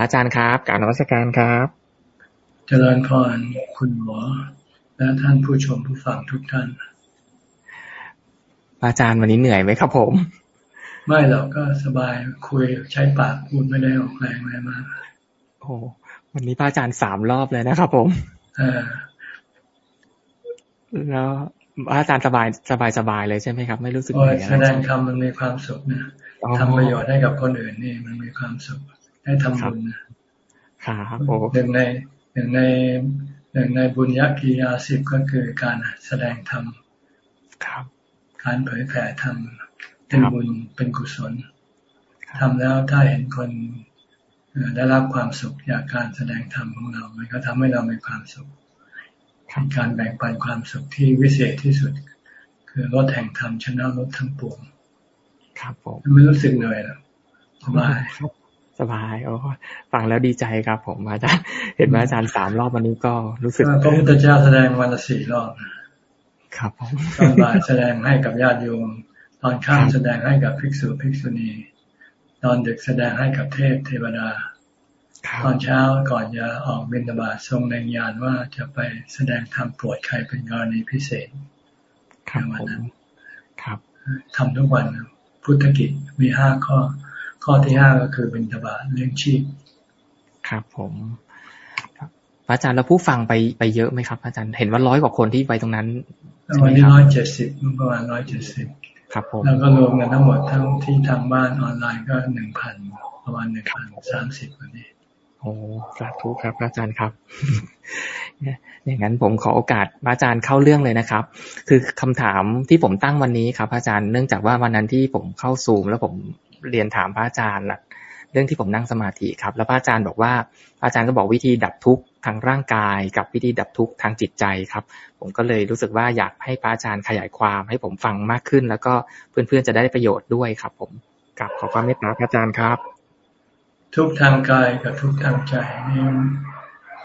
อาจารย์ครับการนวัตการครับ เจริญพรคุณหมอ และท่านผู้ชมผู้ฟังทุกท่าน อาจารย์วันนี้เหนื่อยไหมครับผม ไม่หรอกก็สบายคุยใช้ปากพูดไม่ได้ออกแรงอะไรมากโอ้วันนี้พระอาจารย์สามรอบเลยนะครับผมเออแล้วอาจารย์สบายสบายสบายเลยใช่ไหมครับ ไม่รู้สึกเหนื่อยแสดงธรรมมันมีความสุขนะทำประโยชน์ให้กับคนอื่นนี่มันมีความสุข ได้ทำบุญนะครับหนึ่งในหนึ่งในหนึ่งในบุญยักิยาสิบก็คือการแสดงธรรมครับ การเผยแผ่ธรรมเป็นบุญเป็นกุศลทำแล้วถ้าเห็นคนได้รับความสุขจากการแสดงธรรมของเรา มันก็ทำให้เรามีความสุขการแบ่งปันความสุขที่วิเศษที่สุด คือรถแห่งธรรมชนะรถทั้งปวง ครับผมไม่รู้สึกเหนื่อยหรอกสบาย สบายโอ้ฟังแล้วดีใจครับผมอาจารย์เห็นว่าอาจารย์สามรอบวันนี้ก็รู้สึกพระพุทธเจ้าแสดงวันละสี่รอบครับผมตอนบ่ายแสดงให้กับญาติโยม ตอนค่ำแสดงให้กับภิกษุภิกษุณี ตอนดึกแสดงให้กับเทพเทวดา ตอนเช้าก่อนจะออกบิณฑบาตทรงในยานว่าจะไปแสดงธรรมโปรดใครเป็นกรณีพิเศษในวันนั้นครับทำทุกวันพุทธกิจมีห้าข้อ ข้อที่ห้าก็คือบิณฑบาตเลี้ยงชีพ ครับ ผมพระอาจารย์แล้วผู้ฟังไปไปเยอะไหมครับอาจารย์เห็นว่าร้อยกว่าคนที่ไปตรงนั้นวันนี้ร้อยเจ็ดสิบประมาณร้อยเจ็ดสิบครับผมแล้วก็รวมกันทั้งหมดทั้งที่ทางบ้านออนไลน์ก็หนึ่งพันประมาณหนึ่งพันสามสิบวันนี้โอ้สาธุครับอาจารย์ครับ อย่างนั้นผมขอโอกาสอาจารย์เข้าเรื่องเลยนะครับ คือคำถามที่ผมตั้งวันนี้ครับอาจารย์ เนื่องจากว่าวันนั้นที่ผมเข้าซูมแล้วผม เรียนถามพระอาจารย์เรื่องที่ผมนั่งสมาธิครับ แล้วพระอาจารย์บอกว่าอาจารย์ก็บอกวิธีดับทุกข์ทางร่างกาย กับวิธีดับทุกข์ทางจิตใจครับ ผมก็เลยรู้สึกว่าอยากให้พระอาจารย์ขยายความให้ผมฟังมากขึ้น แล้วก็เพื่อนๆจะได้ประโยชน์ด้วยครับ ผมกับขอความเมตตาพระอาจารย์ครับ ทุกทางกายกับทุกทางใจนี่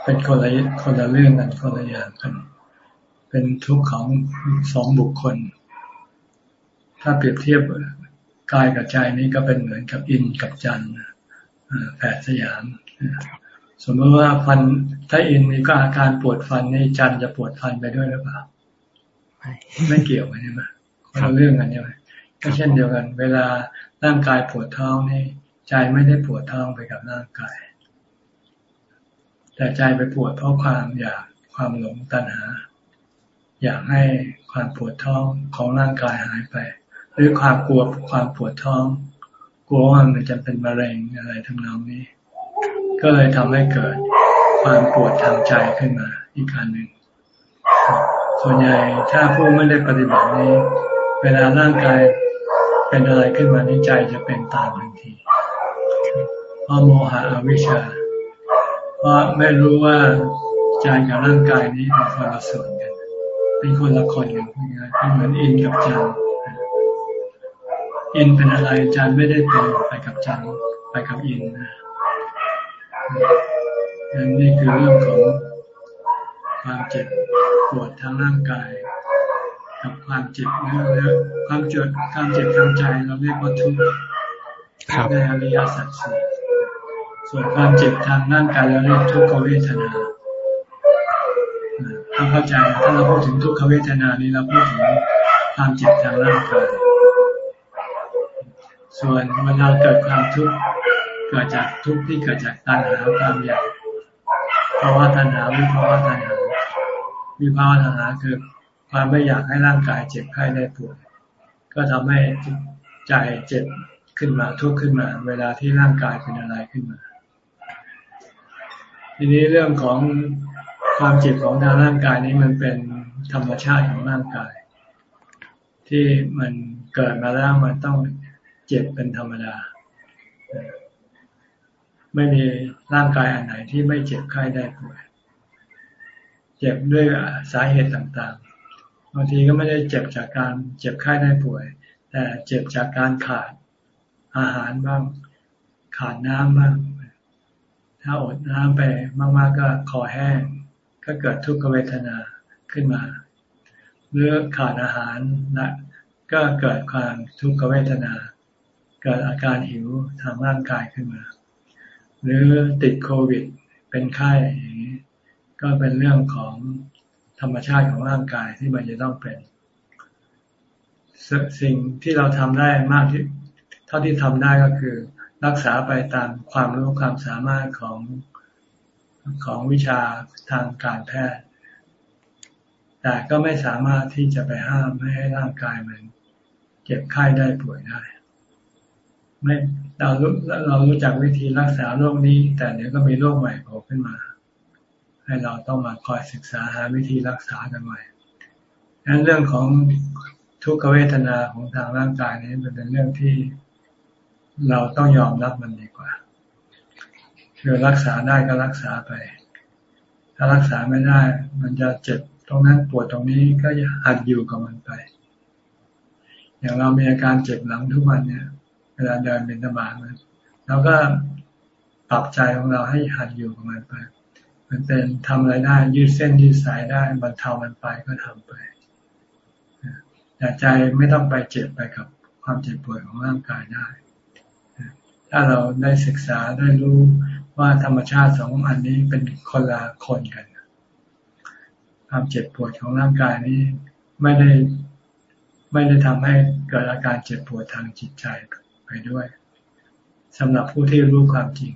เป็นคนละคนละเรื่องกันคนละอย่างกัน เป็นทุกข์ของสองบุคคล ถ้าเปรียบเทียบ กายกับใจนี่ก็เป็นเหมือนกับอินกับจันแผดสยามสมมติว่าฟันถ้าอินนี่ก็อาการปวดฟันนี่จันจะปวดฟันไปด้วยหรือเปล่าไม่ไม่เกี่ยวกันใช่ไหมคนละเรื่องกันใช่ไหมก็เช่นเดียวกัน เวลาร่างกายปวดท้องนี่ใจไม่ได้ปวดท้องไปกับร่างกาย แต่ใจไปปวดเพราะความอยากความหลงตัณหา อยากให้ความปวดท้องของร่างกายหายไป หรือความกลัวความปวดท้อง กลัวว่ามันจะเป็นมะเร็งอะไรทั้งนั้นนี้ ก็เลยทำให้เกิดความปวดทางใจขึ้นมาอีกการหนึ่ง ส่วนใหญ่ถ้าผู้ไม่ได้ปฏิบัตินี้ เวลาร่างกายเป็นอะไรขึ้นมาในใจจะเป็นตามทันทีเพราะโมหะอวิชชา เพราะไม่รู้ว่าใจกับร่างกายนี้เป็นคนละส่วนกัน เป็นคนละคนกันเป็นเหมือนอินกับจัน อินเป็นอะไรจันไม่ได้เป็นไปกับจันไปกับอินนะนี่คือเรื่องของความเจ็บปวดทางร่างกาย กับความเจ็บเนื้อความเจ็บความเจ็บทางใจเราเรียกว่าทุกข์ในอริยสัจสี่ส่วนความเจ็บทางร่างกายเราเรียกทุกขเวทนาถ้าเข้าใจถ้าเราพูดถึงทุกขเวทนานี้เราพูดถึงความเจ็บทางร่างกาย ส่วนเวลาเกิดความทุกข์เกิดจากทุกข์ที่เกิดจากตัณหาความอยากเพราะว่าตัณหาวิภาวะตัณหาวิภาวะตัณหาคือความไม่อยากให้ร่างกายเจ็บไข้ได้ป่วยก็ทำให้ใจเจ็บขึ้นมาทุกข์ขึ้นมา เวลาที่ร่างกายเป็นอะไรขึ้นมา ทีนี้เรื่องของความเจ็บของทางร่างกายนี้มันเป็นธรรมชาติของร่างกาย ที่มันเกิดมาแล้วมันต้อง เจ็บเป็นธรรมดา ไม่มีร่างกายอันไหนที่ไม่เจ็บไข้ได้ป่วย เจ็บด้วยสาเหตุต่างๆ บางทีก็ไม่ได้เจ็บจากการเจ็บไข้ได้ป่วย แต่เจ็บจากการขาดอาหารบ้าง ขาดน้ำบ้าง ถ้าอดน้ำไปมากๆก็คอแห้ง ก็เกิดทุกขเวทนาขึ้นมาเรือขาดอาหารนะก็เกิดความทุกขเวทนา เกิดอาการหิวทางร่างกายขึ้นมา หรือติดโควิด เป็นไข้อย่างนี้ก็เป็นเรื่องของธรรมชาติของร่างกายที่มันจะต้องเป็น สิ่งที่เราทำได้มากที่เท่าที่ทำได้ก็คือ รักษาไปตามความรู้ความสามารถของของวิชาทางการแพทย์ แต่ก็ไม่สามารถที่จะไปห้ามไม่ให้ร่างกายมันเจ็บไข้ได้ป่วยได้ ไม่เรารู้เรารู้จักวิธีรักษาโรคนี้ แต่เดี๋ยวก็มีโรคใหม่โผล่ขึ้นมา ให้เราต้องมาคอยศึกษาหาวิธีรักษากันใหม่ดังนั้นเรื่องของทุกขเวทนาของทางร่างกายนี้เป็นเรื่องที่เราต้องยอมรับมันดีกว่าคือรักษาได้ก็รักษาไป ถ้ารักษาไม่ได้ มันจะเจ็บตรงนั้นปวดตรงนี้ก็หัดอยู่กับมันไป อย่างเรามีอาการเจ็บหลังทุกวันเนี่ย เวลาเดินเป็นตบานมันเราก็ปรับใจของเราให้หัดอยู่กับมันไป มันเป็นทำอะไรได้ยืดเส้นยืดสายได้บรรเทามันไปก็ทำไปแต่ใจไม่ต้องไปเจ็บไปกับความเจ็บปวดของร่างกายได้ ถ้าเราได้ศึกษาได้รู้ว่าธรรมชาติสองอันนี้เป็นคนละคนกันความเจ็บปวดของร่างกายนี้ไม่ได้ไม่ได้ทำให้เกิดอาการเจ็บปวดทางจิตใจ ด้วยสำหรับผู้ที่รู้ความจริง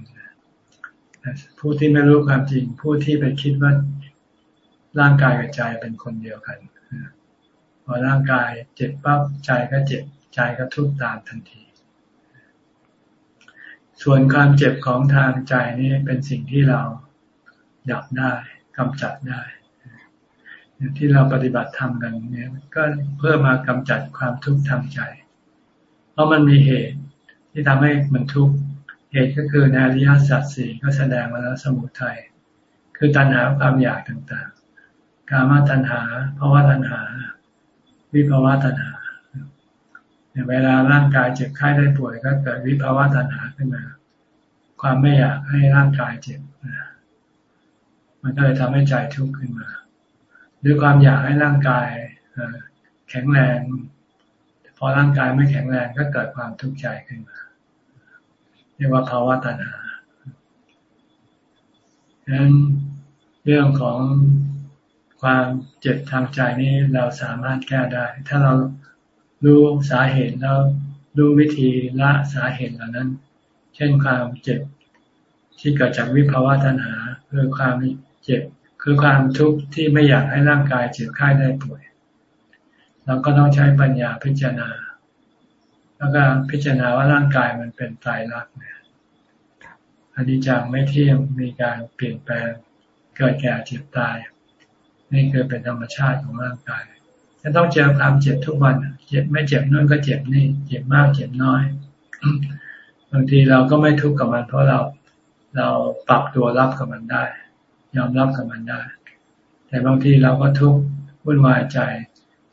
ผู้ที่ไม่รู้ความจริง ผู้ที่ไปคิดว่าร่างกายกับใจเป็นคนเดียวกันพอร่างกายเจ็บปั๊บใจก็เจ็บใจก็ทุกข์ตามทันที ส่วนความเจ็บของทางใจนี่เป็นสิ่งที่เราดับได้กำจัดได้ที่เราปฏิบัติธรรมกันเนี่ยก็เพื่อมากำจัดความทุกข์ทางใจ เพราะมันมีเหตุ ที่ทำให้มันทุกข์เหตุก็คือในอริยสัจสี่ก็แสดงมาแล้วสมุทัยคือตัณหาความอยากต่างๆ กามาตัณหาภาวะตัณหา วิภาวะตัณหาเวลาร่างกายเจ็บไข้ได้ป่วยก็เกิดวิภาวะตัณหาขึ้นมา ความไม่อยากให้ร่างกายเจ็บมันก็เลยทำให้ใจทุกข์ขึ้นมาด้วยความอยากให้ร่างกายแข็งแรง พอร่างกายไม่แข็งแรงก็เกิดความทุกข์ใจขึ้นมา เรียกว่าภาวะตัณหาดังนั้นเรื่องของความเจ็บทางใจนี้เราสามารถแก้ได้ ถ้าเรารู้สาเหตุแล้วรู้วิธีละสาเหตุเหล่านั้น เช่นความเจ็บที่เกิดจากวิภาวะตัณหาคือความเจ็บคือความทุกข์ที่ไม่อยากให้ร่างกายเจ็บไข้ได้ป่วย เราก็ต้องใช้ปัญญาพิจารณา แล้วก็พิจารณาว่าร่างกายมันเป็นตายรักน อันนี้จังไม่เที่ยงมีการเปลี่ยนแปลงเกิดแก่เจ็บตาย นี่คือเป็นธรรมชาติของร่างกายจะต้องเจอความเจ็บทุกวัน เจ็บไม่เจ็บนู่นก็เจ็บนี่ เจ็บมากเจ็บน้อยบางทีเราก็ไม่ทุกข์กับมัน เพราะเราเราปรับตัวรับกับมันได้ ยอมรับกับมันได้ แต่บางทีเราก็ทุกข์วุ่นวายใจ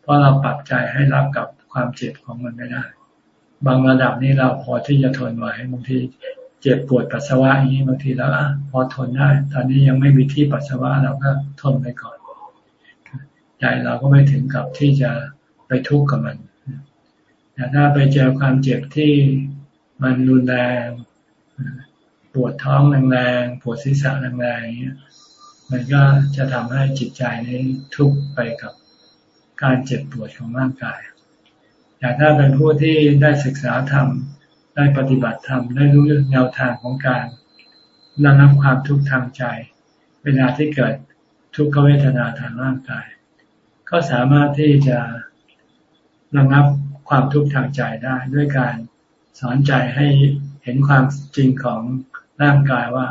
เพราะเราปรับใจให้รับกับความเจ็บของมันไม่ได้ บางระดับนี้เราพอที่จะทนไหวบางที เจ็บปวดปัสสาวะอย่างนี้บางทีแล้วพอทนได้ ตอนนี้ยังไม่มีที่ปัสสาวะเราก็ทนไปก่อนใจเราก็ไม่ถึงกับที่จะไปทุกข์กับมันแต่ถ้าไปเจอความเจ็บที่มันรุนแรงปวดท้องแรงๆปวดศีรษะแรงๆอย่างเงี้ยมันก็จะทำให้จิตใจนี้ทุกข์ไปกับการเจ็บปวดของร่างกายแต่ถ้าเป็นผู้ที่ได้ศึกษาธรรม ได้ปฏิบัติธรรมได้รู้แนวทางของการระงับความทุกข์ทางใจ เวลาที่เกิดทุกขเวทนาทางร่างกาย ก็สามารถที่จะระงับความทุกข์ทางใจได้ด้วยการสอนใจให้เห็นความจริงของร่างกายว่า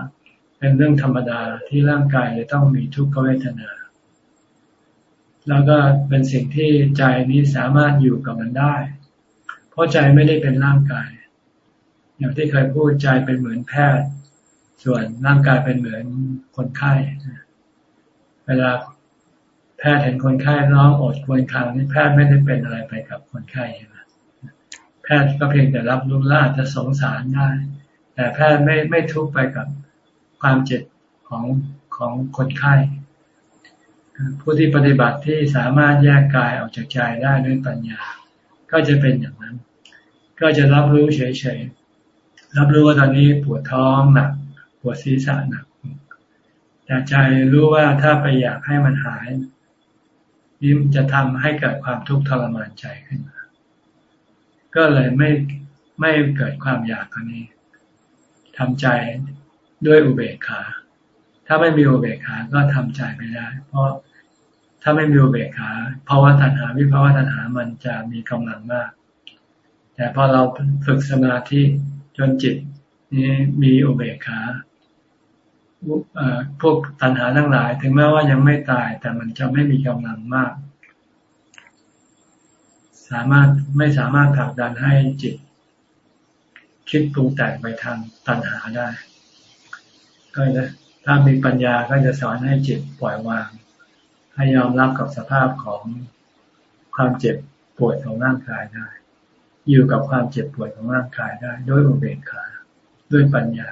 เป็นเรื่องธรรมดาที่ร่างกายจะต้องมีทุกขเวทนา แล้วก็เป็นสิ่งที่ใจนี้สามารถอยู่กับมันได้ เพราะใจไม่ได้เป็นร่างกาย อย่างที่เคยพูดใจเป็นเหมือนแพทย์ ส่วนร่างกายเป็นเหมือนคนไข้ เวลาแพทย์เห็นคนไข้ร้องอดควรคางนี่แพทย์ไม่ได้เป็นอะไรไปกับคนไข้นะแพทย์ก็เพียงแต่รับรู้ล่าจะสงสารได้ แต่แพทย์ไม่ไม่ทุกไปกับความเจ็บของของคนไข้ผู้ที่ปฏิบัติที่สามารถแยกกายออกจากใจได้ด้วยปัญญา ก็จะเป็นอย่างนั้น ก็จะรับรู้เฉยๆ รับรู้ว่าตอนนี้ปวดท้องหนักปวดศีรษะหนักแต่ใจรู้ว่าถ้าไปอยากให้มันหายนี่จะทำให้เกิดความทุกข์ทรมานใจขึ้นมา ก็เลยไม่ไม่เกิดความอยากอันนี้ทำใจด้วยอุเบกขา ถ้าไม่มีอุเบกขาก็ทำใจไม่ได้ เพราะถ้าไม่มีอุเบกขาภาวะตัณหาวิภาวะตัณหามันจะมีกำลังมาก แต่พอเราฝึกสมาธิ จนจิตนี้มีอุเบกขาพวกตัณหาทั้งหลาย ถึงแม้ว่ายังไม่ตาย แต่มันจะไม่มีกำลังมาก สามารถไม่สามารถผลักดันให้จิต คิดปรุงแต่งไปทางตัณหาได้ ก็จะถ้ามีปัญญาก็จะสอนให้จิตปล่อยวาง ให้ยอมรับกับสภาพของความเจ็บปวดของร่างกายได้ อยู่กับความเจ็บปวดของร่างกายได้ด้วยอุเบกขาด้วยปัญญา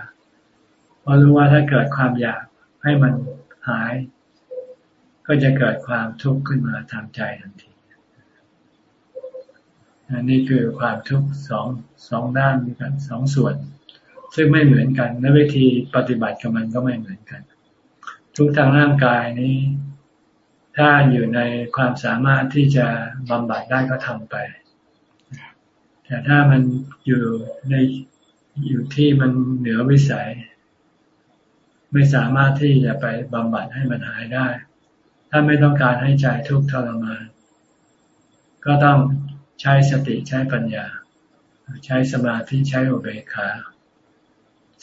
เพราะรู้ว่าถ้าเกิดความอยากให้มันหาย ก็จะเกิดความทุกข์ขึ้นมาทางใจทันทีอันนี้คือความทุกข์สองสองด้านมีกันสองส่วน ซึ่งไม่เหมือนกันและวิธีปฏิบัติกับมันก็ไม่เหมือนกัน ทุกทางร่างกายนี้ ถ้าอยู่ในความสามารถที่จะบำบัดได้ก็ทำไป แต่ถ้ามันอยู่ในอยู่ที่มันเหนือวิสัย ไม่สามารถที่จะไปบำบัดให้มันหายได้ ถ้าไม่ต้องการให้ใจทุกข์ทรมานก็ต้องใช้สติใช้ปัญญา ใช้สมาธิใช้อุเบกขา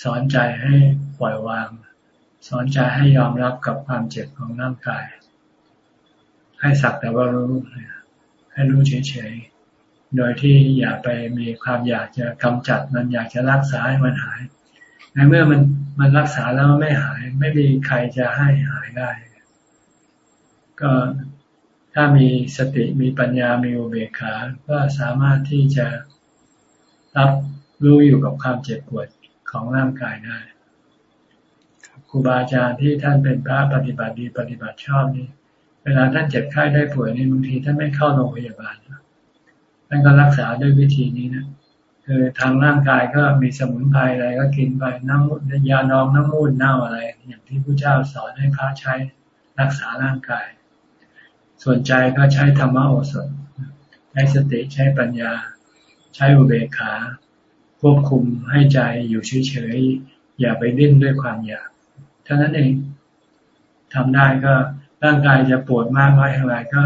สอนใจให้ปล่อยวาง สอนใจให้ยอมรับกับความเจ็บของร่างกาย ให้สักแต่ว่ารู้ให้รู้เฉยๆ โดยที่อย่าไปมีความอยากจะกำจัดมันอยากจะรักษาให้มันหายในเมื่อมันมันรักษาแล้วไม่หาย ไม่มีใครจะให้หายได้ ก็ถ้ามีสติมีปัญญามีอุเบกขา ก็สามารถที่จะรับรู้อยู่กับความเจ็บปวดของร่างกายได้ครูบาอาจารย์ที่ท่านเป็นพระปฏิบัติดีปฏิบัติชอบนี่เวลาท่านเจ็บไข้ได้ป่วยนี่บางทีท่านไม่เข้าโรงพยาบาล ท่านก็รักษาด้วยวิธีนี้นะคือทางร่างกายก็มีสมุนไพรอะไรก็กินไปน้ำยานองน้ำมูดเน่าอะไร อย่างที่พระเจ้าสอนให้พระใช้รักษาร่างกาย ส่วนใจก็ใช้ธรรมโอสถใช้สติใช้ปัญญา ใช้อุเบกขาควบคุมให้ใจอยู่เฉยๆอย่าไปดิ้นด้วยความอยากเท่านั้นเองทำได้ก็ร่างกายจะปวดมากน้อยเท่าไรก็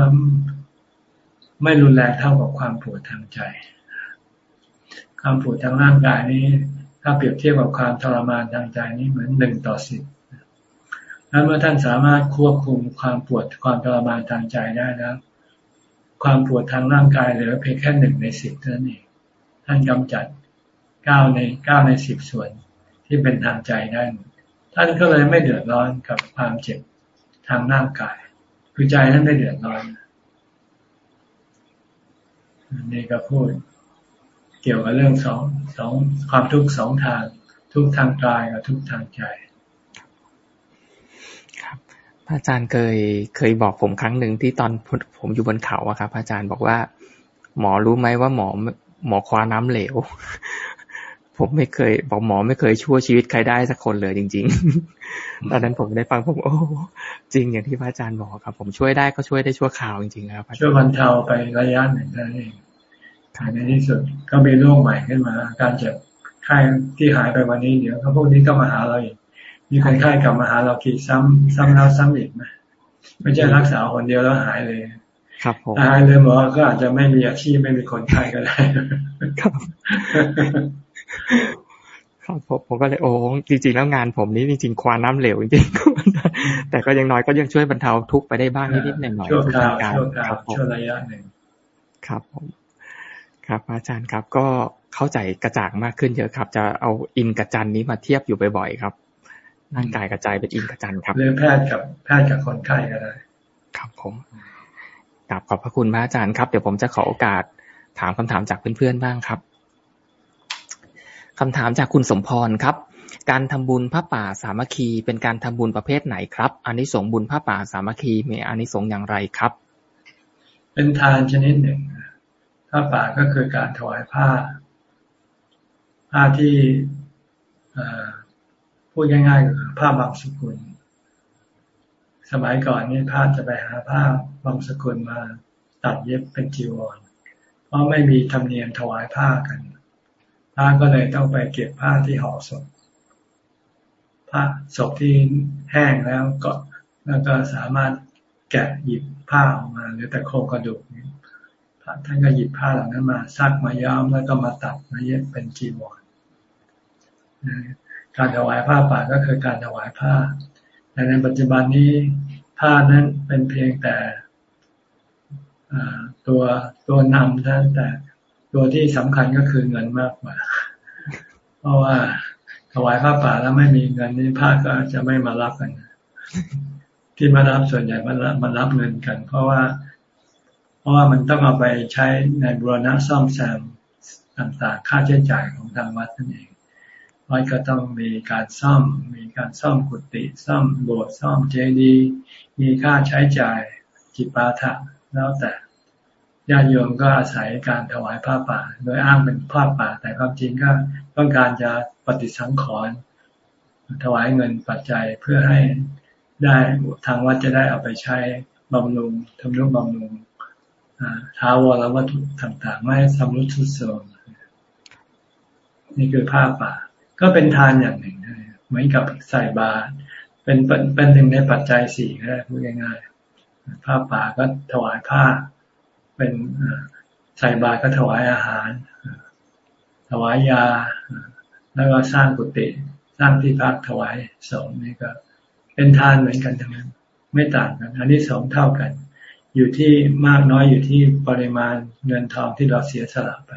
ไม่รุนแรงเท่ากับความปวดทางใจ ความปวดทางร่างกายนี้ถ้าเปรียบเทียบกับความทรมานทางใจนี้เหมือนหนึ่งต่อสิบแล้วเมื่อท่านสามารถควบคุมความปวดความทรมานทางใจได้แล้วความปวดทางร่างกายเหลือเพียงแค่หนึ่งในสิบเท่านั้นเองท่านกำจัดเก้าในเก้าในสิบส่วนที่เป็นทางใจได้ท่านก็เลยไม่เดือดร้อนกับความเจ็บทางร่างกาย คือใจนั้นไม่เดือดร้อน นี่ก็พูดเกี่ยวกับเรื่องสองสองความทุกข์สองทาง ทุกทางกายกับทุกทางใจครับพระอาจารย์เคยเคยบอกผมครั้งหนึ่งที่ตอนผมอยู่บนเขาอะครับพระอาจารย์บอกว่า หมอรู้ไหมว่าหมอหมอคว้าน้ำเหลว ผมไม่เคย บอกหมอไม่เคยช่วยชีวิตใครได้สักคนเลยจริง ๆ ตอนนั้นผมได้ฟังผมโอ้จริงอย่างที่พระอาจารย์บอกครับ ผมช่วยได้ก็ช่วยได้ชั่วคราวจริงๆครับช่วยบรรเทาไประยะหนึ่งนั่นเองในที่สุดก็มีโรคใหม่ขึ้นมา การเจ็บไข้ที่หายไปวันนี้เดี๋ยวเขาพวกนี้ก็มาหาเราอีกมีคนไข้กลับมาหาเรากี่ซ้ำซ้ำแล้วซ้ำอีกไหมไม่ใช่รักษาคนเดียวแล้วหายเลย ครับผมหายเลยหมอก็อาจจะไม่มีอาชีพไม่มีคนไข้ก็ได้ครับ ครับผมผมก็เลยโอ้จริง ๆ แล้วงานผมนี้จริง ๆ ควาน้ำเหลวจริงๆแต่ก็ยังน้อยก็ยังช่วยบรรเทาทุกไปได้บ้างนิดๆหน่อยๆช่วงการช่วงระยะหนึ่งครับผม ครับ อาจารย์ครับ ก็เข้าใจกระจ่างมากขึ้นเยอะครับ จะเอาอินกระจันนี้มาเทียบอยู่บ่อยๆครับร่างกายกระจายเป็นอินกระจันครับเรื่องแพทย์กับแพทย์กับคนไข้ก็ได้ครับผมกราบขอบพระคุณพระอาจารย์ครับ เดี๋ยวผมจะขอโอกาสถามคำถามจากเพื่อนๆบ้างครับ คำถามจากคุณสมพรครับ การทำบุญพระป่าสามัคคี เป็นการทำบุญประเภทไหนครับอานิสงส์บุญพระป่าสามัคคีมีอานิสงส์อย่างไรครับ เป็นทานชนิดหนึ่งผ้าป่าก็คือการถวายผ้า ผ้าที่พูดง่ายๆก็คือผ้าบางสกุล สมัยก่อนนี่พระจะไปหาผ้าบางสกุลมาตัดเย็บเป็นจีวร เพราะไม่มีธรรมเนียมถวายผ้ากัน พระก็เลยต้องไปเก็บผ้าที่ห่อศพผ้าศพที่แห้งแล้วก็แล้วก็สามารถแกะหยิบผ้าออกมาหรือแต่โครงกระดูกท่านก็หยิบผ้าเหล่านั้นมาซักมาย้อมแล้วก็มาตัดมาเย็บเป็นจีวรการถวายผ้าป่าก็คือการถวายผ้าแต่ในปัจจุบันนี้ผ้านั้นเป็นเพียงแต่ตัวตัวนำท่านแต่ ตัวที่สำคัญก็คือเงินมากกว่า เพราะว่าถวายผ้าป่าแล้วไม่มีเงินนี่ผ้าก็จะไม่มารับกัน ที่มารับส่วนใหญ่มันรับมันรับเงินกัน เพราะว่า เพราะว่ามันต้องเอาไปใช้ในบูรณะซ่อมแซมต่างๆ ค่าใช้จ่ายของทางวัดนั่นเองวัดก็ต้องมีการซ่อม มีการซ่อมกุฏิซ่อมโบสถ์ซ่อมเจดีย์มีค่าใช้จ่ายจิปาถะแล้วแต่ ญาติโยมก็อาศัยการถวายผ้าป่า โดยอ้างเป็นผ้าป่า แต่ความจริงก็ต้องการจะปฏิสังขรณ์ถวายเงินปัจจัยเพื่อให้ได้ทางวัดจะได้เอาไปใช้บำรุงทำนุบำรุงท้าวรวัตถุต่างๆ ไม่ให้สำรุดทุดโทรมนี่คือผ้าป่า ก็เป็นทานอย่างหนึ่งเหมือนกับใส่บาตรเป็นเป็นหนึ่งในปัจจัยสี่ก็ได้พูดง่ายๆผ้าป่าก็ถวายผ้า เป็นใส่บาตรก็ถวายอาหาร ถวายยา แล้วก็สร้างกุฏิสร้างที่พักถวายสงฆ์นี่ก็ เป็นทานเหมือนกันทั้งนั้น ไม่ต่างกัน อันนี้สองเท่ากัน อยู่ที่มากน้อยอยู่ที่ปริมาณเงินทองที่เราเสียสละไป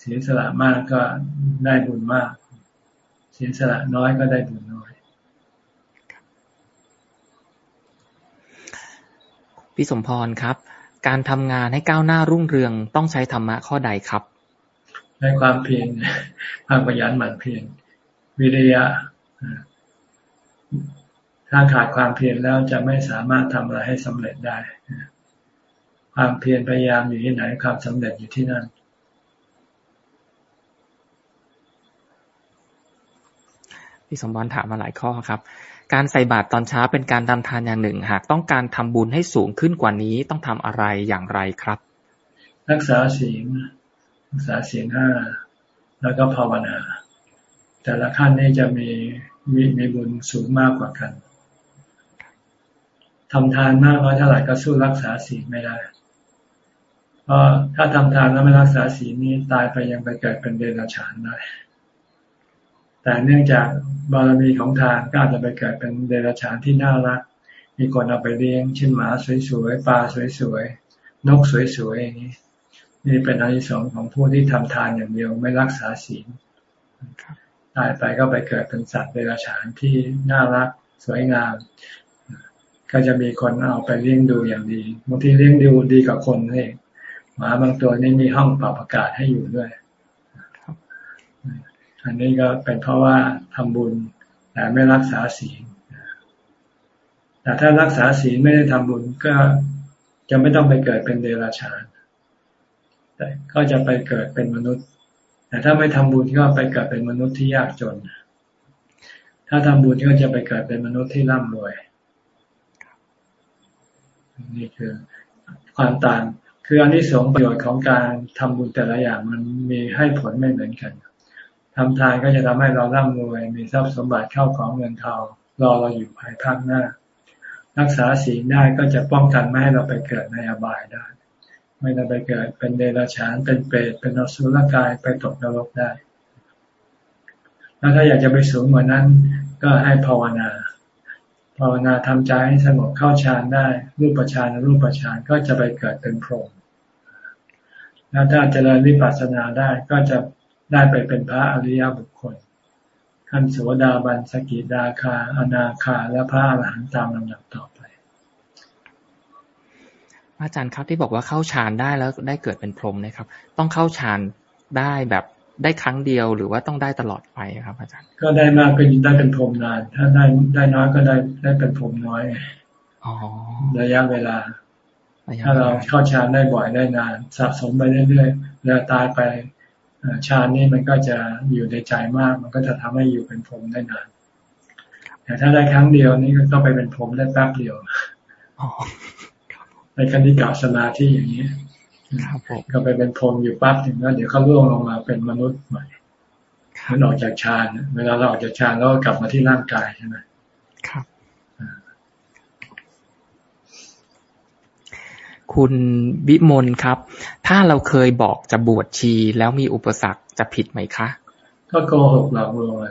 เสียสละมากก็ได้บุญมาก เสียสละน้อยก็ได้บุญน้อยพี่สมพรครับ การทำงานให้ก้าวหน้ารุ่งเรืองต้องใช้ธรรมะข้อใดครับในความเพียรความขยันหมั่นเพียรวิริยะ ถ้าขาดความเพียรแล้วจะไม่สามารถทำอะไรให้สำเร็จได้ ความเพียรพยายามอยู่ที่ไหนความสำเร็จอยู่ที่นั่นพี่สมบัติถามมาหลายข้อครับ การใส่บาตรตอนเช้าเป็นการทำทานอย่างหนึ่ง หากต้องการทำบุญให้สูงขึ้นกว่านี้ต้องทำอะไรอย่างไรครับ รักษาศีลรักษาศีลห้าแล้วก็ภาวนา แต่ละขั้นนี้จะมีมีมีบุญสูงมากกว่ากันทำทานมากน้อยเท่าไหร่ก็สู้รักษาศีลไม่ได้เพราะถ้าทำทานแล้วไม่รักษาศีลนี้ตายไปยังไปเกิดเป็นเดรัจฉานได้ แต่เนื่องจากบารมีของทานก็อาจจะไปเกิดเป็นเดรัจฉานที่น่ารัก มีคนเอาไปเลี้ยงเช่นหมาสวยๆปลาสวยๆนกสวยๆอย่างนี้ นี่เป็นอนิสงส์ของผู้ที่ทำทานอย่างเดียวไม่รักษาศีลตายไปก็ไปเกิดเป็นสัตว์เดรัจฉานที่น่ารักสวยงาม ก็จะมีคนเอาไปเลี้ยงดูอย่างดีบางทีเลี้ยงดูดีกับคนเองหมาบางตัวนี่มีห้องปรับอากาศให้อยู่ด้วย อันนี้ก็เป็นเพราะว่าทำบุญแต่ไม่รักษาศีลแต่ถ้ารักษาศีลไม่ได้ทำบุญก็จะไม่ต้องไปเกิดเป็นเดรัจฉาน แต่ก็จะไปเกิดเป็นมนุษย์ แต่ถ้าไม่ทำบุญก็ไปเกิดเป็นมนุษย์ที่ยากจน ถ้าทำบุญก็จะไปเกิดเป็นมนุษย์ที่ร่ำรวย นี่คือความต่าง คืออันที่สองประโยชน์ของการทำบุญแต่ละอย่างมันมีให้ผลไม่เหมือนกัน ทำทานก็จะทำให้เราร่ำรวย มีทรัพย์สมบัติเข้าของเงินทองรอเราอยู่ภายภาคหน้า รักษาศีลได้ก็จะป้องกันไม่ให้เราไปเกิดในอบายได้ ไม่ต้ไปเกิดเป็นเดรัจฉานเป็นเปรตเป็นอสุรกายไปตกนรกได้ แล้วถ้าอยากจะไปสูงกว่านั้น ก็ให้ภาวนา ภาวนาทำใจให้สงบเข้าฌานได้ รูปฌานรูปฌานก็จะไปเกิดเป็นพรหมแล้วถ้าเจริญวิปัสสนาได้ก็จะ ได้ไปเป็นพระอริยบุคคลขั้นโสดาบันสกิดาคา อนาคา และพระอรหันต์ตามลำดับต่อไป อาจารย์ครับที่บอกว่าเข้าฌานได้แล้วได้เกิดเป็นพรหมนะครับ ต้องเข้าฌานได้แบบได้ครั้งเดียวหรือว่าต้องได้ตลอดไปครับ อาจารย์ ก็ได้มากก็ได้เป็นพรหมนาน ถ้าได้ได้น้อยก็ได้ได้เป็นพรหมน้อยระยะเวลา ถ้าเราเข้าฌานได้บ่อยได้นานสะสมไปเรื่อยๆแล้วตายไป ฌานนี่มันก็จะอยู่ในใจมาก มันก็จะทำให้อยู่เป็นพรหมได้นานแต่ถ้าได้ครั้งเดียวนี่ก็ต้องไปเป็นพรหมได้แป๊บเดียวในคณิกาสมาธิอย่างนี้ก็ไปเป็นพรหมอยู่ปั๊บถึงแล้วเดี๋ยวเขาล่วงลงมาเป็นมนุษย์ใหม่มันออกจากฌานเวลาเราออกจากฌานเราก็กลับมาที่ร่างกายใช่ไหมครับ คุณวิมลครับ ถ้าเราเคยบอกจะบวชชีแล้วมีอุปสรรคจะผิดไหมคะ ก็โกหกหลอกลวงอะไร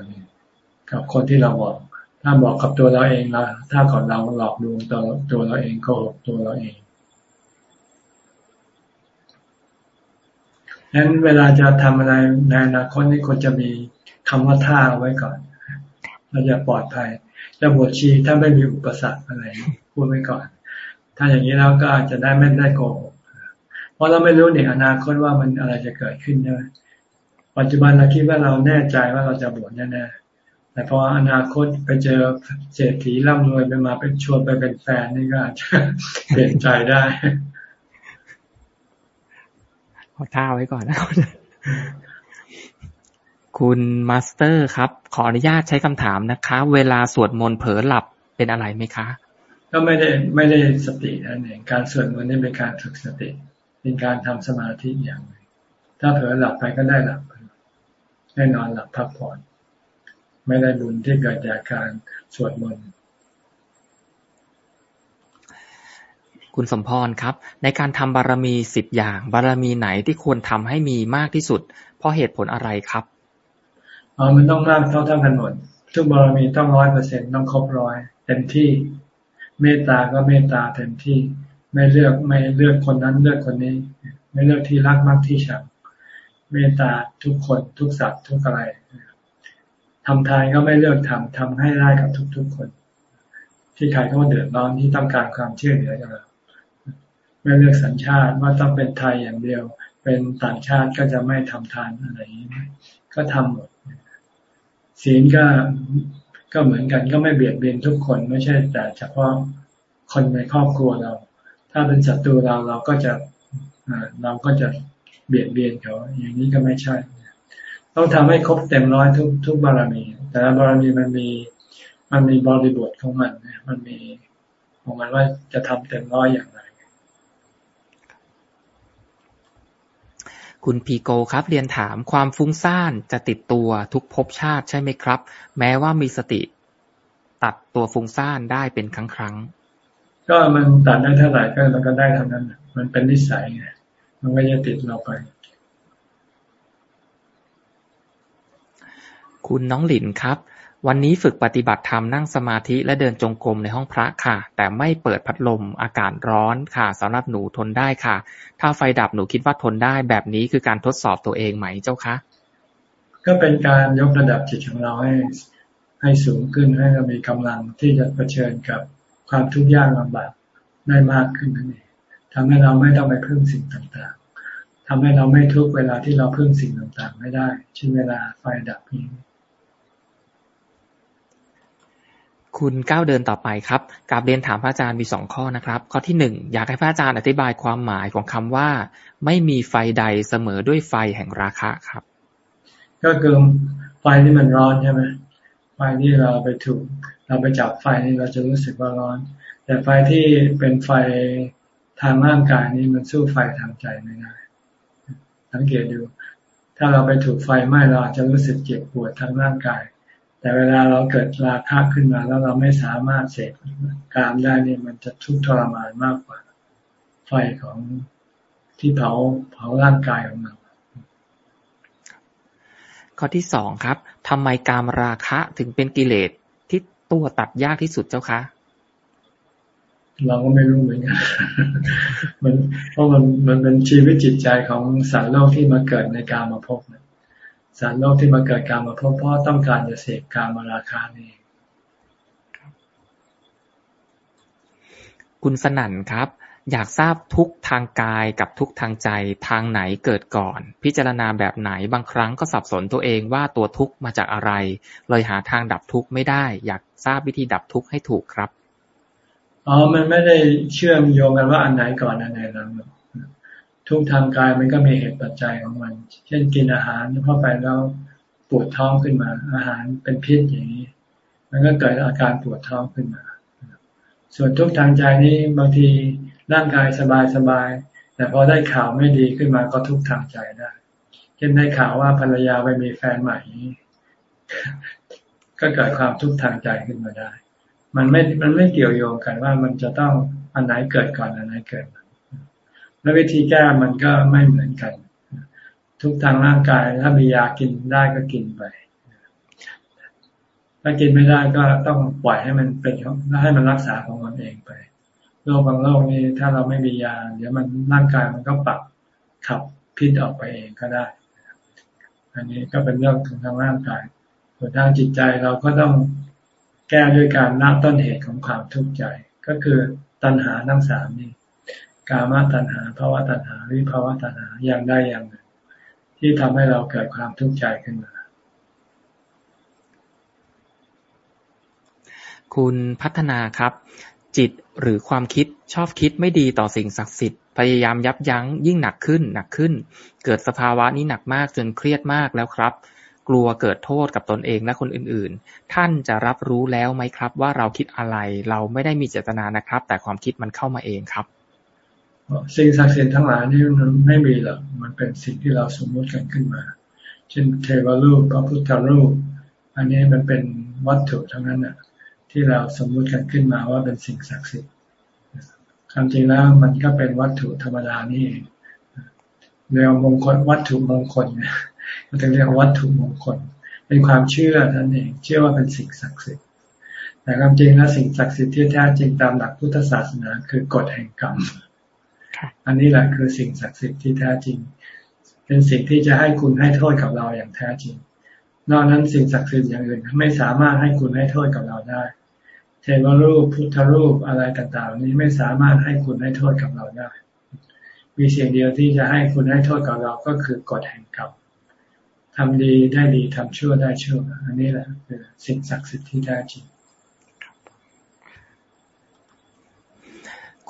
กับคนที่เราบอก ถ้าบอกกับตัวเราเองละถ้าก่อนเราหลอกลวงตัวตัวเราเองโกหกตัวเราเองนั้นเวลาจะทำอะไรในอนาคตนี่ควรจะมีคำว่าท่าไว้ก่อนเราจะปลอดภัยจะบวชชีถ้าไม่มีอุปสรรคอะไรพูดไว้ก่อน ถ้าอย่างนี้แล้วก็จะได้ไม่ได้โกหกเพราะเราไม่รู้ในอนาคตว่ามันอะไรจะเกิดขึ้นใช่ไหมปัจจุบันเราคิดว่าเราแน่ใจว่าเราจะบวชแน่ๆแต่พออนาคตไปเจอเศรษฐีร่ำรวยไปมาเป็นชวนไปเป็นแฟนนี่ก็อาจจะเปลี่ยนใจได้ขอท่าไว้ก่อนนะคุณมาสเตอร์ครับ ขออนุญาตใช้คำถามนะคะ เวลาสวดมนต์เผลอหลับเป็นอะไรไหมคะ ก็ไม่ได้ไม่ได้สตินั่นเองการสวดมนต์นี่เป็นการฝึกสติ เป็นการทำสมาธิอย่างหนึ่งถ้าเผลอหลับไปก็ได้หลับได้นอนหลับพักผ่อนไม่ได้บุญที่เกิดจากการสวดมนต์คุณสมพรครับ ในการทำบารมีสิบอย่าง บารมีไหนที่ควรทำให้มีมากที่สุด เพราะเหตุผลอะไรครับอ๋อมันต้องมากเท่าทั้งกันหมดทุกบารมีต้องร้อยเปอร์เซ็นต้องครบร้อยเต็มที่ เมตตาก็เมตตาเต็มที่ ไม่เลือกไม่เลือกคนนั้นเลือกคนนี้ ไม่เลือกที่รักมากที่ชังเมตตาทุกคนทุกสัตว์ทุกอะไรทำทานก็ไม่เลือกทำทำให้ได้กับทุกๆคน ที่ใครเขาเดือดร้อนที่ต้องการความช่วยเหลือจากเราไม่เลือกสัญชาติว่าต้องเป็นไทยอย่างเดียว เป็นต่างชาติก็จะไม่ทำทานอะไรอย่างนี้ก็ทำหมดศีลก็ ก็เหมือนกันก็ไม่เบียดเบียนทุกคนไม่ใช่ แต่เฉพาะคนในครอบครัวเรา ถ้าเป็นศัตรูเราเราก็จะเราก็จะเบียดเบียนเขา อย่างนี้ก็ไม่ใช่ ต้องทำให้ครบเต็มร้อยทุกทุกบารมี แต่บารมีมันมีมันมีบริบทของมันมันมีของมันว่าจะทำเต็มร้อยอย่างไร คุณพีโกครับ เรียนถามความฟุ้งซ่านจะติดตัวทุกภพชาติใช่ไหมครับ แม้ว่ามีสติ ตัดตัวฟุ้งซ่านได้เป็นครั้งครั้งก็มันตัดได้เท่าไหร่ก็มันก็ได้เท่านั้น มันเป็นนิสัยไงมันก็จะติดเราไป คุณน้องหลินครับ วันนี้ฝึกปฏิบัติธรรมนั่งสมาธิและเดินจงกรมในห้องพระค่ะ แต่ไม่เปิดพัดลมอากาศร้อนค่ะสำหรับหนูทนได้ค่ะ ถ้าไฟดับหนูคิดว่าทนได้แบบนี้คือการทดสอบตัวเองไหมเจ้าคะก็เป็นการยกระดับจิตของเราให้ให้สูงขึ้นให้เรามีกำลังที่จะเผชิญกับความทุกข์ยากลำบากได้มากขึ้นนั่นเองทำให้เราไม่ต้องไปพึ่งสิ่งต่างๆทำให้เราไม่ทุกเวลาที่เราพึ่งสิ่งต่างๆ ไม่ได้เช่นเวลาไฟดับนี้ คุณก้าวเดินต่อไปครับกราบเรียนถามพระอาจารย์มีสองข้อนะครับ ข้อที่หนึ่งอยากให้พระอาจารย์อธิบายความหมายของคำว่า ไม่มีไฟใดเสมอด้วยไฟแห่งราคะครับ ก็คือไฟที่มันร้อนใช่ไหมไฟที่เราไปถูก เราไปจับไฟนี่เราจะรู้สึกว่าร้อน แต่ไฟที่เป็นไฟทางร่างกายนี้มันสู้ไฟทางใจไม่ได้สังเกตดู ถ้าเราไปถูกไฟไหม้เราอาจจะรู้สึกเจ็บปวดทางร่างกาย แต่เวลาเราเกิดราคะขึ้นมาแล้วเราไม่สามารถเสพกามได้นี่มันจะทุกข์ทรมานมากกว่า ไฟของที่เผาเผาร่างกายของเราข้อที่สองครับทำไมกามราคะถึงเป็นกิเลสที่ตัวตัดยากที่สุดเจ้าคะ เราก็ไม่รู้เหมือนกันมันเพราะมันมันเป็นชีวิตจิตใจของสารโลกที่มาเกิดในกามาพบน สารโลกที่มาเกิดการมาพบเพราะต้องการจะเสพการมาราคานี่คุณสนั่นครับ อยากทราบทุกทางกายกับทุกทางใจทางไหนเกิดก่อน พิจารณาแบบไหนบางครั้งก็สับสนตัวเองว่าตัวทุกข์มาจากอะไร เลยหาทางดับทุกข์ไม่ได้ อยากทราบวิธีดับทุกข์ให้ถูกครับอ๋อมันไม่ได้เชื่อมโยงกันว่าอันไหนก่อนอันไหนหลัง ทุกทางกายมันก็มีเหตุปัจจัยของมัน เช่นกินอาหารเข้าไปแล้วปวดท้องขึ้นมา อาหารเป็นพิษอย่างนี้ มันก็เกิดอาการปวดท้องขึ้นมา ส่วนทุกทางใจนี้บางทีร่างกายสบายสบาย แต่พอได้ข่าวไม่ดีขึ้นมาก็ทุกทางใจได้ เช่นได้ข่าวว่าภรรยาไปมีแฟนใหม่ ก็เกิดความทุกข์ทางใจขึ้นมาได้ มันไม่ มันไม่เกี่ยวโยงกันว่ามันจะต้องอันไหนเกิดก่อนอันไหนเกิด แล้ววิธีแก้มันก็ไม่เหมือนกัน ทุกทางร่างกายถ้ามียากินได้ก็กินไป ถ้ากินไม่ได้ก็ต้องปล่อยให้มันเป็นให้มันรักษาของมันเองไปโรคบางโรคนี่ถ้าเราไม่มียา เดี๋ยวมันร่างกายมันก็ปรับขับพิษออกไปเองก็ได้ อันนี้ก็เป็นเรื่องของทางร่างกายส่วนทางจิตใจเราก็ต้องแก้ด้วยการนับต้นเหตุของความทุกข์ใจ ก็คือตัณหาทั้งสามนี้ กามาตัณหาภาวะตัณหา วิภาวะตัณหาอย่างใดอย่างหนึ่ง ที่ทำให้เราเกิดความทุกข์ใจขึ้นมา คุณพัฒนาครับ จิตหรือความคิดชอบคิดไม่ดีต่อสิ่งศักดิ์สิทธิ์ พยายามยับยั้งยิ่งหนักขึ้นหนักขึ้น เกิดสภาวะนี้หนักมากจนเครียดมากแล้วครับ กลัวเกิดโทษกับตนเองและคนอื่นๆ ท่านจะรับรู้แล้วไหมครับ ว่าเราคิดอะไรเราไม่ได้มีเจตนานะครับ แต่ความคิดมันเข้ามาเองครับ สิ่งศักดิ์สิทธิ์ทั้งหลายนี่มันไม่มีหรอกมันเป็นสิ่งที่เราสมมติกันขึ้นมา เช่นเทวรูปพระพุทธรูป อันนี้มันเป็นวัตถุทั้งนั้นน่ะ ที่เราสมมุติกันขึ้นมาว่าเป็นสิ่งศักดิ์สิทธิ์ความจริงแล้วมันก็เป็นวัตถุธรรมดานี่เรียกมงคลวัตถุมงคลเนี่ยก็จะเรียกวัตถุมงคล เป็นความเชื่อนั่นเองเชื่อว่าเป็นสิ่งศักดิ์สิทธิ์แต่ความจริงแล้วสิ่งศักดิ์สิทธิ์ที่แท้จริงตามหลักพุทธศาสนาคือกฎแห่งกรรม อันนี้แหละคือสิ่งศักดิ์สิทธิ์ที่แท้จริง เป็นสิ่งที่จะให้คุณให้โทษกับเราอย่างแท้จริง นอกนั้นสิ่งศักดิ์สิทธิ์อย่างอื่นไม่สามารถให้คุณให้โทษกับเราได้ เทวรูปพุทธรูปอะไรต่างๆ นี้ไม่สามารถให้คุณให้โทษกับเราได้ มีเสียงเดียวที่จะให้คุณให้โทษกับเราก็คือกฎแห่งกรรมทำดีได้ดีทำชั่วได้ชั่ว อันนี้แหละคือสิ่งศักดิ์สิทธิ์ที่แท้จริง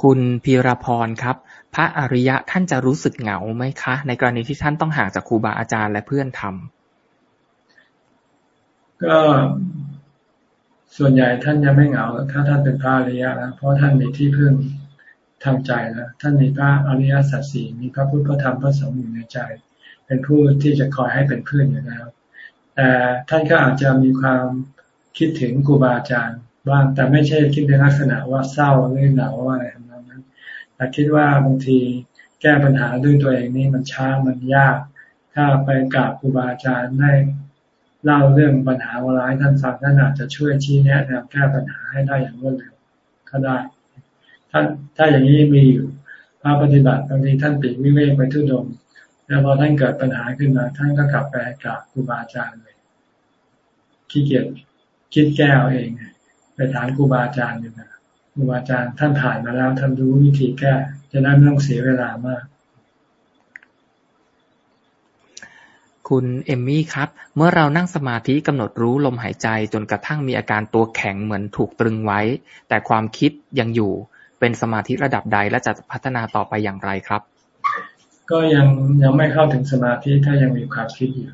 คุณพีรพรครับ พระอริยะท่านจะรู้สึกเหงาไหมคะ ในกรณีที่ท่านต้องห่างจากครูบาอาจารย์และเพื่อนทำก็ส่วนใหญ่ท่านจะไม่เหงาถ้าท่านเป็นพระอริยะแล้วเพราะท่านมีที่พึ่งทางใจแล้วท่านมีพระอริยสัจสี่มีพระพุทธพระธรรมพระสงฆ์อยู่ในใจ เป็นผู้ที่จะคอยให้เป็นเพื่อนอยู่แล้วแต่ท่านก็อาจจะมีความคิดถึงครูบาอาจารย์บ้างแต่ไม่ใช่คิดในลักษณะว่าเศร้าหรือเหนาอะไร แต่คิดว่าบางทีแก้ปัญหาด้วยตัวเองนี่มันช้ามันยาก ถ้าไปกราบครูบาอาจารย์ได้เล่าเรื่องปัญหาว่าร้ายท่านฟังท่านอาจจะช่วยชี้แนะแนวแก้ปัญหาให้ได้อย่างรวดเร็วก็ได้ถ้าถ้าอย่างนี้มีอยู่พระปฏิบัติบางทีท่านปิดวิเวกไปทุดงแล้วพอท่านเกิดปัญหาขึ้นมา ท่านก็กลับไปกราบครูบาอาจารย์เลยขี้เกียจคิดแก้เอาเอง ไปถามครูบาอาจารย์ดีกว่า ครูบาอาจารย์ท่านผ่านมาแล้วท่านรู้วิธีแก้ จะได้ไม่ต้องเสียเวลามาก คุณเอมมี่ครับ เมื่อเรานั่งสมาธิกำหนดรู้ลมหายใจจนกระทั่งมีอาการตัวแข็งเหมือนถูกตรึงไว้ แต่ความคิดยังอยู่เป็นสมาธิระดับใดและจะพัฒนาต่อไปอย่างไรครับ ก็ยังยังไม่เข้าถึงสมาธิถ้ายังมีความคิดอยู่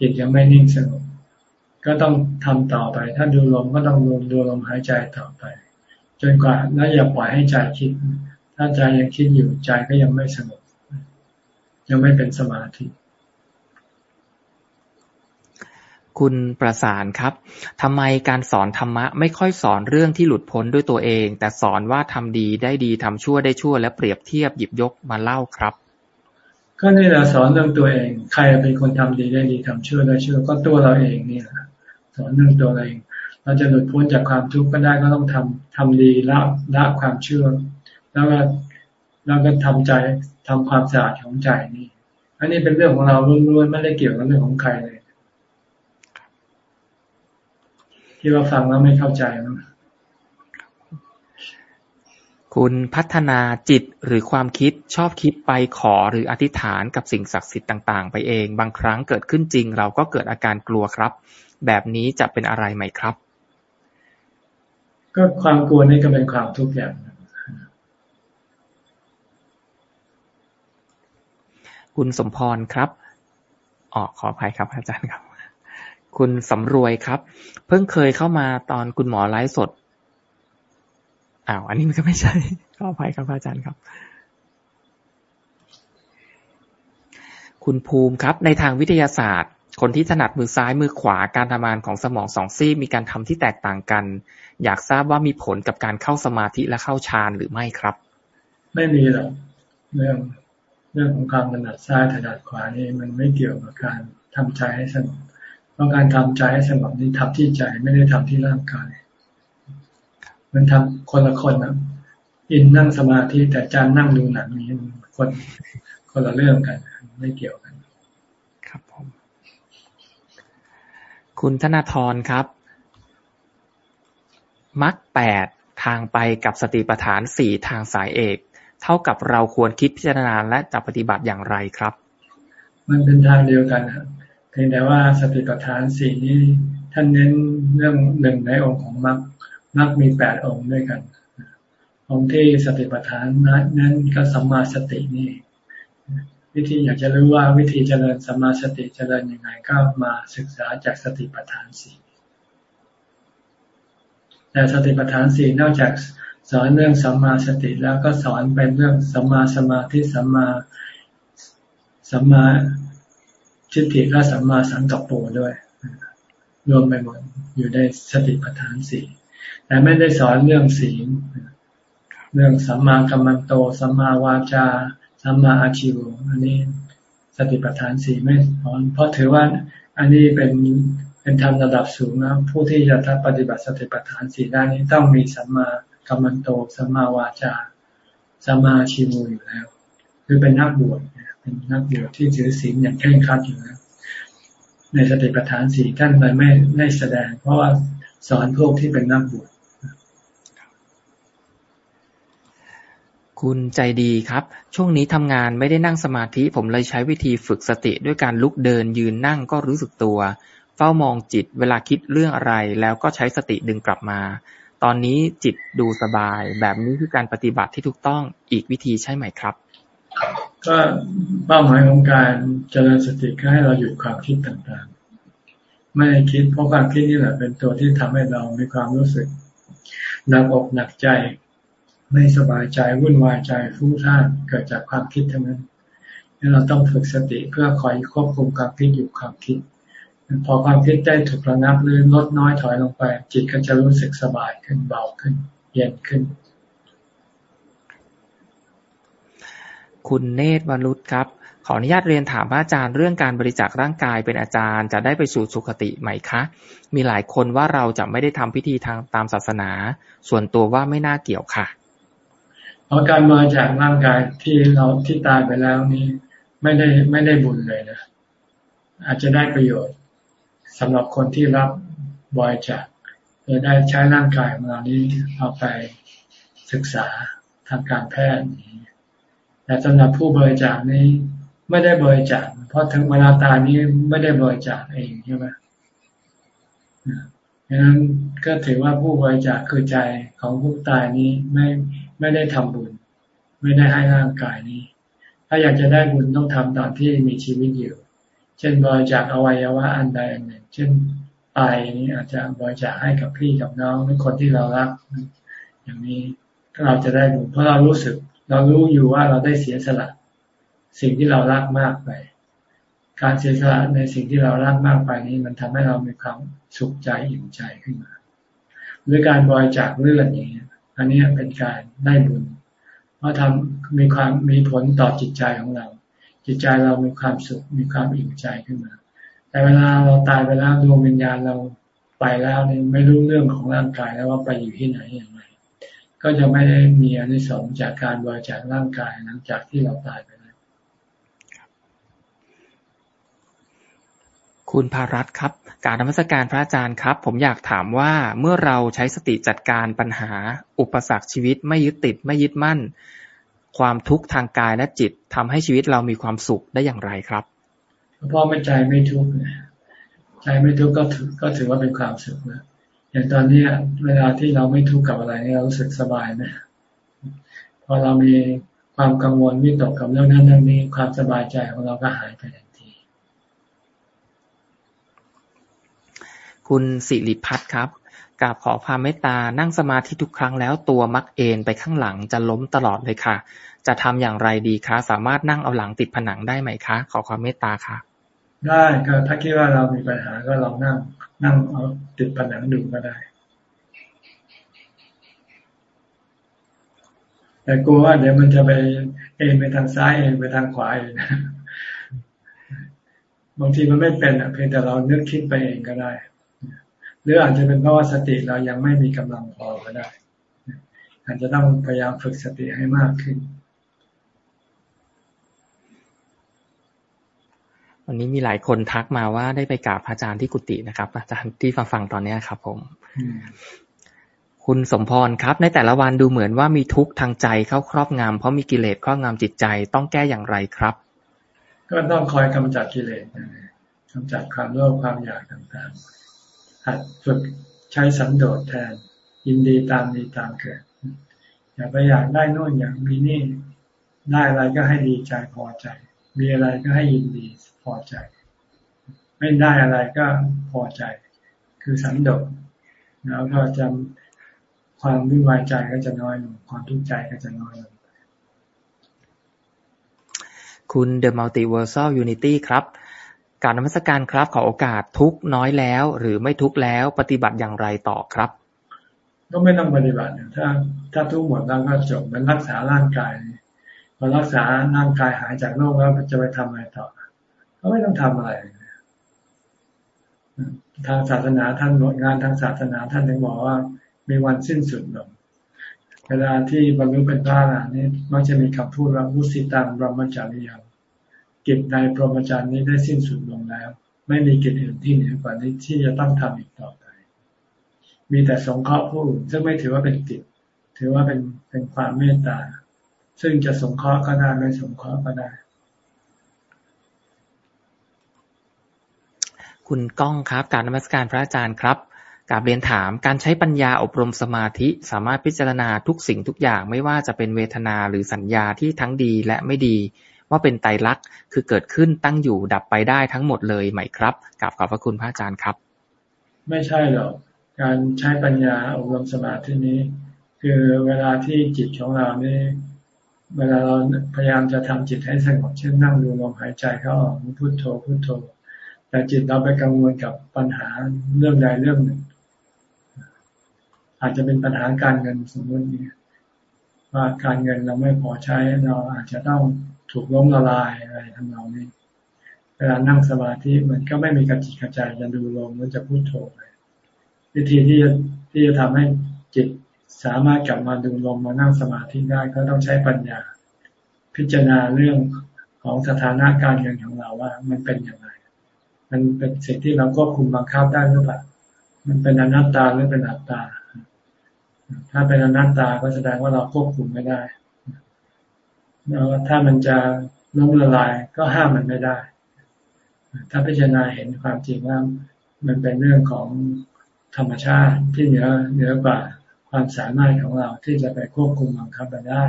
จิตยังไม่นิ่งสงบก็ต้องทำต่อไป ถ้าดูลมก็ต้องดูดูลมหายใจต่อไป จนกว่าแล้วอย่าปล่อยให้ใจคิด ถ้าใจยังคิดอยู่ใจก็ยังไม่สงบยังไม่เป็นสมาธิคุณประสานครับทำไมการสอนธรรมะไม่ค่อยสอนเรื่องที่หลุดพ้นด้วยตัวเอง แต่สอนว่าทำดีได้ดีทำชั่วได้ชั่ว และเปรียบเทียบหยิบยกมาเล่าครับ ก็นี่แหละสอนเรื่องตัวเอง ใครเป็นคนทำดีได้ดีทำชั่วได้ชั่วก็ตัวเราเองนี่แหละสอนเรื่องตัวเราเอง เราจะหลุดพ้นจากความทุกข์ก็ได้ก็ต้องทำทำดีละละความเชื่อ แล้วก็แล้วก็ทำใจทำความสะอาดของใจนี่ อันนี้เป็นเรื่องของเราล้วนๆไม่ได้เกี่ยวกับเรื่องของใครเลยที่เราฟังแล้วไม่เข้าใจนะคุณพัฒนาจิตหรือความคิดชอบคิดไปขอหรืออธิษฐานกับสิ่งศักดิ์สิทธิ์ต่าง ๆ ไปเอง บางครั้งเกิดขึ้นจริง เราก็เกิดอาการกลัวครับ แบบนี้จะเป็นอะไรไหมครับ ก็ความกลัวนี่ก็เป็นความทุกข์อย่าง คุณสมพรครับอ๋อขออภัยครับอาจารย์ครับ คุณสำรวยครับ เพิ่งเคยเข้ามาตอนคุณหมอไลฟ์สดอ้าวอันนี้มันก็ไม่ใช่ขออภัยครับอาจารย์ครับ คุณภูมิครับ ในทางวิทยาศาสตร์ คนที่ถนัดมือซ้ายมือขวาการทำงานของสมองสองซีมีการทำที่แตกต่างกัน อยากทราบว่ามีผลกับการเข้าสมาธิและเข้าฌานหรือไม่ครับ ไม่มีหรอกเรื่องเรื่องของความถนัดซ้ายถนัดขวานี่มันไม่เกี่ยวกับการทำใจให้สงบเพราะการทำใจให้สงบนี่ทำที่ใจไม่ได้ทำที่ร่างกาย มันทำคนละคนนะอินนั่งสมาธิแต่จานนั่งดูหนังนี้คนคนละเรื่องกัน ไม่เกี่ยวกัน ครับผม คุณธนาธรครับมักแปดทางไปกับสติปัฏฐานสี่ทางสายเอก เท่ากับเราควรคิดพิจารณาและจะปฏิบัติอย่างไรครับ มันเป็นทางเดียวกันครับเพียงแต่ว่าสติปัฏฐานสี่นี้ท่านเน้นเรื่องหนึ่งในองค์ของมรรคมรรคมีแปดองค์ด้วยกัน องค์ที่สติปัฏฐานนั้นก็สัมมาสตินี่ วิธีอยากจะรู้ว่าวิธีเจริญสัมมาสติเจริญยังไงก็มาศึกษาจากสติปัฏฐานสี่แต่สติปัฏฐานสี่นอกจากสอนเรื่องสัมมาสติแล้วก็สอนเป็นเรื่องสัมมาสมาธิสัมมาสัมมาทิฏฐิและสัมมาสังกัปโปด้วยรวมไปหมดอยู่ในสติปัฏฐานสี่แต่ไม่ได้สอนเรื่องศีลเรื่องสัมมากัมมันโตสัมมาวาจา สัมมาอาชิวอันนี้สติปัฏฐานสี่ไม่สอน เพราะถือว่าอันนี้เป็นเป็นธรรมระดับสูงนะผู้ที่จะปฏิบัติสติปัฏฐานสี่ด้านนี้ต้องมีสัมมากัมมันโตสัมมาวาจาสัมมาชิวอยู่แล้ว คือเป็นนักบวชเป็นนักบวชที่ถือศีลอย่างเคร่งครัดอยู่แล้วในสติปัฏฐานสี่ท่านเลยไม่ไม่แสดง เพราะว่าสอนพวกที่เป็นนักบวช คุณใจดีครับ ช่วงนี้ทำงานไม่ได้นั่งสมาธิ ผมเลยใช้วิธีฝึกสติด้วยการลุกเดินยืนนั่งก็รู้สึกตัว เฝ้ามองจิตเวลาคิดเรื่องอะไร แล้วก็ใช้สติดึงกลับมา ตอนนี้จิตดูสบาย แบบนี้คือการปฏิบัติที่ถูกต้องอีกวิธีใช่ไหมครับ ก็เป้าหมายของการเจริญสติก็ให้เราหยุดความคิดต่างๆ ไม่คิดเพราะความคิดนี่แหละเป็นตัวที่ทำให้เรามีความรู้สึกหนักอกหนักใจ ไม่สบายใจวุ่นวายใจฟุ้งซ่านเกิดจากความคิดทั้งนั้นเราต้องฝึกสติเพื่อคอยควบคุมความคิดอยู่ความคิด พอความคิดได้ถูกระงับหรือลดน้อยถอยลงไป จิตก็จะรู้สึกสบายขึ้นเบาขึ้น เย็นขึ้น คุณเนตรวรุษครับ ขออนุญาตเรียนถามพระอาจารย์เรื่องการบริจาคร่างกายเป็นอาจารย์ จะได้ไปสู่สุคติไหมคะ มีหลายคนว่าเราจะไม่ได้ทำพิธีทางตามศาสนา ส่วนตัวว่าไม่น่าเกี่ยวค่ะ เพราะการมาจากร่างกายที่เราที่ตายไปแล้วนี้ ไม่ได้ไม่ได้บุญเลยนะ อาจจะได้ประโยชน์สำหรับคนที่รับบริจาคจะได้ใช้ร่างกายของเรานี้เอาไปศึกษาทางการแพทย์แต่สำหรับผู้บริจาคนี้ไม่ได้บริจาคเพราะถึงเวลาตายนี้ไม่ได้บริจาคเองใช่ไหมดังนั้นก็ถือว่าผู้บริจาคคือใจของผู้ตายนี้ไม่ ไม่ได้ทำบุญ ไม่ได้ให้ร่างกายนี้ ถ้าอยากจะได้บุญต้องทำตอนที่มีชีวิตอยู่ เช่นบริจาคอวัยวะอันใดอันหนึ่ง เช่นไตนี้อาจจะบริจาคให้กับพี่กับน้องหรือคนที่เรารัก อย่างนี้เราจะได้บุญเพราะเรารู้สึก เรารู้อยู่ว่าเราได้เสียสละ สิ่งที่เรารักมากไป การเสียสละในสิ่งที่เรารักมากไปนี้ มันทำให้เรามีความสุขใจอิ่มใจขึ้นมาหรือการบริจาคเลือดอย่างนี้ อันนี้เป็นการได้บุญ เพราะทำมีความมีผลต่อจิตใจของเรา จิตใจเรามีความสุขมีความอิ่มใจขึ้นมา แต่เวลาเราตายไปแล้วดวงวิญญาณเราไปแล้วนี่ไม่รู้เรื่องของร่างกายแล้วว่าไปอยู่ที่ไหนอย่างไร ก็จะไม่ได้มีอนิสงส์จากการบริจาคร่างกายหลังจากที่เราตายไปแล้ว คุณภารัตครับ การนมัสการพระอาจารย์ครับ ผมอยากถามว่าเมื่อเราใช้สติจัดการปัญหา อุปสรรคชีวิตไม่ยึดติดไม่ยึดมั่น ความทุกข์ทางกายและจิตทำให้ชีวิตเรามีความสุขได้อย่างไรครับเพราะไม่ใจไม่ทุกข์ใจไม่ทุกข์ก็ถือก็ถือว่าเป็นความสุขนะอย่างตอนนี้เวลาที่เราไม่ทุกข์กับอะไรนี่เรารู้สึกสบายไหมพอเรามีความกังวลวิตกกับเรื่องนั้นเรื่องนี้ความสบายใจของเราก็หายไปทันที คุณสิริพัฒน์ครับกราบขอความเมตตา นั่งสมาธิทุกครั้งแล้วตัวมักเอนไปข้างหลังจะล้มตลอดเลยค่ะ จะทำอย่างไรดีคะ สามารถนั่งเอาหลังติดผนังได้ไหมคะ ขอความเมตตาค่ะ ได้ก็ถ้าคิดว่าเรามีปัญหาก็ลองนั่ง นั่งเอาติดผนังดูก็ได้ แต่กลัวว่าเดี๋ยวมันจะไปเอนไปทางซ้ายเอนไปทางขวาเองบางทีมันไม่เป็นอะเพียงแต่เรานึกคิดไปเองก็ได้ หรืออาจจะเป็นเพราะว่าสติเรายังไม่มีกำลังพอก็ได้ อาจจะต้องพยายามฝึกสติให้มากขึ้น วันนี้มีหลายคนทักมาว่าได้ไปกราบอาจารย์ที่กุฏินะครับ อาจารย์ที่ฟังฟังตอนนี้ครับ ผมคุณสมพรครับ ในแต่ละวันดูเหมือนว่ามีทุกข์ทางใจเข้าครอบงำเพราะมีกิเลสครอบงำจิตใจต้องแก้อย่างไรครับ ก็ต้องคอยกำจัดกิเลสกำจัดความโลภความอยากต่างๆ หัดฝึกใช้สันโดษแทน ยินดีตามดีตามเกิด อย่าไปอยากได้นู่นอยากมีนี่ได้อะไรก็ให้ดีใจพอใจ มีอะไรก็ให้ยินดีพอใจ ไม่ได้อะไรก็พอใจ คือสันโดษแล้วก็จะความวุ่นวายใจก็จะน้อยลงความทุกข์ใจก็จะน้อยลงคุณ The Multiversal Unity ครับ การนมัสการครับขอโอกาสทุกน้อยแล้ว หรือไม่ทุกแล้วปฏิบัติอย่างไรต่อครับ ก็ไม่ต้องปฏิบัติถ้า ถ้าทุกหมดแล้วก็จบมันรักษาร่างกายพอรักษาร่างกายหายจากโรคแล้วจะไปทำอะไรต่อ ก็ไม่ต้องทำอะไรทางศาสนาท่านหมดงานทางศาสนาท่านถึงบอกว่า มีวันสิ้นสุดลงเวลาที่บรรลุเป็นพระอรหันต์นี่มักจะมีคำพูดว่ามุสิตังบรมจาริยัง กิจในพรหมจรรย์นี้ได้สิ้นสุดลงแล้ว ไม่มีกิจอื่นที่เหนือกว่านี้ที่จะต้องทำอีกต่อไป มีแต่สงเคราะห์ผู้อื่นซึ่งไม่ถือว่าเป็นกิจถือว่าเป็นเป็นความเมตตา ซึ่งจะสงเคราะห์ก็ได้ไม่สงเคราะห์ก็ได้ คุณก้องครับ การนมัสการพระอาจารย์ครับกาบเรียนถามการใช้ปัญญาอบรมสมาธิสามารถพิจารณาทุกสิ่งทุกอย่างไม่ว่าจะเป็นเวทนาหรือสัญญาที่ทั้งดีและไม่ดี ว่าเป็นไตรลักษณ์ คือเกิดขึ้นตั้งอยู่ดับไปได้ทั้งหมดเลยไหมครับกราบขอบพระคุณพระอาจารย์ครับ ไม่ใช่หรอก การใช้ปัญญาอบรมสมาธินี้ คือเวลาที่จิตของเรานี่เวลาเราพยายามจะทำจิตให้สงบเช่นนั่งดูลมหายใจเข้าออกพุโทโธพุโทโธ แต่จิตเราไปกังวลกับปัญหาเรื่องใดเรื่องหนึ่ง อาจจะเป็นปัญหาการเงินสมมตินี่ว่าการเงินเราไม่พอใช้เราอาจจะต้อง ถูกล้มละลายอะไรทำนองนี้เวลานั่งสมาธิมันก็ไม่มีกระจิตกระใจจะดูลมมันจะพูดโธไปวิธีที่จะที่จะทำให้จิตสามารถกลับมาดูลมมานั่งสมาธิได้ก็ต้องใช้ปัญญา พิจารณาเรื่องของสถานะการเงินของเราว่า มันเป็นอย่างไร มันเป็นสิ่งที่เราควบคุมบังคับได้หรือเปล่ามันเป็นอนัตตาหรือเป็นอัตตา ถ้าเป็นอนัตตาก็แสดงว่าเราควบคุมไม่ได้ แล้วถ้ามันจะล้มละลายก็ห้ามมันไม่ได้ ถ้าพิจารณาเห็นความจริงว่ามันเป็นเรื่องของธรรมชาติที่เหนือเหนือกว่าความสามารถของเราที่จะไปควบคุมบังคับมันได้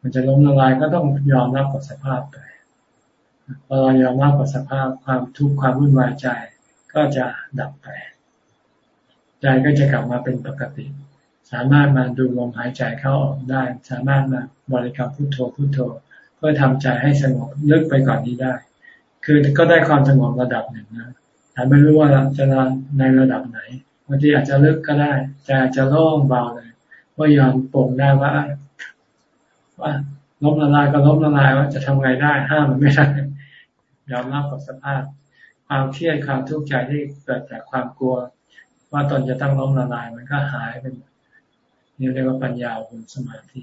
มันจะล้มละลายก็ต้องยอมรับกับสภาพไปพอเรายอมรับกับสภาพความทุกข์ความวุ่นวายใจก็จะดับไป ใจก็จะกลับมาเป็นปกติ สามารถมาดูลมหายใจเข้าออกได้ สามารถมาบริกรรมพุทโธพุทโธ เพื่อทำใจให้สงบลึกไปก่อนนี้ได้ คือก็ได้ความสงบระดับหนึ่งนะแต่ไม่รู้ว่าจะในระดับไหนบางทีอาจจะลึกก็ได้จะอาจจะโล่งเบาเลยว่ายอมปรงได้ว่าว่าล้มละลายก็ล้มละลายว่าจะทำไงได้ห้ามมันไม่ได้ยอมรับกับสภาพ ความเครียดความทุกข์ใจที่เกิดจากความกลัว ว่าตนจะต้องล้มละลายมันก็หายไปหมด นี่เรียกว่าปัญญาบนสมาธิ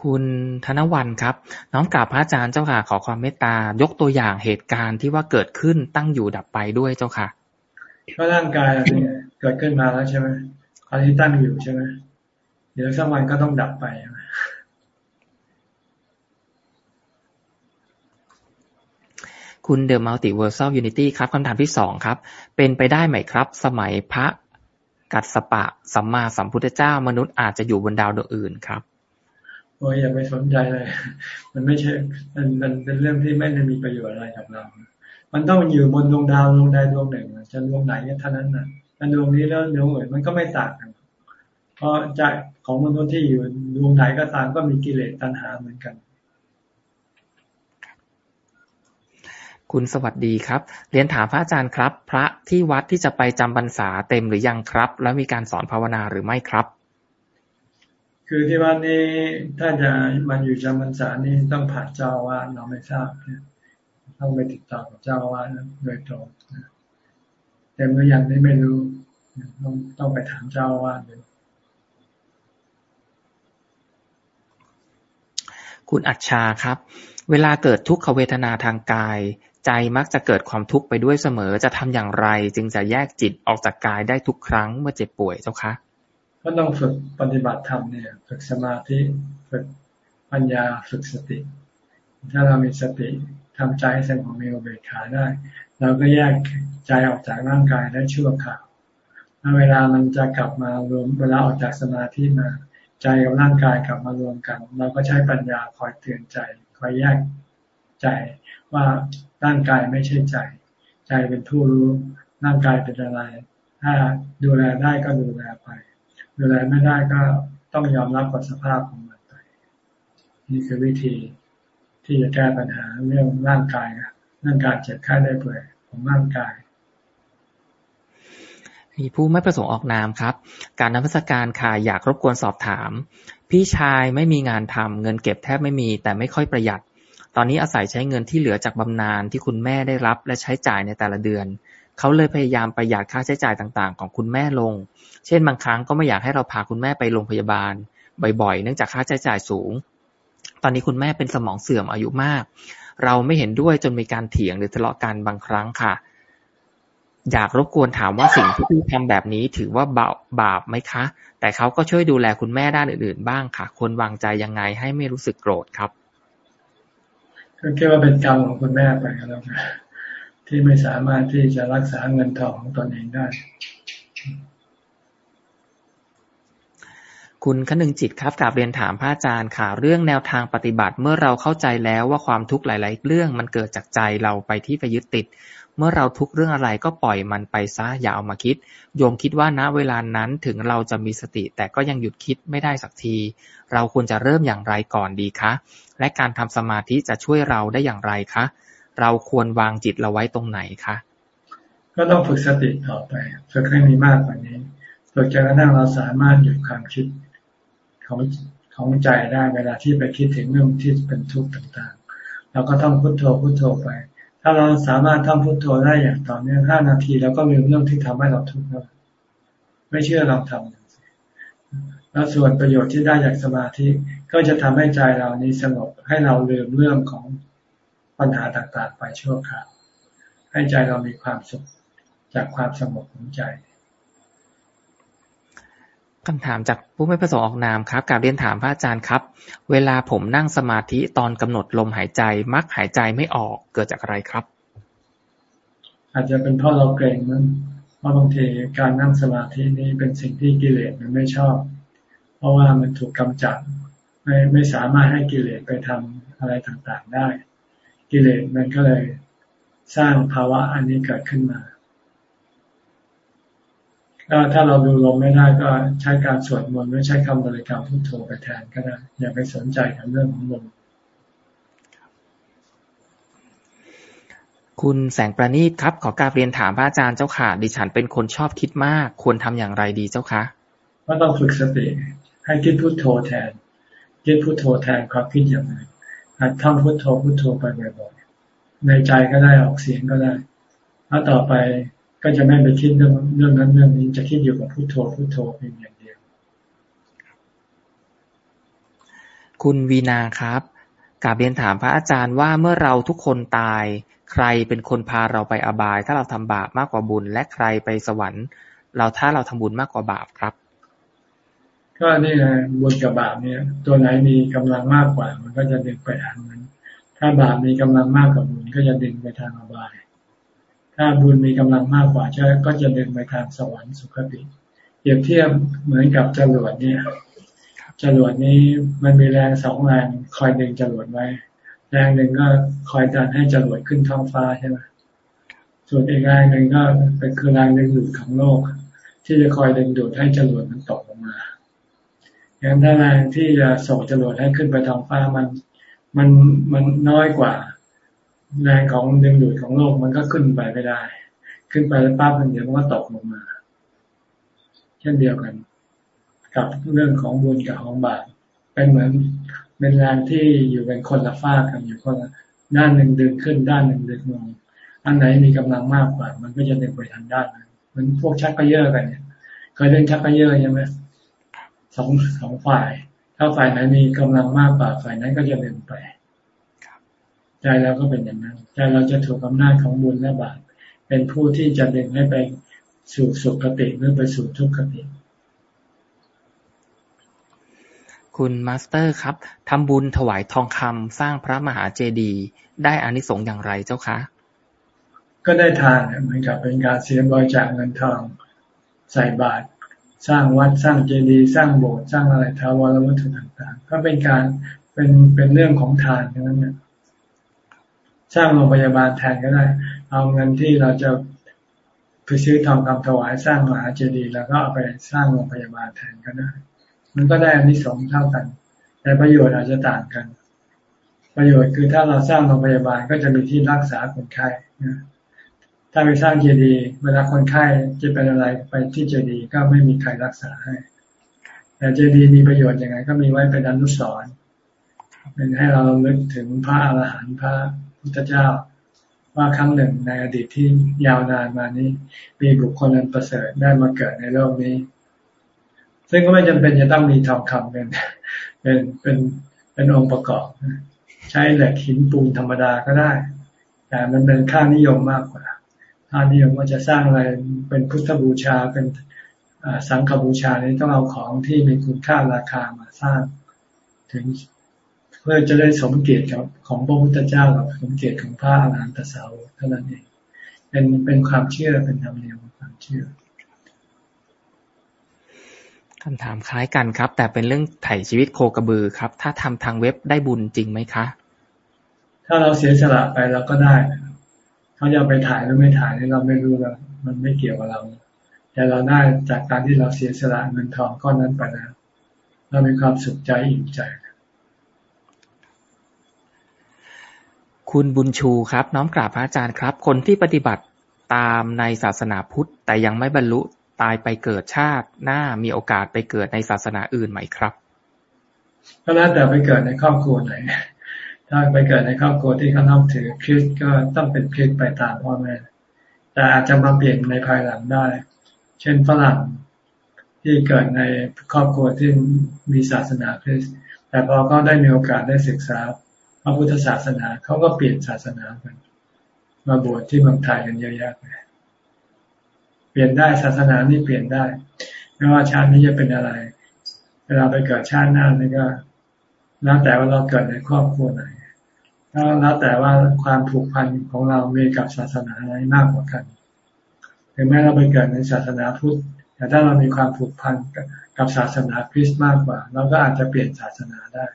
คุณธนวันครับ น้อมกราบพระอาจารย์เจ้าค่ะ ขอความเมตตายกตัวอย่างเหตุการณ์ที่ว่าเกิดขึ้นตั้งอยู่ดับไปด้วยเจ้าค่ะก็ร่างกายเนี่ยเกิดขึ้นมาแล้วใช่ไหมตอนที่ตั้งอยู่ใช่ไหมเดี๋ยวสักวันก็ต้องดับไปใช่ไหม คุณ The Multiversal Unity ครับคำถามที่สองครับ เป็นไปได้ไหมครับ สมัยพระกัสปะสัมมาสัมพุทธเจ้ามนุษย์อาจจะอยู่บนดาวดวงอื่นครับโอ้ยอย่าไปสนใจเลย มันไม่ใช่มันมันเป็นเรื่องที่ไม่ได้มีประโยชน์อะไรกับเรา มันต้องอยู่บนดวงดาวดวงใดดวงหนึ่งจะดวงไหนเท่านั้นนะถ้าดวงนี้แล้วดวงอื่นมันก็ไม่ต่างกันเพราะใจของมนุษย์ที่อยู่ดวงไหนก็ตามก็มีกิเลสตัณหาเหมือนกัน คุณสวัสดีครับ เรียนถามพระอาจารย์ครับ พระที่วัดที่จะไปจำพรรษาเต็มหรือยังครับ แล้วมีการสอนภาวนาหรือไม่ครับ คือที่วัดนี้ถ้าจะมันอยู่จำพรรษานี่ต้องผ่านเจ้าว่าเราไม่ทราบต้องไปติดต่อกับเจ้าว่าโดยตรงแต่เมื่อยังนี้ไม่รู้ต้องต้องไปถามเจ้าว่าเลยคุณอัจฉาครับ เวลาเกิดทุกขเวทนาทางกาย ใจมักจะเกิดความทุกข์ไปด้วยเสมอจะทำอย่างไร จึงจะแยกจิตออกจากกายได้ทุกครั้งเมื่อเจ็บป่วยเจ้าคะก็ต้องฝึกปฏิบัติธรรมเนี่ยฝึกสมาธิฝึกปัญญาฝึกสติ ถ้าเรามีสติทำใจให้สงบมีอุเบกขาได้ เราก็แยกใจออกจากร่างกายได้ชั่วคราวเวลามันจะกลับมารวมเวลาออกจากสมาธิมา ใจกับร่างกายกลับมารวมกัน เราก็ใช้ปัญญาคอยเตือนใจ คอยแยกใจว่า ร่างกายไม่ใช่ใจ ใจเป็นผู้รู้ ร่างกายเป็นอะไร ถ้าดูแลได้ก็ดูแลไป ดูแลไม่ได้ก็ต้องยอมรับกับสภาพของมันไป นี่คือวิธีที่จะแก้ปัญหาเรื่องร่างกายเรื่องการเจ็บไข้ได้ป่วยของร่างกายมีผู้ไม่ประสงค์ออกนามครับ การนมัสการค่ะอยากรบกวนสอบถาม พี่ชายไม่มีงานทำเงินเก็บแทบไม่มี แต่ไม่ค่อยประหยัด ตอนนี้อาศัยใช้เงินที่เหลือจากบำนาญที่คุณแม่ได้รับและใช้จ่ายในแต่ละเดือน เขาเลยพยายามประหยัดค่าใช้จ่ายต่างๆ ของคุณแม่ลง เช่นบางครั้งก็ไม่อยากให้เราพาคุณแม่ไปโรงพยาบาล บ่อยๆ เนื่องจากค่าใช้จ่ายสูง ตอนนี้คุณแม่เป็นสมองเสื่อมอายุมาก เราไม่เห็นด้วยจนมีการเถียงหรือทะเลาะกันบางครั้งค่ะ อยากรบกวนถามว่าสิ่งที่พี่ทำแบบนี้ถือว่าบาบาปไหมคะ แต่เขาก็ช่วยดูแลคุณแม่ด้านอื่นๆ บ้างค่ะ ควรวางใจยังไงให้ไม่รู้สึกโกรธครับ ก็คิดว่าเป็นกรรมของคุณแม่ไปแล้วกันที่ไม่สามารถที่จะรักษาเงินทองของตนเองได้ คุณขนึงจิตครับกราบเรียนถามพระอาจารย์ค่ะ เรื่องแนวทางปฏิบัติเมื่อเราเข้าใจแล้วว่าความทุกข์หลาย ๆ เรื่องมันเกิดจากใจเราไปที่ไปยึดติด เมื่อเราทุกเรื่องอะไรก็ปล่อยมันไปซะ อย่าเอามาคิด โยมคิดว่าณเวลานั้นถึงเราจะมีสติ แต่ก็ยังหยุดคิดไม่ได้สักที เราควรจะเริ่มอย่างไรก่อนดีคะ และการทำสมาธิจะช่วยเราได้อย่างไรคะ เราควรวางจิตเราไว้ตรงไหนคะก็ต้องฝึกสติต่อไปฝึกให้มีมากกว่านี้ฝึกจนกระทั่งเราสามารถหยุดความคิดของของใจได้เวลาที่ไปคิดถึงเรื่องที่เป็นทุกข์ต่างๆ เราก็ต้องพุโทโธพุโทโธไป ถ้าเราสามารถทำพุโทโธได้อย่างต่อเนื่องห้านาทีแล้วก็ลืมเรื่องที่ทำให้เราทุกข์แล้วไม่เชื่อลองทำแล้วส่วนประโยชน์ที่ได้จากสมาธิก็จะทำให้ใจเรานี้สงบให้เราลืมเรื่องของปัญหาต่างๆ ไปชั่วคราวให้ใจเรามีความสุขจากความสงบของใจ คำถามจากผู้ไม่ประสงค์ออกนามครับการเรียนถามพระอาจารย์ครับ เวลาผมนั่งสมาธิตอนกำหนดลมหายใจ มักหายใจไม่ออกเกิดจากอะไรครับ อาจจะเป็นเพราะเราเกรงนั้นเพราะบางทีการนั่งสมาธินี้เป็นสิ่งที่กิเลสมันไม่ชอบ เพราะว่ามันถูกกำจัดไม่ไม่สามารถให้กิเลสไปทำอะไรต่างๆได้ กิเลสมันก็เลยสร้างภาวะอันนี้เกิดขึ้นมา ก็ถ้าเราดูลมไม่ได้ก็ใช้การสวดมนต์ไม่ใช้คำบริกรรมพุทโธไปแทนก็ได้อย่าไปสนใจกับเรื่องของลมคุณแสงประณีตครับ ขอการเรียนถามพระอาจารย์เจ้าค่ะ ดิฉันเป็นคนชอบคิดมาก ควรทำอย่างไรดีเจ้าคะก็ต้องฝึกสติ ให้คิดพุทโธแทนคิดพุทโธแทนความคิดอย่างไรหัดทำพุทโธพุทโธไปบ่อยๆในใจก็ได้ออกเสียงก็ได้ แล้วต่อไป ก็จะไม่ไปคิดเรื่องเรื่องนั้นเรื่องนี้จะคิดอยู่กับพุทโธพุทโธเพียงอย่างเดียว คุณวีนาครับกาบเรียนถามพระอาจารย์ว่าเมื่อเราทุกคนตาย ใครเป็นคนพาเราไปอบาย ถ้าเราทำบาปมากกว่าบุญ และใครไปสวรรค์ เราถ้าเราทำบุญมากกว่าบาปครับ ก็นี่ไงบุญกับบาปเนี่ย ตัวไหนมีกำลังมากกว่า มันก็จะดึงไปทางนั้น ถ้าบาปมีกำลังมากกว่าบุญก็จะดึงไปทางอบาย ถ้าบุญมีกำลังมากกว่าก็จะดึงไปทางสวรรค์สุคติจรียบเทียบเหมือนกับจรวดเนี่ยจรวดนี้มันมีแรงสองแรงคอยดึงจรวดไว้ แรงหนึ่งก็คอยดันให้จรวดขึ้นท้องฟ้าใช่ไหมส่วนอีกแรงหนึ่งก็เป็นคือแรงดึงดูดของโลก ที่จะคอยดึงดูดให้จรวดมันตกลงมาอย่างถ้าแรงที่จะส่งจรวดให้ขึ้นไปท้องฟ้ามันมันมันน้อยกว่า แรงของดึงดูดของโลกมันก็ขึ้นไปไม่ได้ ขึ้นไปแล้วปั๊บมันเดี๋ยวมันก็ตกลงมา เช่นเดียวกัน กับเรื่องของบุญกับของบาปเป็นเหมือนเป็นแรงที่อยู่เป็นคนละฝ้ากันอยู่คนละด้านหนึ่งดึงขึ้นด้านหนึ่งดึงลงอันไหนมีกำลังมากกว่า มันก็จะดึงไปทางด้านนั้นเหมือนพวกชักกระเยอะกันเนี่ยเคยเล่นชักกระเยอะใช่ไหมสองสองฝ่าย ถ้าฝ่ายไหนมีกำลังมากกว่าฝ่ายนั้นก็จะดึงไป ใจเราก็เป็นอย่างนั้นใจเราจะถูกอำนาจของบุญและบาปเป็นผู้ที่จะดึงให้ไปสู่สุคติหรือไปสู่ทุคติคุณ Master ครับทำบุญถวายทองคำสร้างพระมหาเจดีย์ได้อานิสงส์อย่างไรเจ้าคะ ก็ได้ทานเหมือนกับเป็นการเสียบริจาคเงินทองใส่บาตรสร้างวัดสร้างเจดีย์สร้างโบสถ์สร้างอะไรทาวรวัตถุต่างๆ ก็เป็นการเป็นเป็นเรื่องของทานทั้งนั้นเนี่ย สร้างโรงพยาบาลแทนก็ได้ เอาเงินที่เราจะไปซื้อทองคำถวายสร้างมหาเจดีย์แล้วก็เอาไปสร้างโรงพยาบาลแทนก็ได้ มันก็ได้อันนี้สองเท่ากัน แต่ประโยชน์อาจจะต่างกัน ประโยชน์คือถ้าเราสร้างโรงพยาบาลก็จะมีที่รักษาคนไข้นะถ้าไปสร้างเจดีย์เวลาคนไข้จะเป็นอะไรไปที่เจดีย์ก็ไม่มีใครรักษาให้ แต่เจดีย์มีประโยชน์ยังไง ก็มีไว้เป็นอนุสรณ์เป็นให้เราลึกถึงพระอรหันต์พระ พุทธเจ้า ว่าครั้งหนึ่งในอดีตที่ยาวนานมานี้ มีบุคคลอันประเสริฐได้มาเกิดในโลกนี้ ซึ่งก็ไม่จำเป็นจะต้องมีทองคำเป็นเป็นเป็นเป็นองค์ประกอบ ใช้เหล็กหินปูนธรรมดาก็ได้ แต่มันเป็นค่านิยมมากกว่าค่านิยมว่าจะสร้างอะไรเป็นพุทธบูชาเป็นสังฆบูชานี้ต้องเอาของที่มีคุณค่าราคามาสร้าง ถึง พื่อจะได้สมเกียรติกับของพระพุทธเจ้ากับสมเกียรติของพระอรหันตสาวกเท่านั้นเองเป็นเป็นความเชื่อเป็นธรรมเนียมความเชื่อคำถามคล้ายกันครับ แต่เป็นเรื่องไถ่ชีวิตโคกระบือครับ ถ้าทำทางเว็บได้บุญจริงไหมคะ ถ้าเราเสียสละไปเราก็ได้เขาจะไปถ่ายหรือไม่ถ่ายนี่เราไม่รู้แล้วมันไม่เกี่ยวกับเรา แต่เราได้จากการที่เราเสียสละเงินทองก้อนนั้นไปแล้วเรามีความสุขใจอิ่มใจ คุณบุญชูครับ น้อมกราบพระอาจารย์ครับ คนที่ปฏิบัติตามในศาสนาพุทธ แต่ยังไม่บรรลุตายไปเกิดชาติหน้ามีโอกาสไปเกิดในศาสนาอื่นไหมครับก็แล้วแต่ไปเกิดในครอบครัวไหนถ้าไปเกิดในครอบครัวที่เขานับถือคริสก็ต้องเป็นคริสไปตามพ่อแม่แต่อาจจะมาเปลี่ยนในภายหลังได้ เช่นฝรั่งที่เกิดในครอบครัวที่มีศาสนาคริสต์แต่พอเขาได้มีโอกาสได้ศึกษา พระพุทธศาสนาเขาก็เปลี่ยนศาสนากัน มาบวชที่เมืองไทยกันเยอะแยะเลยเปลี่ยนได้ศาสนานี่เปลี่ยนได้ไม่ว่าชาตินี้จะเป็นอะไร เวลาไปเกิดชาติหน้านี่ก็แล้วแต่ว่าเราเกิดในครอบครัวไหนแล้วแต่ว่าความผูกพันของเรามีกับศาสนาอะไรมากกว่ากันถึงแม้เราไปเกิดในศาสนาพุทธแต่ถ้าเรามีความผูกพันกับศาสนาคริสต์มากกว่า เราก็อาจจะเปลี่ยนศาสนาได้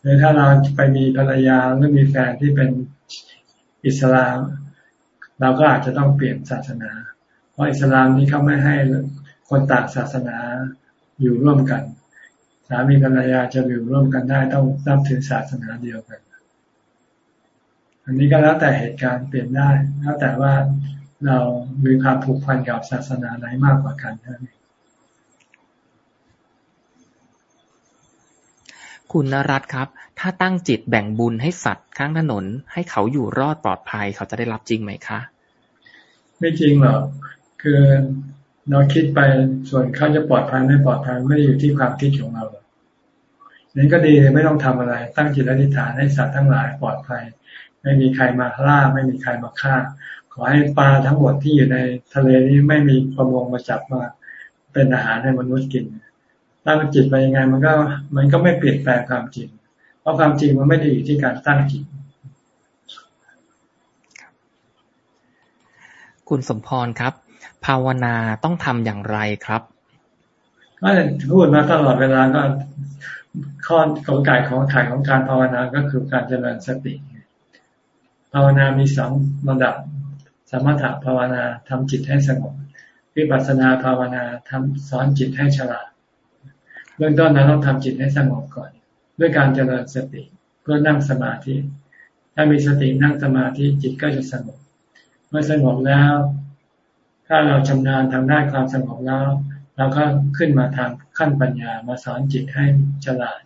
หรือถ้าเราไปมีภรรยาหรือมีแฟนที่เป็นอิสลาม เราก็อาจจะต้องเปลี่ยนศาสนา เพราะอิสลามนี้เขาไม่ให้คนต่างศาสนาอยู่ร่วมกัน สามีภรรยาจะอยู่ร่วมกันได้ต้องนับถือศาสนาเดียวกัน อันนี้ก็แล้วแต่เหตุการณ์เปลี่ยนได้แล้วแต่ว่าเรามีความผูกพันกับศาสนาไหนมากกว่ากันเท่านั้น คุณนรัตครับ ถ้าตั้งจิตแบ่งบุญให้สัตว์ข้างถนน ให้เขาอยู่รอดปลอดภัยเขาจะได้รับจริงไหมคะ ไม่จริงหรอกคือเราคิดไปส่วนเขาจะปลอดภัยไม่ปลอดภัยไม่ได้อยู่ที่ความคิดของเรานั้นก็ดีไม่ต้องทำอะไร ตั้งจิตอธิษฐานให้สัตว์ทั้งหลายปลอดภัย ไม่มีใครมาล่า ไม่มีใครมาฆ่า ขอให้ปลาทั้งหมดที่อยู่ในทะเลนี้ไม่มีประมงมาจับมาเป็นอาหารให้มนุษย์กิน ตั้งจิตไปยังไง มันก็มันก็ไม่เปลี่ยนแปลงความจริง เพราะความจริงมันไม่ได้อยู่ที่การตั้งจิตคุณสมพรครับ ภาวนาต้องทำอย่างไรครับก็พูดมาตลอดเวลาก็ข้อของกายของถ่ายของการภาวนาก็คือการเจริญสติ ภาวนามีสองระดับ สมถะภาวนาทำจิตให้สงบวิปัสสนาภาวนาทำสอนจิตให้ฉลาด เบื้องต้นเราต้องทำจิตให้สงบก่อน ด้วยการเจริญสติเพื่อนั่งสมาธิ ถ้ามีสตินั่งสมาธิจิตก็จะสงบ เมื่อสงบแล้ว ถ้าเราชำนาญทางด้านความสงบแล้วเราก็ขึ้นมาทางขั้นปัญญามาสอนจิตให้ฉลาด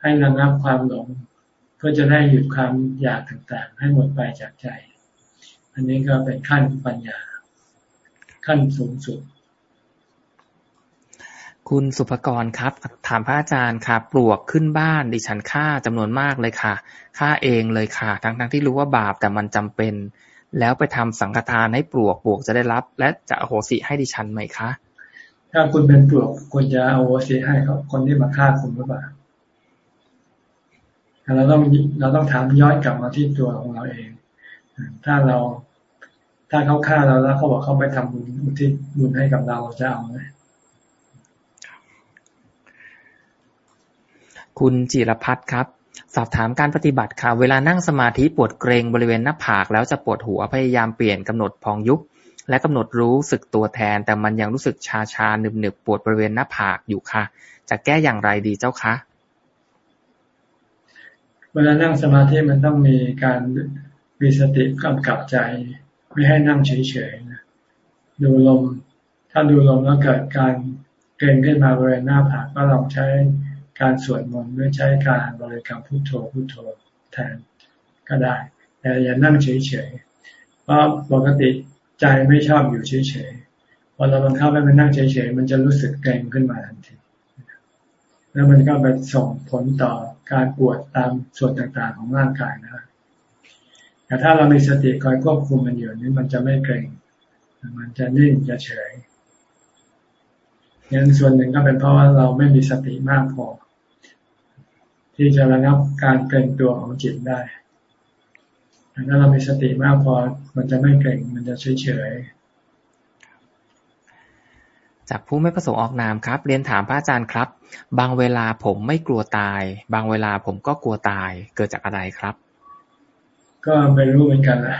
ให้ระงับความหลงเพื่อจะได้หยุดความอยากต่างๆ ให้หมดไปจากใจ อันนี้ก็เป็นขั้นปัญญา ขั้นสูงสุด คุณสุภกรครับ ถามพระอาจารย์ค่ะ ปลวกขึ้นบ้านดิฉันฆ่าจำนวนมากเลยค่ะฆ่าเองเลยค่ะ ทั้งๆทที่รู้ว่าบาปแต่มันจำเป็น แล้วไปทำสังฆทานให้ปลวกปลวกจะได้รับ และจะโหสิให้ดิฉันไหมคะ ถ้าคุณเป็นปลวกควรจะเอาโอซีให้เขาคนที่มาฆ่าคุณหรือเปล่าเราต้องเราต้องถามย้อนกลับมาที่ตัวของเราเอง ถ้าเราถ้าเขาฆ่าเราแล้วเขาบอกเขาไปทำบุญอุทิศบุญให้กับเราจะเอาไหม คุณจิรพัฒน์ครับ สอบถามการปฏิบัติค่ะ เวลานั่งสมาธิปวดเกรงบริเวณหน้าผากแล้วจะปวดหัวพยายามเปลี่ยนกำหนดพองยุบและกำหนดรู้สึกตัวแทน แต่มันยังรู้สึกชาชาหนึบหนึบปวดบริเวณหน้าผากอยู่ค่ะ จะแก้อย่างไรดีเจ้าคะ เวลานั่งสมาธิมันต้องมีการมีสติกำกับใจ ไม่ให้นั่งเฉยๆนะดูลม ถ้าดูลมแล้วเกิดการเกรงขึ้นมาบริเวณหน้าผากก็ลองใช้ การสวดมนต์หรือใช้การบริกรรมพุทโธพุทโธแทนก็ได้ แต่อย่านั่งเฉยๆ เพราะปกติใจไม่ชอบอยู่เฉยๆ พอเราบังคับให้มันนั่งเฉยๆ มันจะรู้สึกเกร็งขึ้นมาทันที แล้วมันก็ไปส่งผลต่อการปวดตามส่วนต่างๆของร่างกายนะแต่ถ้าเรามีสติคอยควบคุมมันอยู่นี่มันจะไม่เกร็ง มันจะนิ่งจะเฉยงั้นส่วนหนึ่งก็เป็นเพราะว่าเราไม่มีสติมากพอ ที่จะระงับการเกร็งตัวของจิตได้ถ้าเรามีสติมากพอ มันจะไม่เก่งมันจะเฉยเฉยจากผู้ไม่ประสงค์ออกนามครับ เรียนถามพระอาจารย์ครับ บางเวลาผมไม่กลัวตาย บางเวลาผมก็กลัวตาย เกิดจากอะไรครับ ก็ไม่รู้เหมือนกันนะ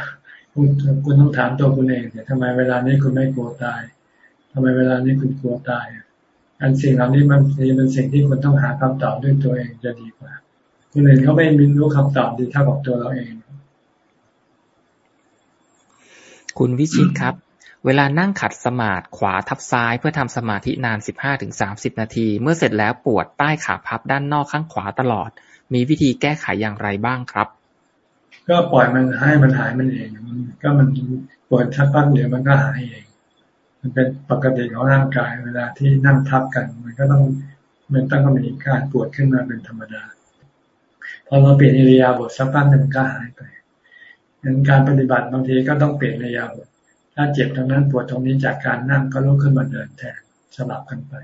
คุณคุณต้องถามตัวคุณเองเนี่ยทำไมเวลานี้คุณไม่กลัวตายทำไมเวลานี้คุณกลัวตาย อันสิ่งเหล่านี้มันเป็นสิ่งที่คุณต้องหาคำตอบด้วยตัวเองจะดีกว่าคนอื่นเขาไม่มีรู้คำตอบดีเท่ากับตัวเราเอง คุณวิชิตครับ เวลานั่งขัดสมาธิขวาทับซ้าย เพื่อทำสมาธินานสิบห้าถึงสามสิบนาที เมื่อเสร็จแล้วปวดใต้ขาพับด้านนอกข้างขวาตลอด มีวิธีแก้ไขอย่างไรบ้างครับ ก็ปล่อยมันให้มันหายมันเองมันก็มันปวดทับปั้นเดี๋ยวมันก็หายเอง มันเป็นปกติของร่างกายเวลาที่นั่งทับกัน มันก็ต้องมันต้องมีการปวดขึ้นมาเป็นธรรมดา พอเราเปลี่ยนอิริยาบถสักพักนึงมันก็หายไปดังการปฏิบัติบางทีก็ต้องเปลี่ยนระยะบทถ้าเจ็บตรงนั้นปวดตรงนี้จากการนั่งก็ลุกขึ้นมาเดินแทนสลับกันไป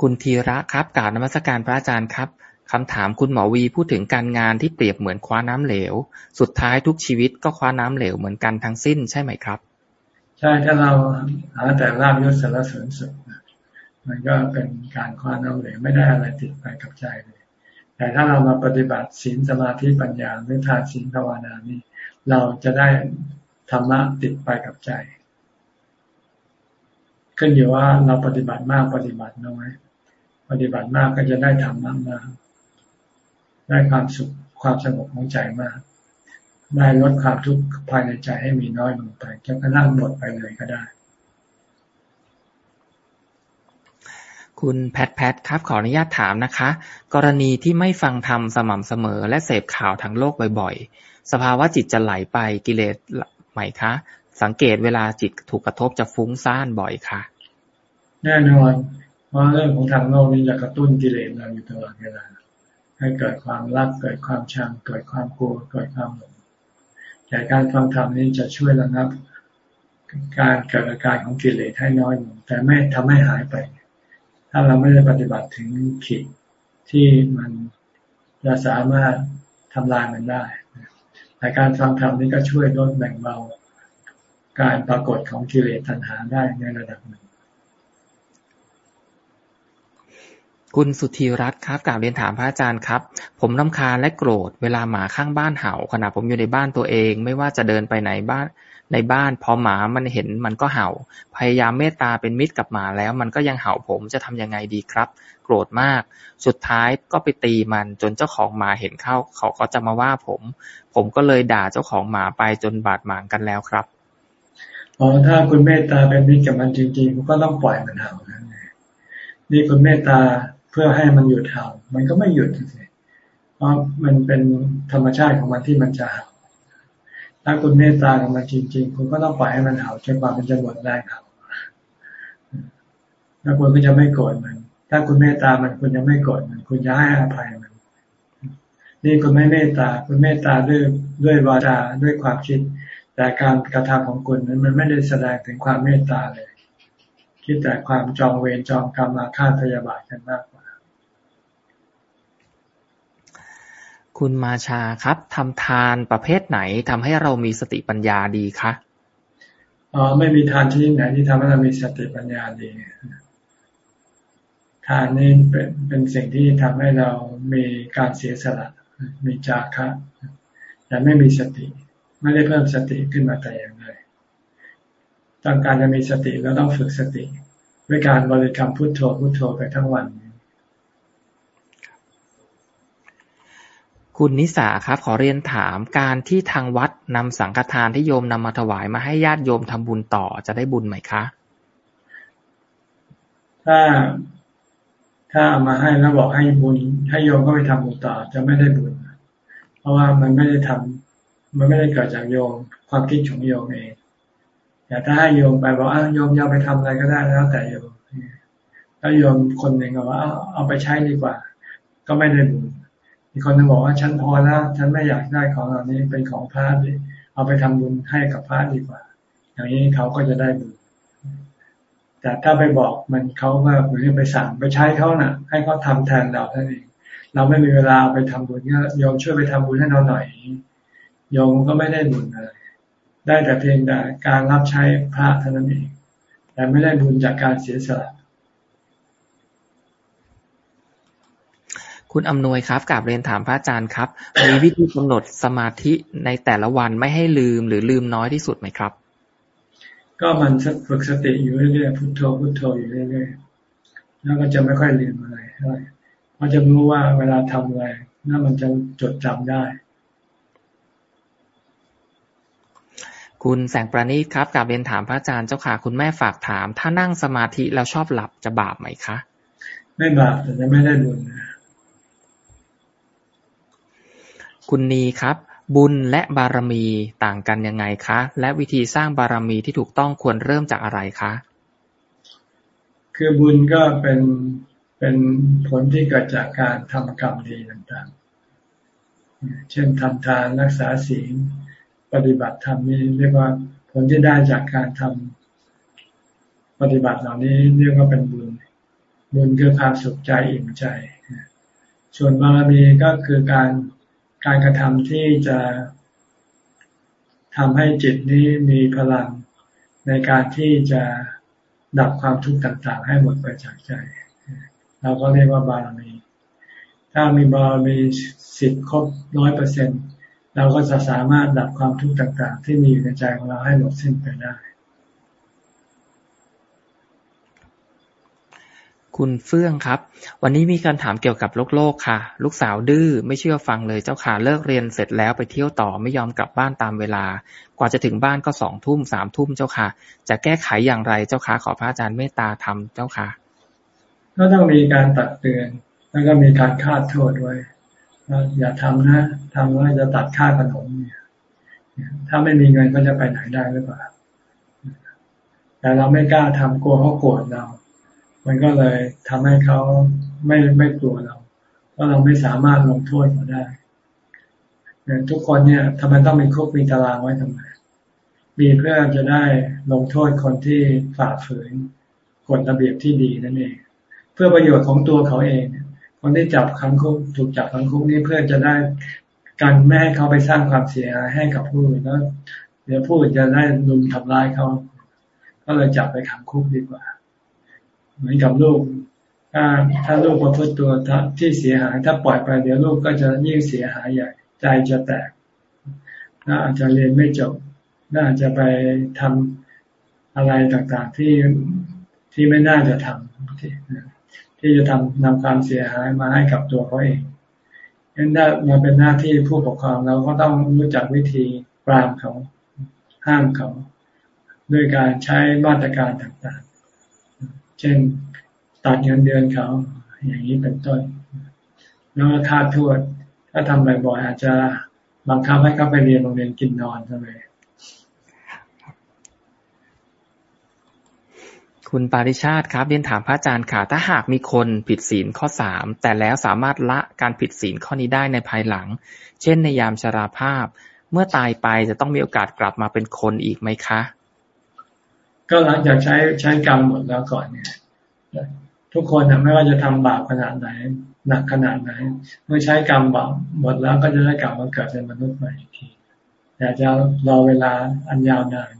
คุณธีระครับกล่าบนมัสการพระอาจารย์ครับ คำถามคุณหมอวีพูดถึงการงานที่เปรียบเหมือนคว้าน้ำเหลว สุดท้ายทุกชีวิตก็คว้าน้ำเหลวเหมือนกันทั้งสิ้นใช่ไหมครับ ใช่ถ้าเราหาแต่ลาบยศสารเสริญสุขมันก็เป็นการคว้าน้ำเหลวไม่ได้อะไรติดไปกับใจเลยแต่ถ้าเรามาปฏิบัติศีลสมาธิปัญญาหรือทานศีลภาวนานี่เราจะได้ธรรมะติดไปกับใจขึ้นอยู่ว่าเราปฏิบัติมากปฏิบัติน้อย ปฏิบัติมากก็จะได้ธรรมะมาก ได้ความสุขความสงบของใจมาก ได้ลดความทุกข์ภายในใจให้มีน้อยลงไปจะกระนั่งหมดไปเลยก็ได้ คุณแพทแพทครับขออนุญาตถามนะคะ กรณีที่ไม่ฟังธรรมสม่ำเสมอ และเสพข่าวทางโลกบ่อยๆ สภาวะจิตจะไหลไปกิเลสไหมคะ สังเกตเวลาจิตถูกกระทบจะฟุ้งซ่านบ่อยค่ะ แน่นอนเพราะเรื่องของทางโลกนี้จะกระตุ้นกิเลสเราอยู่ตลอดเวลา ให้เกิดความรักเกิดความชังเกิดความกลัวเกิดความหลงแต่การฟังธรรมนี้จะช่วยระงับ การเกิดอาการของกิเลสให้น้อยลงแต่ไม่ทำให้หายไป ถ้าเราไม่ได้ปฏิบัติถึงขีดที่มันจะสามารถทำลายมันได้แต่การฟังธรรมนี้ก็ช่วยลดแบ่งเบาการปรากฏของกิเลสตัณหาได้ในระดับหนึ่ง คุณสุธีรัตน์ครับกล่าวเรียนถามพระอาจารย์ครับ ผมลำคาและโกรธ เวลาหมาข้างบ้านเห่าขณะผมอยู่ในบ้านตัวเอง ไม่ว่าจะเดินไปไหนบ้านในบ้าน พอหมามันเห็นมันก็เห่า พยายามเมตตาเป็นมิตรกับหมาแล้ว มันก็ยังเห่าผมจะทำยังไงดีครับ โกรธมาก สุดท้ายก็ไปตีมันจนเจ้าของหมาเห็นเข้า เขาก็จะมาว่าผม ผมก็เลยด่าเจ้าของหมาไปจนบาดหมางกันแล้วครับอ๋อถ้าคุณเมตตาเป็นมิตรกับมันจริงๆก็ต้องปล่อยมันเห่านะนี่คุณเมตตา เพื่อให้มันหยุดเห่า มันก็ไม่หยุดสิเพราะมันเป็นธรรมชาติของมันที่มันจะเห่าถ้าคุณเมตตากับมันจริง ๆ คุณก็ต้องปล่อยให้มันเห่าจนกว่ามันจะหมดแรงเห่าแล้วคุณก็จะไม่โกรธมัน ถ้าคุณเมตตามันคุณจะไม่โกรธมัน คุณจะให้อภัยมัน นี่คุณไม่เมตตา คุณเมตตาด้วยด้วยวาจาด้วยความคิด แต่การกระทำของคุณนั้นมันไม่ได้แสดงถึงความเมตตาเลย คิดแต่ความจองเวรจองกรรมมาฆ่าพยาบาทกันมากกว่า คุณมาชาครับทำทานประเภทไหนทำให้เรามีสติปัญญาดีคะอ๋อไม่มีทานที่ไหนที่ทำให้เรามีสติปัญญาดีทานนี่เป็นเป็นสิ่งที่ทำให้เรามีการเสียสละมีจาคะแต่ไม่มีสติ ไม่ได้เพิ่มสติขึ้นมาแต่อย่างใดต้องการจะมีสติแล้วต้องฝึกสติ ด้วยการบริกรรมพุทโธพุทโธไปทั้งวัน คุณนิสาครับ ขอเรียนถามการที่ทางวัดนำสังฆทานที่โยมนำมาถวายมาให้ญาติโยมทำบุญต่อจะได้บุญไหมคะ ถ้าถ้าเอามาให้แล้วบอกให้บุญ ให้โยมก็ไปทำบุญต่อจะไม่ได้บุญ เพราะว่ามันไม่ได้ทำมันไม่ได้เกิดจากโยมความคิดของโยมเองแต่ถ้าให้โยมไปบอกว่าโยมยอมไปทำอะไรก็ได้แล้วแต่โยมถ้าโยมคนหนึ่งก็ว่าเอาไปใช้ดีกว่า ก็ไม่ได้บุญ อีคนนึงบอกว่าฉันพอแล้วฉันไม่อยากได้ของเหล่านี้เป็นของพระดิเอาไปทำบุญให้กับพระดีกว่า อย่างนี้เขาก็จะได้บุญแต่ถ้าไปบอกมันเขาว่าหมือไปสั่งไปใช้เขานะ่ะ ให้เขาทาแทนเราท่านเองเราไม่มีเวลาไปทำบุญก็โยมช่วยไปทำบุญให้เราหน่อยโยมก็ไม่ได้บุญอะไรได้แต่เพียงแต่การรับใช้พระเท่านั้นเองแต่ไม่ได้บุญจากการเสียสละ คุณอำนวยครับกราบเรียนถามพระอาจารย์ครับ มีวิธีกำหนดสมาธิในแต่ละวันไม่ให้ลืมหรือลืมน้อยที่สุดไหมครับ ก็มันฝึกสติอยู่เรื่อยๆพุทโธพุทโธอยู่เรื่อยๆแล้วก็จะไม่ค่อยลืมอะไรเท่าไหร่เพราะจะรู้ว่าเวลาทำอะไรนั่นมันจะจดจำได้ คุณแสงประณีตครับกราบเรียนถามพระอาจารย์เจ้าค่ะ คุณแม่ฝากถาม ถ้านั่งสมาธิแล้วชอบหลับจะบาปไหมคะ ไม่บาปแต่จะไม่ได้บุญนะ คุณนีครับ บุญและบารมีต่างกันยังไงคะ และวิธีสร้างบารมีที่ถูกต้องควรเริ่มจากอะไรคะ คือบุญก็เป็นเป็นผลที่เกิดจากการทำกรรมดีต่างๆ เช่นทำทานรักษาศีลปฏิบัติธรรมนี่เรียกว่าผลที่ได้จากการทำปฏิบัติเหล่านี้เรียกว่าเป็นบุญ บุญคือความสุขใจอิ่มใจ ส่วนบารมีก็คือการ การกระทำที่จะทำให้จิตนี้มีพลังในการที่จะดับความทุกข์ต่าง ๆ ให้หมดไปจากใจ เราก็เรียกว่าบารมี ถ้ามีบารมีสิบครบร้อยเปอร์เซ็นเราก็จะสามารถดับความทุกข์ต่าง ๆ ที่มีอยู่ในใจของเราให้หมดสิ้นไปได้ คุณเฟื่องครับ วันนี้มีการถามเกี่ยวกับโลกโลกค่ะ ลูกสาวดื้อไม่เชื่อฟังเลยเจ้าค่ะเลิกเรียนเสร็จแล้วไปเที่ยวต่อไม่ยอมกลับบ้านตามเวลา กว่าจะถึงบ้านก็สองทุ่มสามทุ่มเจ้าค่ะ จะแก้ไขอย่างไรเจ้าค่ะขอพระอาจารย์เมตตาทำเจ้าค่ะก็ต้องมีการตักเตือน แล้วก็มีการคาดโทษไว้อย่าทำนะทำแล้วจะตัดค่าขนมเนี่ยถ้าไม่มีเงินก็จะไปไหนได้หรือเปล่าแต่เราไม่กล้าทำกลัวเขาโกรธเรา มันก็เลยทำให้เขาไม่ไม่กลัวเราเพราะเราไม่สามารถลงโทษเขาได้ทุกคนเนี่ยทำไมต้องมีคุกมีตารางไว้ทำไมมีเพื่อจะได้ลงโทษคนที่ฝ่าฝืนกฎระเบียบที่ดีนั่นเอง เพื่อประโยชน์ของตัวเขาเอง คนที่จับขังคุกถูกจับขังคุกนี้เพื่อจะได้การไม่ให้เขาไปสร้างความเสียหายให้กับผู้อื่นแล้วเดี๋ยวพูดจะได้ลุมทำร้ายเขา ก็เลยจับไปขังคุกดีกว่า เหมือนกับลูก ถ้าถ้าลูกประพฤติตัวที่เสียหายถ้าปล่อยไปเดี๋ยวลูกก็จะยิ่งเสียหายใหญ่ ใจจะแตกน่าอาจจะเรียนไม่จบ น่าจะไปทำอะไรต่างๆที่ที่ไม่น่าจะทำที่ที่จะทำนำความเสียหายมาให้กับตัวเขาเองงั้นถ้มาเป็นหน้าที่ผู้ปกครองเราก็ต้องรู้จักวิธีปรามเขา ห้ามเขา ด้วยการใช้มาตรการต่างๆ เช่นตัดเงินเดือนเขา อย่างนี้เป็นต้นแล้วค่าทวด ถ้าทำบ่อยๆอาจจะบังคับให้เขาไปเรียนโรงเรียนกินนอนใช่ไหมคุณปาริชาติครับเรียนถามพระอาจารย์ค่ะ ถ้าหากมีคนผิดศีลข้อสามแต่แล้วสามารถละการผิดศีลข้อนี้ได้ในภายหลัง เช่นในยามชราภาพ เมื่อตายไปจะต้องมีโอกาสกลับมาเป็นคนอีกไหมคะ ก็หลังจากใช้ใช้กรรมหมดแล้วก่อนเนี่ยทุกคนไม่ว่าจะทำบาปขนาดไหน หนักขนาดไหน เมื่อใช้กรรมบาปหมดแล้วก็จะได้กลับมาเกิดเป็นมนุษย์ใหม่อีกทีแต่จะรอเวลาอันยาวนาน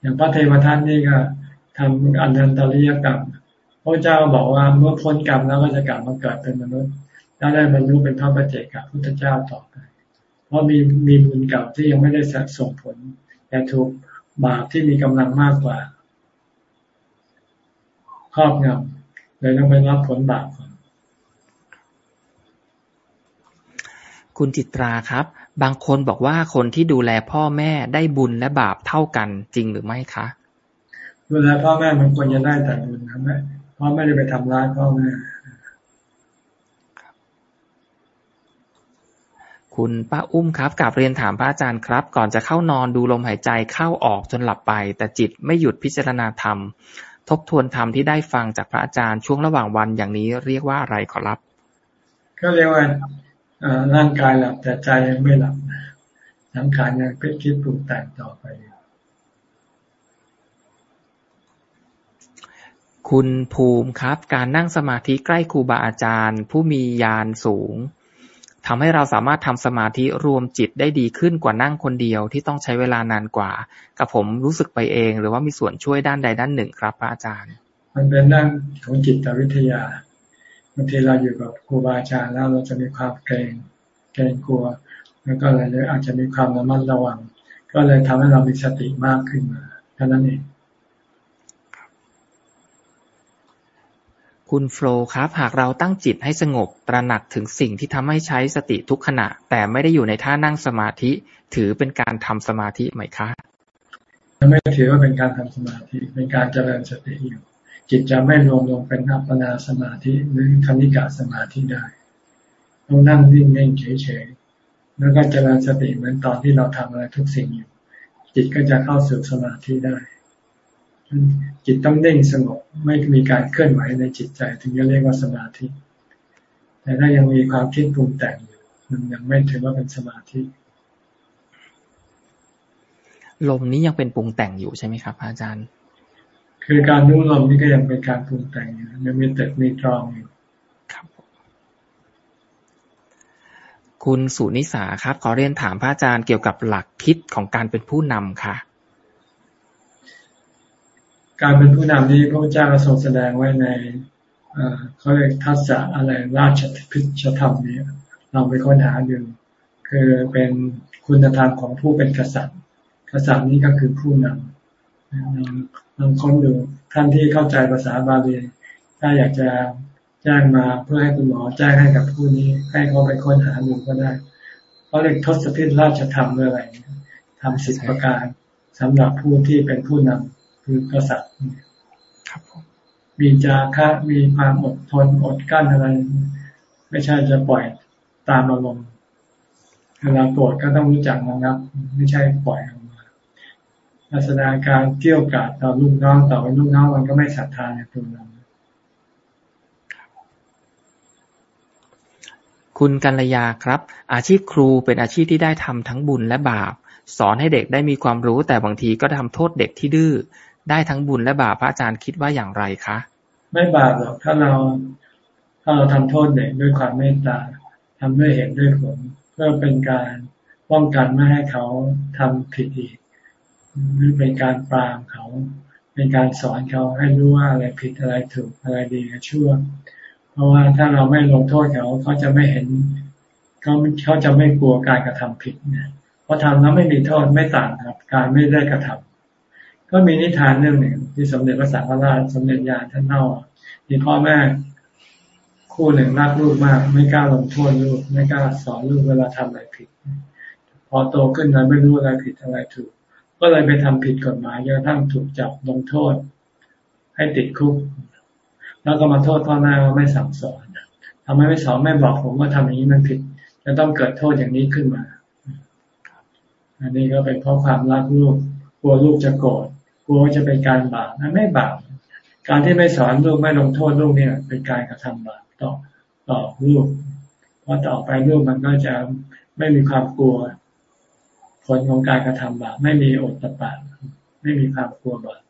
อย่างพระเทวทัตนี่ก็ทำอันันตริยกรรมพระเจ้าบอกว่าเมื่อพ้นกรรมแล้วก็จะกลับมาเกิดเป็นมนุษย์แล้วได้บรรลุเป็นพระปัจเจกับพุทธเจ้าต่อไป เพราะมีมีบุญเก่าที่ยังไม่ได้ส่งผลแต่ถูก บาปที่มีกำลังมากกว่าครอบงำเลยต้องไปรับผลบาปก่อนคุณจิตราครับ บางคนบอกว่าคนที่ดูแลพ่อแม่ได้บุญและบาปเท่ากันจริงหรือไม่คะดูแลพ่อแม่มันควรจะได้แต่บุญนะแม่เพราะไม่ได้ไปทำร้ายพ่อแม่ คุณป้าอุ้มครับกลับเรียนถามพระอาจารย์ครับ ก่อนจะเข้านอนดูลมหายใจเข้าออกจนหลับไป แต่จิตไม่หยุดพิจารณาธรรม ทบทวนธรรมที่ได้ฟังจากพระอาจารย์ช่วงระหว่างวันอย่างนี้เรียกว่าอะไรขอรับ ก็เรียกว่าร่างกายหลับแต่ใจยังไม่หลับสังขารยังคิดคิดปรุงแต่งต่อไป คุณภูมิครับ การนั่งสมาธิใกล้ครูบาอาจารย์ ผู้มีญาณสูง ทำให้เราสามารถทำสมาธิรวมจิตได้ดีขึ้นกว่านั่งคนเดียวที่ต้องใช้เวลานานกว่า กับผมรู้สึกไปเอง หรือว่ามีส่วนช่วยด้านใดด้านหนึ่งครับพระอาจารย์ มันเป็นด้านของจิตวิทยาบางทีเราอยู่กับครูบาอาจารย์แล้วเราจะมีความเกรงเกรงกลัว แล้วก็อะไรเลยอาจจะมีความระมัดระวัง ก็เลยทำให้เรามีสติมากขึ้นมาเท่านั้นเอง คุณโฟลครับ หากเราตั้งจิตให้สงบ ตระหนักถึงสิ่งที่ทำให้ใช้สติทุกขณะ แต่ไม่ได้อยู่ในท่านั่งสมาธิ ถือเป็นการทำสมาธิไหมคะไม่ถือว่าเป็นการทำสมาธิ เป็นการเจริญสติอยู่ จิตจะไม่รวมลงเป็นอัปปนาสมาธิหรือคณิกาสมาธิได้ต้องนั่งนิ่งๆเฉยๆแล้วก็เจริญสติเหมือนตอนที่เราทำอะไรทุกสิ่งอยู่ จิตก็จะเข้าสู่สมาธิได้ จิตต้องนิ่งสงบไม่มีการเคลื่อนไหวในจิตใจ ถึงจะเรียกว่าสมาธิ แต่ถ้ายังมีความคิดปรุงแต่งอยู่มันยังไม่ถือว่าเป็นสมาธิ ลมนี้ยังเป็นปรุงแต่งอยู่ใช่ไหมครับ อาจารย์ คือการรู้ลมนี่ก็ยังเป็นการปรุงแต่งอยู่ยังมีแต่มีตรองอยู่ครับคุณสุนิสาครับ ขอเรียนถามพระอาจารย์เกี่ยวกับหลักคิดของการเป็นผู้นำค่ะ การเป็นผู้นำนี้พระเจ้าทรงแสดงไว้ในเขาเรียกทัศน์อะไรราชพิชธรรมนี้เราไปค้นหาดูคือเป็นคุณธรรมของผู้เป็นกษัตริย์ กษัตริย์นี้ก็คือผู้นำลองลองค้นดูท่านที่เข้าใจภาษาบาลีถ้าอยากจะแจ้งมาเพื่อให้คุณหมอแจ้งให้กับผู้นี้ ให้เขาไปค้นหาดูก็ได้เขาเรียกทศพิธราชธรรมอะไรทำสิทธิประการสำหรับผู้ที่เป็นผู้นำ คือกษัตริย์มีจาคะมีความอดทนอดกั้นอะไร ไม่ใช่จะปล่อยตามอารมณ์เวลาโกรธก็ต้องรู้จักระงับ ไม่ใช่ปล่อยลักษณะการเกี่ยวกาดต่อลูกน้องต่อลูกน้องมันก็ไม่ศรัทธาในตัวเราคุณกัลยาครับ อาชีพครูเป็นอาชีพที่ได้ทำทั้งบุญและบาป สอนให้เด็กได้มีความรู้แต่บางทีก็ทำโทษเด็กที่ดื้อ ได้ทั้งบุญและบาปพระอาจารย์คิดว่าอย่างไรคะ ไม่บาปหรอกถ้าเราถ้าเราทำโทษเด็กด้วยความเมตตาทำด้วยเหตุด้วยผลเพื่อเป็นการป้องกันไม่ให้เขาทำผิดอีกหรือเป็นการปรามเขา เป็นการสอนเขาให้รู้ว่าอะไรผิดอะไรถูกอะไรดีอะไรชั่ว เพราะว่าถ้าเราไม่ลงโทษเขาเขาจะไม่เห็นเขาเขาจะไม่กลัวการกระทำผิดเนี่ยเพราะทำแล้วไม่มีโทษไม่ต่างกับการไม่ได้กระทำ ก็มีนิทานเรื่องหนึ่ง ที่สมเด็จพระสังฆราชสมเด็จยาท่านเล่ามีพ่อแม่คู่หนึ่งรักลูกมาก ไม่กล้าลงโทษลูก ไม่กล้าสอนลูกเวลาทำอะไรผิด พอโตขึ้นแล้วไม่รู้อะไรผิดอะไรถูก ก็เลยไปทำผิดกฎหมายจนกระทั่งถูกจับลงโทษ ให้ติดคุก แล้วก็มาโทษพ่อแม่ว่าไม่สั่งสอนทำไมไม่สอนไม่บอกผมว่าทำอย่างนี้มันผิด จะต้องเกิดโทษอย่างนี้ขึ้นมา อันนี้ก็เป็นเพราะความรักลูกกลัวลูกจะโกรธ กลัวจะเป็นการบาปนันไม่บาปการที่ไม่สอนลูกไม่ลงโทษลูกเนี่ย เป็นการกระทำบาปต่อต่อลูกเพราะต่อไปลูกมันก็จะไม่มีความกลัว ผลของการกระทำบาปไม่มีอดตะปะไม่มีความกลัวบาป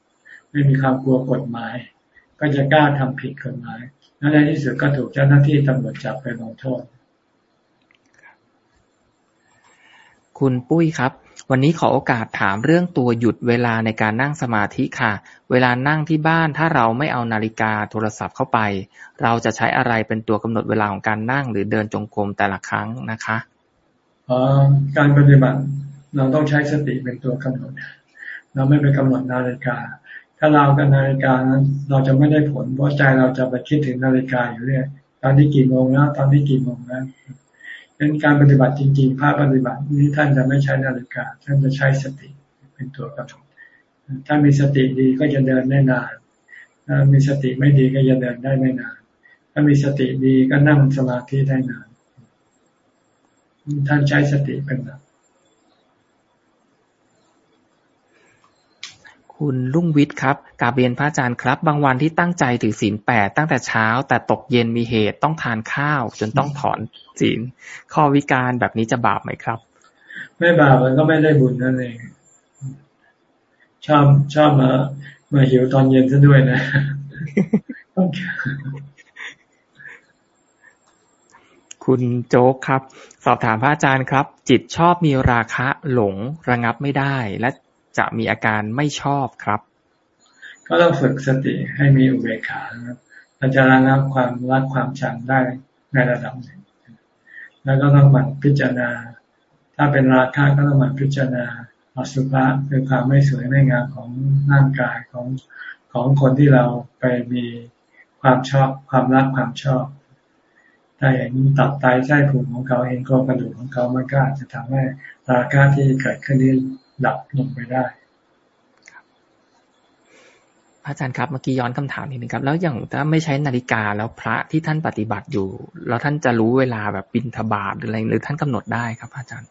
ไม่มีความกลัวกฎหมาย ก็จะกล้าทำผิดกฎหมายแล้วในที่สุดก็ถูกเจ้าหน้าที่ตำรวจจับไปลงโทษ คุณปุ้ยครับ วันนี้ขอโอกาสถามเรื่องตัวหยุดเวลาในการนั่งสมาธิค่ะ เวลานั่งที่บ้านถ้าเราไม่เอานาฬิกาโทรศัพท์เข้าไป เราจะใช้อะไรเป็นตัวกำหนดเวลาของการนั่งหรือเดินจงกรมแต่ละครั้งนะคะอการปฏิบัติเราต้องใช้สติเป็นตัวกำหนด เราไม่ไปกำหนดนาฬิกา ถ้าเรากับนาฬิกานั้นเราจะไม่ได้ผลเพราะใจเราจะไปคิดถึงนาฬิกาอยู่เรื่อยตอนนี้กี่โมงแล้วตอนนี้กี่โมงแล้ว เป็นการปฏิบัติจริงๆภาคปฏิบัตินี้ท่านจะไม่ใช้นาฬิกา ท่านจะใช้สติเป็นตัวกำหนดถ้ามีสติดีก็จะเดินได้นาน ถ้ามีสติไม่ดีก็จะเดินได้ไม่นาน ถ้ามีสติดีก็นั่งสมาธิได้นาน ท่านใช้สติเป็นหลัก คุณลุงวิทย์ครับกาเบียนพระอาจารย์ครับ บางวันที่ตั้งใจถือศีลแปดตั้งแต่เช้า แต่ตกเย็นมีเหตุต้องทานข้าว จนต้องถอนศีลข้อวิการแบบนี้จะบาปไหมครับ ไม่บาปมันก็ไม่ได้บุญนั่นเองชอบชอบมามาหิวตอนเย็นซะด้วยนะคุณโจ๊กครับ สอบถามพระอาจารย์ครับ จิตชอบมีราคะหลงระงับไม่ได้ และ จะมีอาการไม่ชอบครับ ก็ต้องฝึกสติให้มีอุเบกขาครับเราจะระงับความรักความชังได้ในระดับหนึ่ง แล้วก็ต้องหมั่นพิจารณา ถ้าเป็นราคะก็ต้องหมั่นพิจารณาอสุภะคือความไม่สวยไม่งามของร่างกายของของคนที่เราไปมีความชอบความรักความชอบถ้าเห็นตับไตไส้ผุของเขาเห็นโครงกระดูกของเขามันก็จะทำให้ราคะที่เกิดขึ้นนี้ ดับลงไปได้อาจารย์ครับเมื่อกี้ย้อนคำถามนิดนึงครับ แล้วอย่างถ้าไม่ใช้นาฬิกาแล้วพระที่ท่านปฏิบัติอยู่ แล้วท่านจะรู้เวลาแบบบินทบาทหรืออะไรหรือท่านกำหนดได้ครับ อาจารย์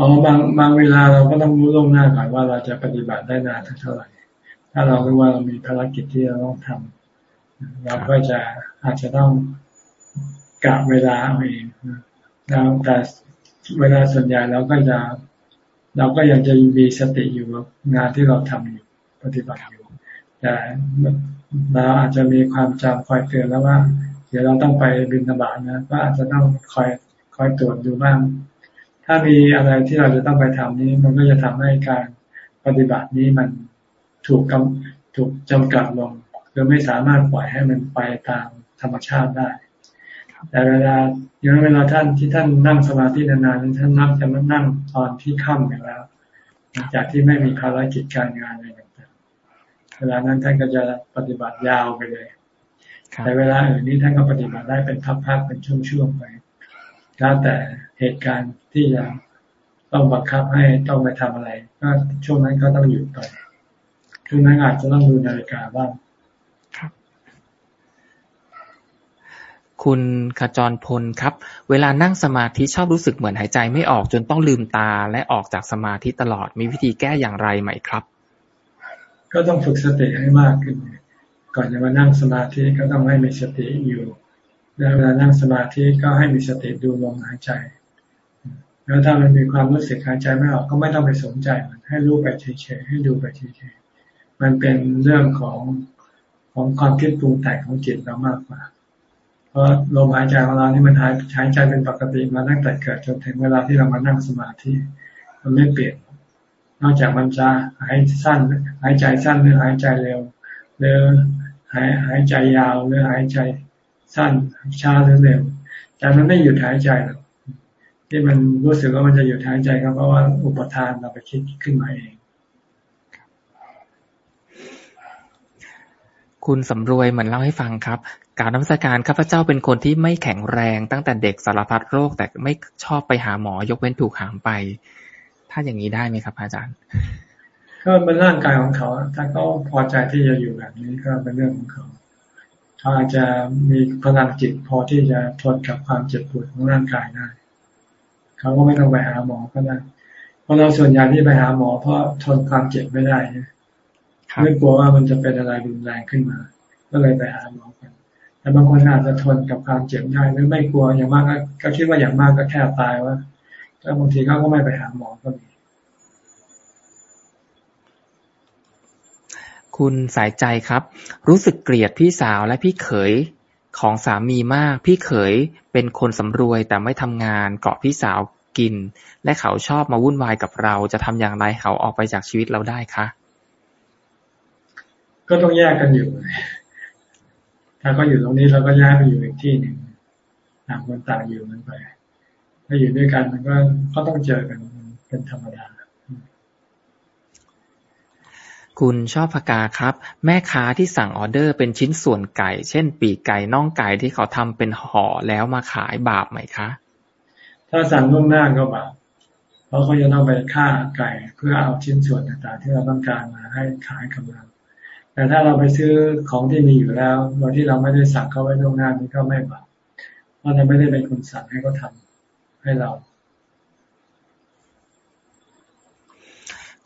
อ๋อบางบางเวลาเราก็ต้องรู้ล่วงหน้าก่อนว่าเราจะปฏิบัติได้นานเท่าไหร่ ถ้าเรารู้ว่าเรามีภารกิจที่เราต้องทำเราก็จะอาจจะต้องกะเวลาเองแล้วแต่เวลาส่วนใหญ่เราก็จะ เราก็ยังจะมีสติอยู่กับงานที่เราทำอยู่ปฏิบัติอยู่แต่เราอาจจะมีความจำคอยเตือนแล้วว่า เดี๋ยวเราต้องไปบินธบาตนะก็อาจจะต้องคอยคอยตรวจดูบ้าง ถ้ามีอะไรที่เราจะต้องไปทำนี้ มันก็จะทำให้การปฏิบัตินี้มันถูกกำถูกจำกัดลงคือไม่สามารถปล่อยให้มันไปตามธรรมชาติได้ แต่เวลาอย่างเวลาท่านที่ท่านนั่งสมาธินานๆท่านนั่งจะมานั่งตอนที่ค่ำไปแล้วจากที่ไม่มีภารกิจการงานอะไรต่างๆเวลานั้นท่านก็จะปฏิบัติยาวไปเลย แต่เวลาอื่นนี้ท่านก็ปฏิบัติได้เป็นพักๆเป็นช่วงๆไปแล้วแต่เหตุการณ์ที่จะต้องบังคับให้ต้องไปทำอะไร ก็ช่วงนั้นก็ต้องหยุดไปช่วงนั้นอาจจะต้องดูนาฬิกาบ้าง คุณขจรพลครับ เวลานั่งสมาธิชอบรู้สึกเหมือนหายใจไม่ออกจนต้องลืมตาและออกจากสมาธิตลอดมีวิธีแก้อย่างไรไหมครับ ก็ต้องฝึกสติให้มากขึ้น ก่อนจะมานั่งสมาธิก็ต้องให้มีสติอยู่แล้วเวลานั่งสมาธิก็ให้มีสติดูลมหายใจ แล้วถ้ามันมีความรู้สึกหายใจไม่ออกก็ไม่ต้องไปสนใจมันให้รู้ไปเฉยๆให้ดูไปเฉยๆมันเป็นเรื่องของของความคิดปรุงแต่งของจิตเรามากกว่า เพราะลมหายใจของเรานี่มันหายหายใจเป็นปกติมาตั้งแต่เกิดจนถึงเวลาที่เรามานั่งสมาธิมันไม่เปลี่ยนนอกจากมันจะหายสั้น หายใจสั้นหรือหายใจเร็วหรือหายหายใจยาวหรือหายใจสั้นช้าหรือเร็วแต่มันไม่หยุดหายใจหรอกที่มันรู้สึกว่ามันจะหยุดหายใจก็เพราะว่าอุปทานเราไปคิดขึ้นมาเอง คุณสำรวยเหมือนเล่าให้ฟังครับ การนมัสการข้าพเจ้าเป็นคนที่ไม่แข็งแรงตั้งแต่เด็กสารพัดโรค แต่ไม่ชอบไปหาหมอยกเว้นถูกหามไป ถ้าอย่างนี้ได้ไหมครับ อาจารย์ ก็เป็นร่างกายของเขา ถ้าเขาพอใจที่จะอยู่แบบนี้ก็เป็นเรื่องของเขาเขาอาจจะมีพลังจิตพอที่จะทนกับความเจ็บปวดของร่างกายได้เขาก็ไม่ต้องไปหาหมอก็ได้เพราะเราส่วนใหญ่ที่ไปหาหมอเพราะทนความเจ็บไม่ได้ไม่กลัวว่ามันจะเป็นอะไรรุนแรงขึ้นมา ก็เลยไปหาหมอกัน แต่บางคนอาจจะทนกับความเจ็บได้หรือไม่กลัวอย่างมากก็คิดว่าอย่างมากก็แค่ตายว่าแล้วบางทีเขาก็ไม่ไปหาหมอก็มีคุณสายใจครับ รู้สึกเกลียดพี่สาวและพี่เขยของสามีมาก พี่เขยเป็นคนสำรวยแต่ไม่ทำงานเกาะพี่สาวกิน และเขาชอบมาวุ่นวายกับเรา จะทำอย่างไรเขาออกไปจากชีวิตเราได้คะ ก็ต้องแยกกันอยู่ ถ้าเขาอยู่ตรงนี้เราก็ย้ายไปอยู่อีกที่หนึ่งต่างคนต่างอยู่กันไป ถ้าอยู่ด้วยกันมันก็ก็ต้องเจอกันเป็นธรรมดาคุณชอบพกาครับ แม่ค้าที่สั่งออเดอร์เป็นชิ้นส่วนไก่ เช่น ปีกไก่น่องไก่ที่เขาทำเป็นห่อแล้วมาขายบาปไหมคะ ถ้าสั่งล่วงหน้าก็บาปเพราะเขาจะต้องไปฆ่าไก่เพื่อเอาชิ้นส่วนต่างๆ ที่เราต้องการมาให้ขายกับเรา แต่ถ้าเราไปซื้อของที่มีอยู่แล้วโดยที่เราไม่ได้สั่งเขาไว้ล่วงหน้านี้ก็ไม่บาปเพราะเราไม่ได้เป็นคนสั่งให้เขาทาให้เรา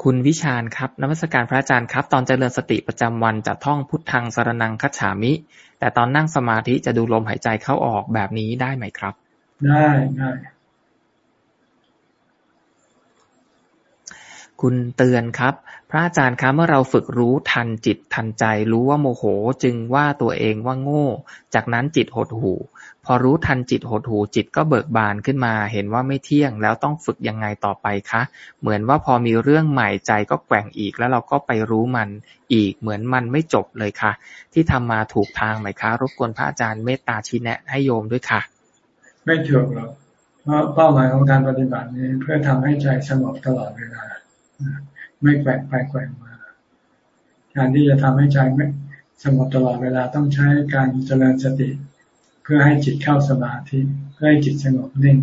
คุณวิชาญครับนมัสการพระอาจารย์ครับ ตอนเจริญสติประจำวันจะท่องพุทธังสรนังคัจฉามิ แต่ตอนนั่งสมาธิจะดูลมหายใจเข้าออกแบบนี้ได้ไหมครับ ได้ได้ คุณเตือนครับ พระอาจารย์ครับเมื่อเราฝึกรู้ทันจิตทันใจ รู้ว่าโมโหจึงว่าตัวเองว่าโง่ จากนั้นจิตหดหูพอรู้ทันจิตหดหูจิตก็เบิกบานขึ้นมา เห็นว่าไม่เที่ยงแล้วต้องฝึกยังไงต่อไปคะ เหมือนว่าพอมีเรื่องใหม่ใจก็แกว่งอีกแล้วเราก็ไปรู้มันอีกเหมือนมันไม่จบเลยค่ะ ที่ทำมาถูกทางไหมคะ รบกวนพระอาจารย์เมตตาชี้แนะให้โยมด้วยค่ะ ไม่ถูกหรอกเพราะเป้าหมายของการปฏิบัตินี้เพื่อทำให้ใจสงบตลอดเวลา ไม่แกว่งไปแกว่งมา การที่จะทำให้ใจไม่สงบตลอดเวลาต้องใช้การเจริญสติ เพื่อให้จิตเข้าสมาธิเพื่อให้จิตสงบนิ่ง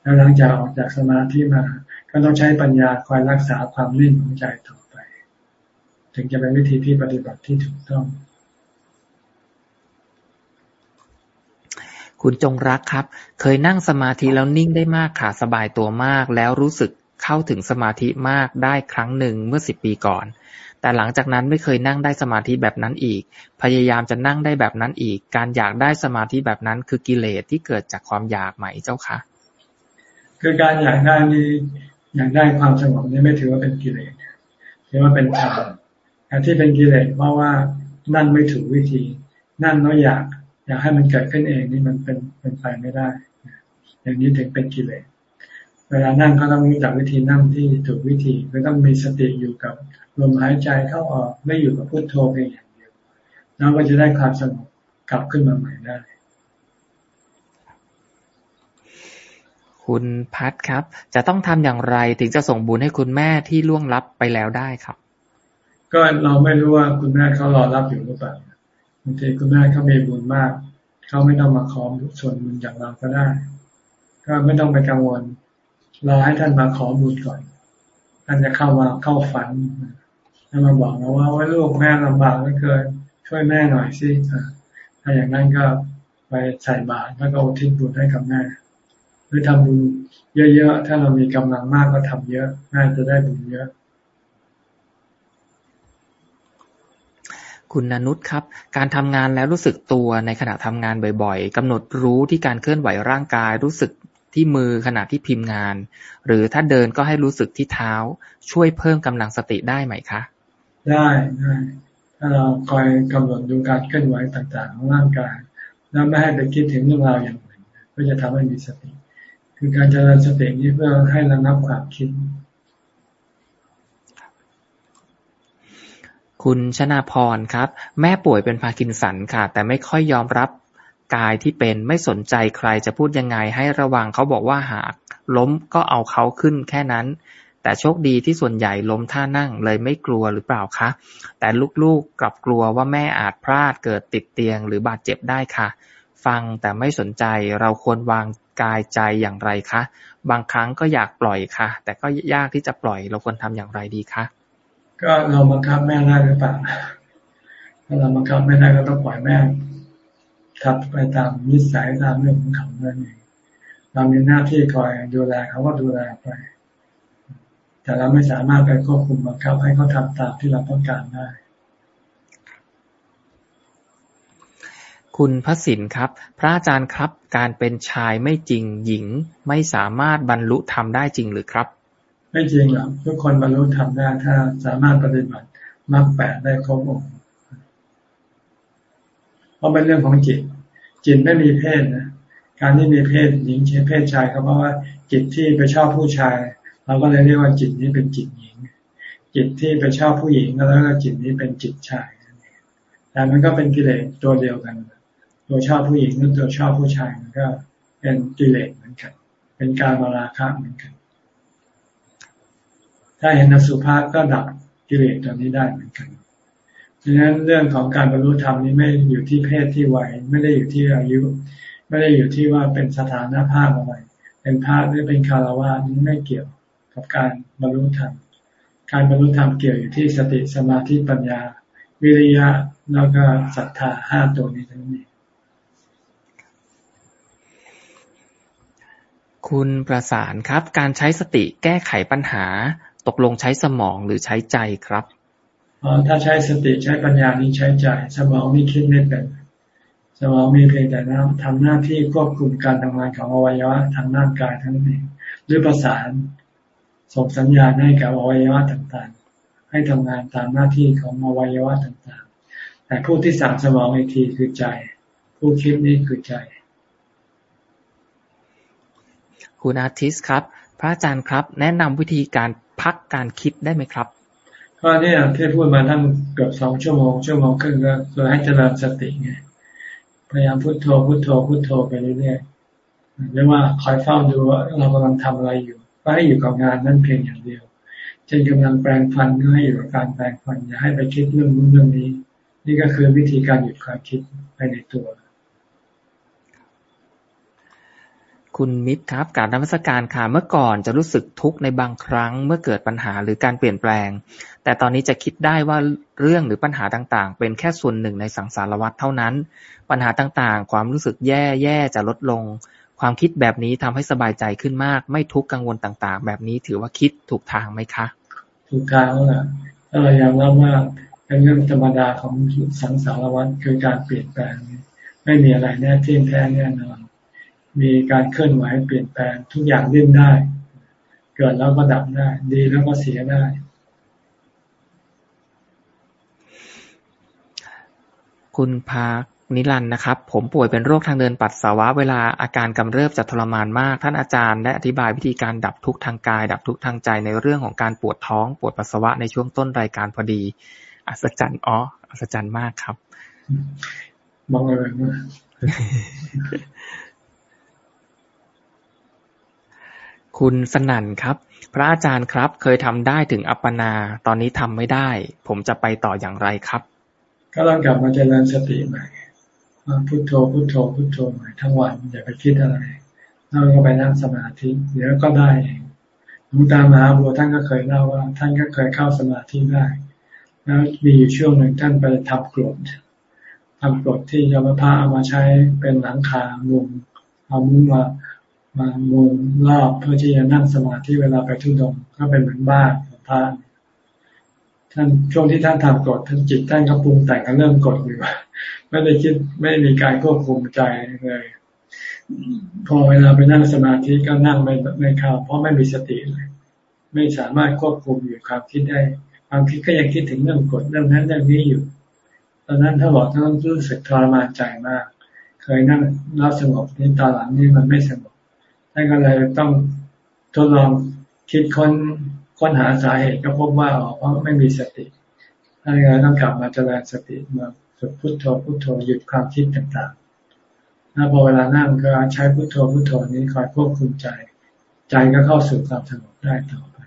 แล้วหลังจากออกจากสมาธิมา ก็ต้องใช้ปัญญาคอยรักษาความนิ่งของใจต่อไป ถึงจะเป็นวิธีที่ปฏิบัติที่ถูกต้องคุณจงรักครับ เคยนั่งสมาธิแล้วนิ่งได้มากค่ะ สบายตัวมาก แล้วรู้สึก เข้าถึงสมาธิมากได้ครั้งหนึ่งเมื่อสิบปีก่อน แต่หลังจากนั้นไม่เคยนั่งได้สมาธิแบบนั้นอีก พยายามจะนั่งได้แบบนั้นอีก การอยากได้สมาธิแบบนั้นคือกิเลสที่เกิดจากความอยากไหมเจ้าคะคือการอยากได้นี่อยากได้ความสงบนี่ไม่ถือว่าเป็นกิเลสถือว่าเป็นธรรมแต่ที่เป็นกิเลสเพราะว่านั่นไม่ถูกวิธี นั่นแล้วอยาก อยากให้มันเกิดขึ้นเองนี่มันเป็นเป็นไปไม่ได้ อย่างนี้ถึงเป็นกิเลส วลานั่งก็ต้องรู้จักวิธีนั่งที่ถูกวิธีคือต้องมีสติอยู่กับลมหายใจเข้าออกไม่อยู่กับพุทโธเพียงอย่างเดียวแล้วก็จะได้ความสงบกลับขึ้นมาใหม่ได้ คุณพัทครับ จะต้องทำอย่างไรถึงจะส่งบุญให้คุณแม่ที่ล่วงลับไปแล้วได้ครับ ก็เราไม่รู้ว่าคุณแม่เขารอรับอยู่หรือเปล่าบางทีคุณแม่เขามีบุญมากเขาไม่ต้องมาขอส่วนบุญจากเราก็ได้ ก็ไม่ต้องไปกังวล รอให้ท่านมาขอบุญก่อน ท่านจะเข้ามาเข้าฝันแล้วมาบอกเราว่าว่าลูกแม่ลำบากเหลือเกินช่วยแม่หน่อยสิถ้าอย่างนั้นก็ไปใส่บาตรแล้วก็อุทิศบุญให้กับแม่หรือทำบุญเยอะๆถ้าเรามีกำลังมากก็ทำเยอะแม่จะได้บุญเยอะคุณนนุษครับ การทำงานแล้วรู้สึกตัวในขณะทำงานบ่อยๆกำหนดรู้ที่การเคลื่อนไหวร่างกาย รู้สึก ที่มือขณะที่พิมพ์งาน หรือถ้าเดินก็ให้รู้สึกที่เท้า ช่วยเพิ่มกำลังสติได้ไหมคะ ได้ได้ ถ้าเราคอยกำหนดดูการเคลื่อนไหวต่างๆของร่างกาย แล้วไม่ให้ไปคิดถึงเรื่องราวอย่างอื่นก็จะทำให้มีสติ คือการเจริญสตินี้เพื่อให้ระงับความคิดคุณชนาพรครับ แม่ป่วยเป็นพาร์กินสันค่ะ แต่ไม่ค่อยยอมรับ กายที่เป็นไม่สนใจใครจะพูดยังไงให้ระวังเขาบอกว่าหากล้มก็เอาเขาขึ้นแค่นั้น แต่โชคดีที่ส่วนใหญ่ล้มท่านั่งเลยไม่กลัวหรือเปล่าคะ แต่ลูกๆกลับกลัวว่าแม่อาจพลาดเกิดติดเตียงหรือบาดเจ็บได้ค่ะ ฟังแต่ไม่สนใจเราควรวางกายใจอย่างไรคะ บางครั้งก็อยากปล่อยค่ะ แต่ก็ยากที่จะปล่อยเราควรทำอย่างไรดีคะก็เราบังคับแม่ได้หรือเปล่าถ้าเราบังคับไม่ได้ก็ต้องปล่อยแม่ ทับไปตามนิสัยตามเรื่องของเขานั่นเองเรามีหน้าที่คอยดูแลเขาก็ดูแลไป แต่เราไม่สามารถไปควบคุมบังคับให้เขาทาตามที่เราต้องการได้ คุณพระสินครับ พระอาจารย์ครับ การเป็นชายไม่จริงหญิงไม่สามารถบรรลุธรรมได้จริงหรือครับ ไม่จริงหรอกทุกคนบรรลุธรรมได้ถ้าสามารถปฏิบัติมรรคแปดได้ครบองค์เพ ราะเป็นเรื่องของจิต จิตไม่มีเพศนะการที่มีเพศหญิงใช้เพศชายก็เพราะว่าจิตที่ไปชอบผู้ชาย เราก็เลยเรียกว่าจิตนี้เป็นจิตหญิง จิตที่ไปชอบผู้หญิงแล้วก็จิตนี้เป็นจิตชายแต่มันก็เป็นกิเลสตัวเดียวกันตัวชอบผู้หญิงกับตัวชอบผู้ชายมันก็เป็นกิเลสเหมือนกัน เป็นการมาราคะเหมือนกัน ถ้าเห็นนสุภาพก็ดับกิเลสตัวนี้ได้เหมือนกัน ดังนั้นเรื่องของการบรรลุธรรมนี้ไม่อยู่ที่เพศที่ไหวไม่ได้อยู่ที่อายุ ไม่ได้อยู่ที่ว่าเป็นสถานะภาพอะไร เป็นพระหรือเป็นคารวะนี้ไม่เกี่ยวกับการบรรลุธรรม การบรรลุธรรมเกี่ยวอยู่ที่สติสมาธิปัญญา วิริยะแล้วก็ศรัทธาห้าตัวนี้ทั้งนี้ คุณประสานครับ การใช้สติแก้ไขปัญหาตกลงใช้สมองหรือใช้ใจครับ ถ้าใช้สติใช้ปัญญานี้ใช้ใจสมองนี่คิดไม่เป็นสมองมีเพียงแต่ทำหน้าที่ควบคุมการทำงานของอวัยวะทางร่างกายทั้งนี้หรือประสานส่งสัญญาณให้กับอวัยวะต่างๆ ให้ทำงานตามหน้าที่ของอวัยวะต่างๆ แต่ผู้ที่สั่งสมองอีกทีคือใจ ผู้คิดนี่คือใจ คุณอาทิตย์ครับ พระอาจารย์ครับ แนะนำวิธีการพักการคิดได้ไหมครับ ก็เนี่ยที่พูดมาทั้งเกือบสองชั่วโมงชั่วโมงครึ่งก็คือให้เจริญสติไงพยายามพุโทโธพุโทโธพุโทโธไปเรื่อยๆเรียกว่าคอยเฝ้าดูว่าเรากำลังทำอะไรอยู่ ก็ให้อยู่กับงานนั่นเพียงอย่างเดียวเช่นกำลังแปลงฟันก็ให้อยู่กับการแปลงฟันอย่าให้ไปคิดเรื่องนู้นเรื่องนี้ นี่ก็คือวิธีการหยุดความคิดไปในตัว คุณมิตรครับการนมัสการค่ะเมื่อก่อนจะรู้สึกทุกข์ในบางครั้ง เมื่อเกิดปัญหาหรือการเปลี่ยนแปลง แต่ตอนนี้จะคิดได้ว่าเรื่องหรือปัญหาต่างๆ เป็นแค่ส่วนหนึ่งในสังสารวัฏเท่านั้น ปัญหาต่างๆ ความรู้สึกแย่ๆจะลดลง ความคิดแบบนี้ทำให้สบายใจขึ้นมาก ไม่ทุกข์กังวลต่างๆ แบบนี้ถือว่าคิดถูกทางไหมคะ ถูกทางแล้วนะถ้าเรายอมรับว่าเป็นเรื่องธรรมดาของสังสารวัฏคือการเปลี่ยนแปลงไม่มีอะไรแน่ที่แท้แน่นอน มีการเคลื่อนไหวเปลี่ยนแปลงทุกอย่างเล่นได้ เกิดแล้วก็ดับได้ ดีแล้วก็เสียได้ คุณพานิรันนะครับ ผมป่วยเป็นโรคทางเดินปัสสาวะ เวลาอาการกำเริบจะทรมานมาก ท่านอาจารย์ได้อธิบายวิธีการดับทุกข์ทางกาย ดับทุกข์ทางใจในเรื่องของการปวดท้องปวดปัสสาวะในช่วงต้นรายการพอดี อัศจรรย์อ๋ออัศจรรย์มากครับมองอะไรมาคุณสนั่นครับ พระอาจารย์ครับ เคยทำได้ถึงอัปปนา ตอนนี้ทำไม่ได้ ผมจะไปต่ออย่างไรครับ ก็ต้องกลับมาเจริญสติใหม่พุโทโธพุโทโธพุโทโธใหม่ทั้งวันอย่าไปคิดอะไรแล้วก็ไปนั่งสมาธิเดี๋ยวก็ได้เองหลวงตามหาบัวท่านก็เคยเล่าว่า ท่านก็เคยเข้าสมาธิได้ แล้วมีอยู่ช่วงหนึ่งท่านไปทำกรดทำกรดที่ยมพาเอามาใช้เป็นหลังคามุงเอามุ้งมามามุงรอบเพื่อที่จะนั่งสมาธิเวลาไปทุดงก็เป็นเหมือนบ้านของพระ ท่านช่วงที่ท่านทำกฎท่านจิตท่านก็ปรุงแต่งกันเริ่มกฎอยู่ไม่ได้คิดไม่มีการควบคุมใจเลย พอเวลาไปนั่งสมาธิก็นั่งไม่ไม่เข้าเพราะไม่มีสติเลยไม่สามารถควบคุมอยู่ความคิดได้ ความคิดก็ยังคิดถึงเรื่องกฎเรื่องนั้นเรื่องนี้อยู่ ตอนนั้นถ้าบอกท่านรู้สึกทรมานใจมาก เคยนั่งรับสงบนี่ตอนหลังนี่มันไม่สงบท่านก็เลยต้องทดลองคิดค้น ค้นหาสาเหตุก็พบว่าอ๋อเพราะไม่มีสติท่านก็ต้องกลับมาเจริญสติมาฝึกพุทโธพุทโธหยุดความคิดต่างๆแล้วพอเวลานั่งก็ใช้พุทโธพุทโธนี้คอยควบคุมใจ ใจก็เข้าสู่ความสงบได้ต่อไป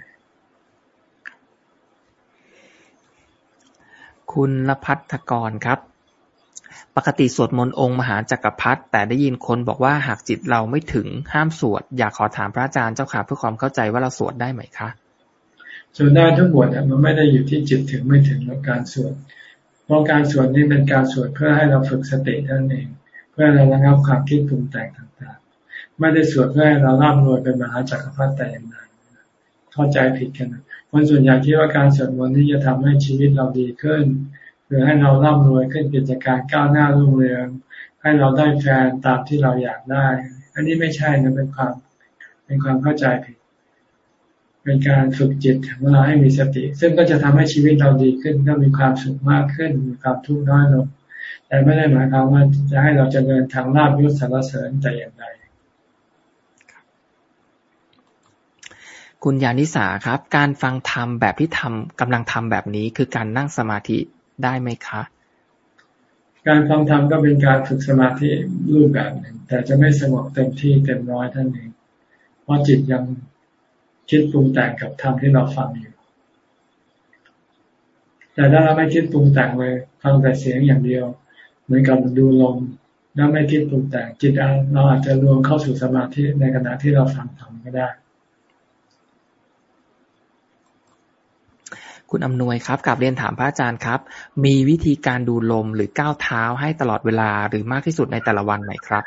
คุณละพัฒกรครับปกติสวดมนต์องค์มหาจักรพรรดิแต่ได้ยินคนบอกว่าหากจิตเราไม่ถึงห้ามสวด อยากขอถามพระอาจารย์เจ้าค่ะเพื่อความเข้าใจว่าเราสวดได้ไหมคะ สวดได้ทุกบทมันไม่ได้อยู่ที่จิตถึงไม่ถึงแล้วการสวดเพราะการสวดนี้เป็นการสวดเพื่อให้เราฝึกสตินั่นเอง เพื่อเราระงับความคิดปรุงแต่งต่างๆ ไม่ได้สวดเพื่อให้เราร่ำรวยเป็นมหาจักรพรรดิแต่อย่างใดเข้าใจผิดกันคนส่วนใหญ่คิดว่าการสวดมนต์นี้จะทำให้ชีวิตเราดีขึ้นหรือให้เราร่ำรวยขึ้นกิจการก้าวหน้ารุ่งเรืองให้เราได้แฟนตามที่เราอยากได้ อันนี้ไม่ใช่นะเป็นความเป็นความเข้าใจผิด เป็นการฝึกจิตของเราให้มีสติ ซึ่งก็จะทำให้ชีวิตเราดีขึ้นก็มีความสุขมากขึ้น มีความทุกข์น้อยลง แต่ไม่ได้หมายความว่าจะให้เราจเจริญทางลาบยศสารเสริญแต่อย่างใดคุณยานิสาครับ การฟังธรรมแบบที่ทำกำลังทำแบบนี้คือการนั่งสมาธิได้ไหมคะ การฟังธรรมก็เป็นการฝึกสมาธิรูปแบบหนึ่ง แต่จะไม่สงบเต็มที่เต็มร้อยท่านเองเพราะจิตยัง คิดปรุงแต่งกับธรรมที่เราฟังอยู่ แต่ถ้าเราไม่คิดปรุงแต่งเลยฟังแต่เสียงอย่างเดียว เหมือนกับดูลมแล้วไม่คิดปรุงแต่งจิตเราอาจจะรวมเข้าสู่สมาธิในขณะที่เราฟังธรรมก็ได้ คุณอำนวยครับกับเรียนถามพระอาจารย์ครับ มีวิธีการดูลมหรือก้าวเท้าให้ตลอดเวลาหรือมากที่สุดในแต่ละวันไหมครับ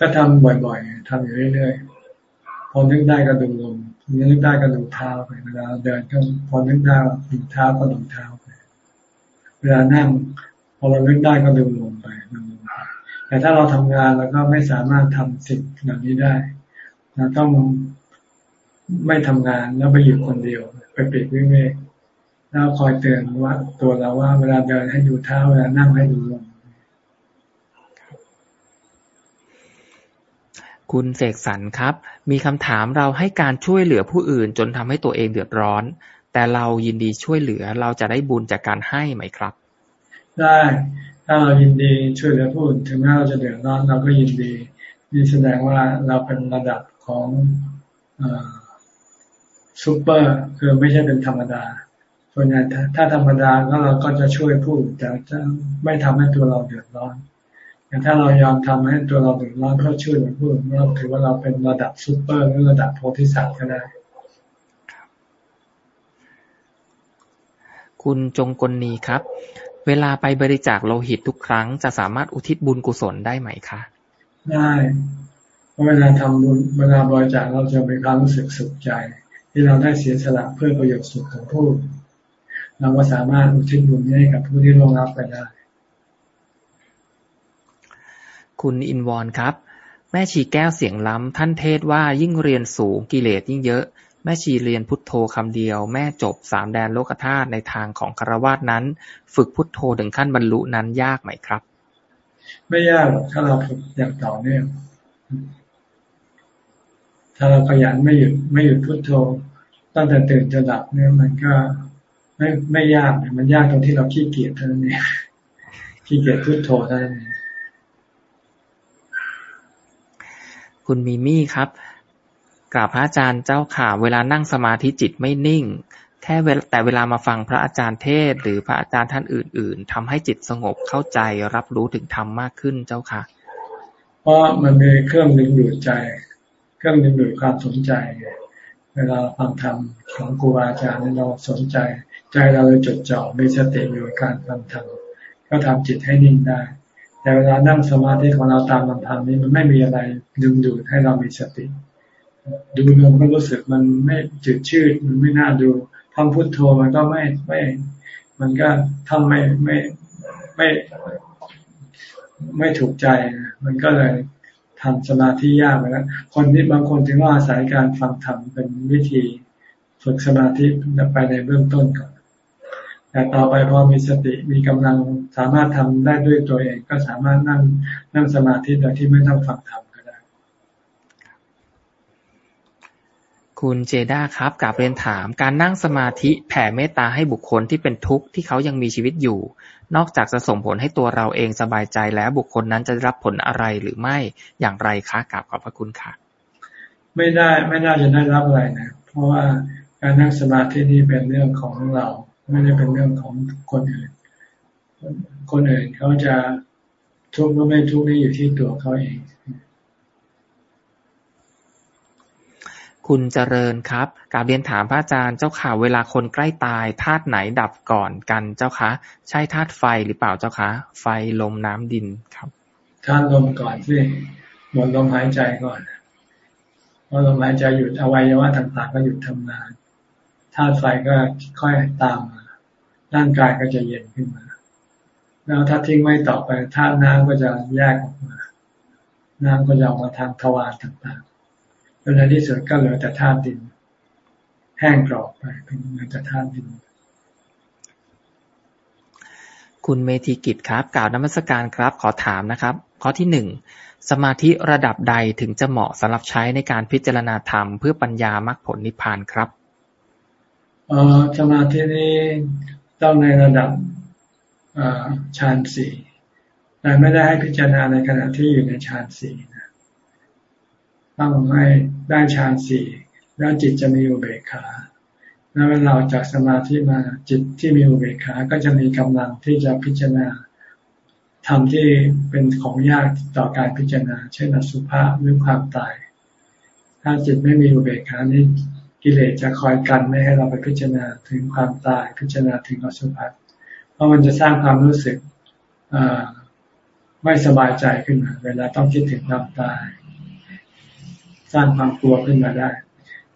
ก็ทำบ่อยๆทำอยู่เรื่อยๆพอนึกได้ก็ดูลม นึกได้ก็ดูเท้าไปเวลาเดินก็พอนึกได้ดูเท้าก็ดูเท้าไป เวลานั่ง พอเรานึกได้ก็ดูลมไปดูลมไปแต่ถ้าเราทำงานแล้วก็ไม่สามารถทำสิ่งเหล่านี้ได้เราต้องไม่ทำงานแล้วไปอยู่คนเดียว ไปปิดวิเวกแล้วคอยเตือนว่าตัวเราว่าเวลาเดินให้ดูเท้าเวลานั่งให้ดูลม คุณเสกสรรครับ มีคำถามเราให้การช่วยเหลือผู้อื่น จนทำให้ตัวเองเดือดร้อน แต่เรายินดีช่วยเหลือเราจะได้บุญจากการให้ไหมครับ ได้ถ้าเรายินดีช่วยเหลือผู้อื่นถึงแม้เราจะเดือดร้อนเราก็ยินดีนี่แสดงว่าเราเป็นระดับของซูเปอร์คือไม่ใช่เป็นธรรมดาส่วนใหญ่ถ้าธรรมดาก็เราก็จะช่วยผู้แต่จะไม่ทำให้ตัวเราเดือดร้อน แต่ถ้าเรายอมทำให้ตัวเราเดือดร้อนเพื่อช่วยเหลือผู้เราถือว่าเราเป็นระดับซูเปอร์หรือระดับโพธิสัตว์ก็ได้คุณจงกลนีครับ เวลาไปบริจาคโลหิตทุกครั้ง จะสามารถอุทิศบุญกุศลได้ไหมคะ ได้เพราะเวลาทำบุญเวลาบริจาคเราจะมีความรู้สึกสุขใจ ที่เราได้เสียสละเพื่อประโยชน์สุขของผู้ เราก็สามารถอุทิศบุญให้กับผู้ที่ร่วงรับไปได้ คุณอินวอนครับ แม่ชีแก้วเสียงล้ำ ท่านเทศว่ายิ่งเรียนสูงกิเลสยิ่งเยอะ แม่ชีเรียนพุทโธคำเดียว แม่จบสามแดนโลกธาตุในทางของคารวาสนั้น ฝึกพุทโธถึงขั้นบรรลุนั้นยากไหมครับ ไม่ยากถ้าเราฝึกอย่างต่อเนื่องถ้าเราขยันไม่หยุดไม่หยุดพุทโธ ตั้งแต่ตื่นจนหลับเนี่ยมันก็ไม่ไม่ยากมันยากตรงที่เราขี้เกียจเท่านั้นเองขี้เกียจพุทโธเท่านั้นเอง คุณมีมี่ครับกราบพระอาจารย์เจ้าข่าเวลานั่งสมาธิจิตไม่นิ่ง แค่แต่เวลามาฟังพระอาจารย์เทศ หรือพระอาจารย์ท่านอื่น ๆทำให้จิตสงบเข้าใจรับรู้ถึงธรรมมากขึ้นเจ้าค่ะ เพราะมันมีเครื่องดึงดูดใจ เครื่องดึงดูดความสนใจ เวลาฟังธรรมของครูอาจารย์เราสนใจ ใจเราเลยจดจ่อมีสติอยู่การฟังธรรมก็ทำจิตให้นิ่งได้ แต่เวลานั่งสมาธิของเราตามลำพังนี้มันไม่มีอะไร ดึงดูดให้เรามีสติ ดูลมก็รู้สึกมันไม่จืดชืดมันไม่น่าดูทำพุทโธมันก็ไม่ไม่ มันก็ทำไม่ไม่ไม่ไม่ถูกใจมันก็เลยทำสมาธิยากไปแล้วคนที่บางคนถึงว่าอาศัยการฟังธรรมเป็นวิธีฝึกสมาธิไปในเบื้องต้นก่อนแต่ต่อไปพอมีสติมีกำลังสามารถทำได้ด้วยตัวเอง ก็สามารถนั่งนั่งสมาธิโดยที่ไม่ต้องฟังธรรมก็ได้ คุณเจด้าครับกลับเรียนถาม การนั่งสมาธิแผ่เมตตาให้บุคคลที่เป็นทุกข์ที่เขายังมีชีวิตอยู่ นอกจากจะส่งผลให้ตัวเราเองสบายใจแล้วบุคคลนั้นจะรับผลอะไรหรือไม่อย่างไรคะกราบขอบพระคุณค่ะ ไม่ได้ไม่น่าจะได้รับอะไรนะ เพราะว่าการนั่งสมาธินี้เป็นเรื่องของเราไม่ได้เป็นเรื่องของคนอื่น คนอื่นเขาจะทุกข์หรือไม่ทุกข์นี่อยู่ที่ตัวเขาเอง คุณเจริญครับกาบเรียนถามพระอาจารย์เจ้าข่าวเวลาคนใกล้ตายธาตุไหนดับก่อนกันเจ้าคะ ใช่ธาตุไฟหรือเปล่าเจ้าคะ ไฟลมน้ำดินครับธาตุลมก่อนสิหมดลมหายใจก่อนพอลมหายใจหยุดอวัยวะต่างๆ ก็หยุดทำงานธาตุไฟก็ค่อยตามมาร่างกายก็จะเย็นขึ้นมา แล้วถ้าทิ้งไว้ต่อไปธาตุน้ำก็จะแยกออกมา น้ำก็จะออกมาทางทวารต่างๆ แล้วในที่สุดก็เหลือแต่ธาตุดิน แห้งกรอบไปเป็นเหลือแต่ธาตุดิน คุณเมธีกิจครับกล่าวนมัสการครับ ขอถามนะครับ ข้อที่หนึ่งสมาธิระดับใดถึงจะเหมาะสำหรับใช้ในการพิจารณาธรรมเพื่อปัญญามรรคผลนิพพานครับออสมาธินี้ต้องในระดับฌานสี่แต่ไม่ได้ให้พิจารณาในขณะที่อยู่ในฌานสี่นะ ต้องให้ได้ฌานสี่แล้วจิตจะมีอุเบกขาแล้วเวลาจากสมาธิมาจิตที่มีอุเบกขาก็จะมีกำลังที่จะพิจารณาทำที่เป็นของยากต่อการพิจารณา เช่นอสุภะหรือความตาย ถ้าจิตไม่มีอุเบกขานี้กิเลสจะคอยกันไม่ให้เราไปพิจารณาถึงความตายพิจารณาถึงอสุภะเพราะมันจะสร้างความรู้สึกไม่สบายใจขึ้นมา เวลาต้องคิดถึงความตาย สร้างความกลัวขึ้นมาได้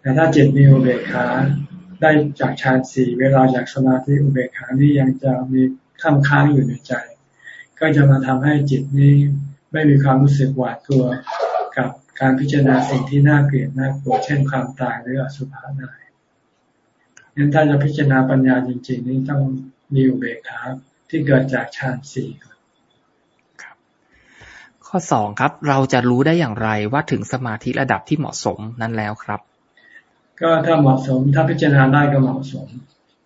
แต่ถ้าจิตมีอุเบกขาได้จากฌานสี่เวลาจากสมาธิอุเบกขานี้ยังจะมีข้างค้างอยู่ในใจ ก็จะมาทำให้จิตนี้ไม่มีความรู้สึกหวาดกลัวกับการพิจารณาสิ่งที่น่าเกลียดน่ากลัวเช่นความตายหรืออสุภะได้งั้นถ้าจะพิจารณาปัญญาจริงๆ นี่ต้องมีอุเบกขาที่เกิดจากฌานสี่ ข้อสองครับ เราจะรู้ได้อย่างไรว่าถึงสมาธิระดับที่เหมาะสมนั้นแล้วครับ ก็ถ้าเหมาะสม ถ้าพิจารณาได้ก็เหมาะสม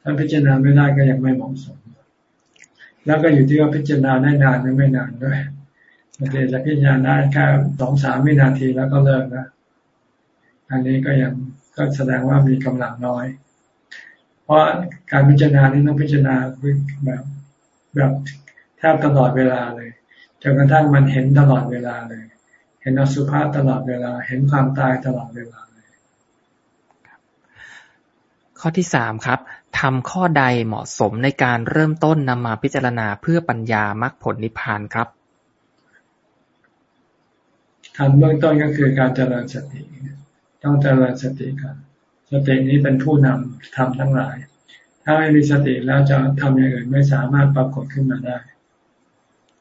ถ้าพิจารณาไม่ได้ก็ยังไม่เหมาะสม แล้วก็อยู่ที่ว่าพิจารณาได้นานหรือไม่นานด้วยบางทีจะพิจารณาได้แค่สองสามวินาทีแล้วก็เลิกนะอันนี้ก็ยังก็แสดงว่ามีกำลังน้อย เพราะการพิจารณานี้ต้องพิจารณาแบบแบบแทบตลอดเวลาเลย จนกระทั่งมันเห็นตลอดเวลาเลย เห็นอสุภะตลอดเวลา เห็นความตายตลอดเวลาเลยข้อที่สามครับทำข้อใดเหมาะสมในการเริ่มต้นนำมาพิจารณาเพื่อปัญญามรรคผลนิพพานครับทำเบื้องต้นก็คือการเจริญสติ ต้องเจริญสติก่อนสตินี้เป็นผู้นำทำทั้งหลาย ถ้าไม่มีสติแล้วจะทำอย่างอื่นไม่สามารถปรากฏขึ้นมาได้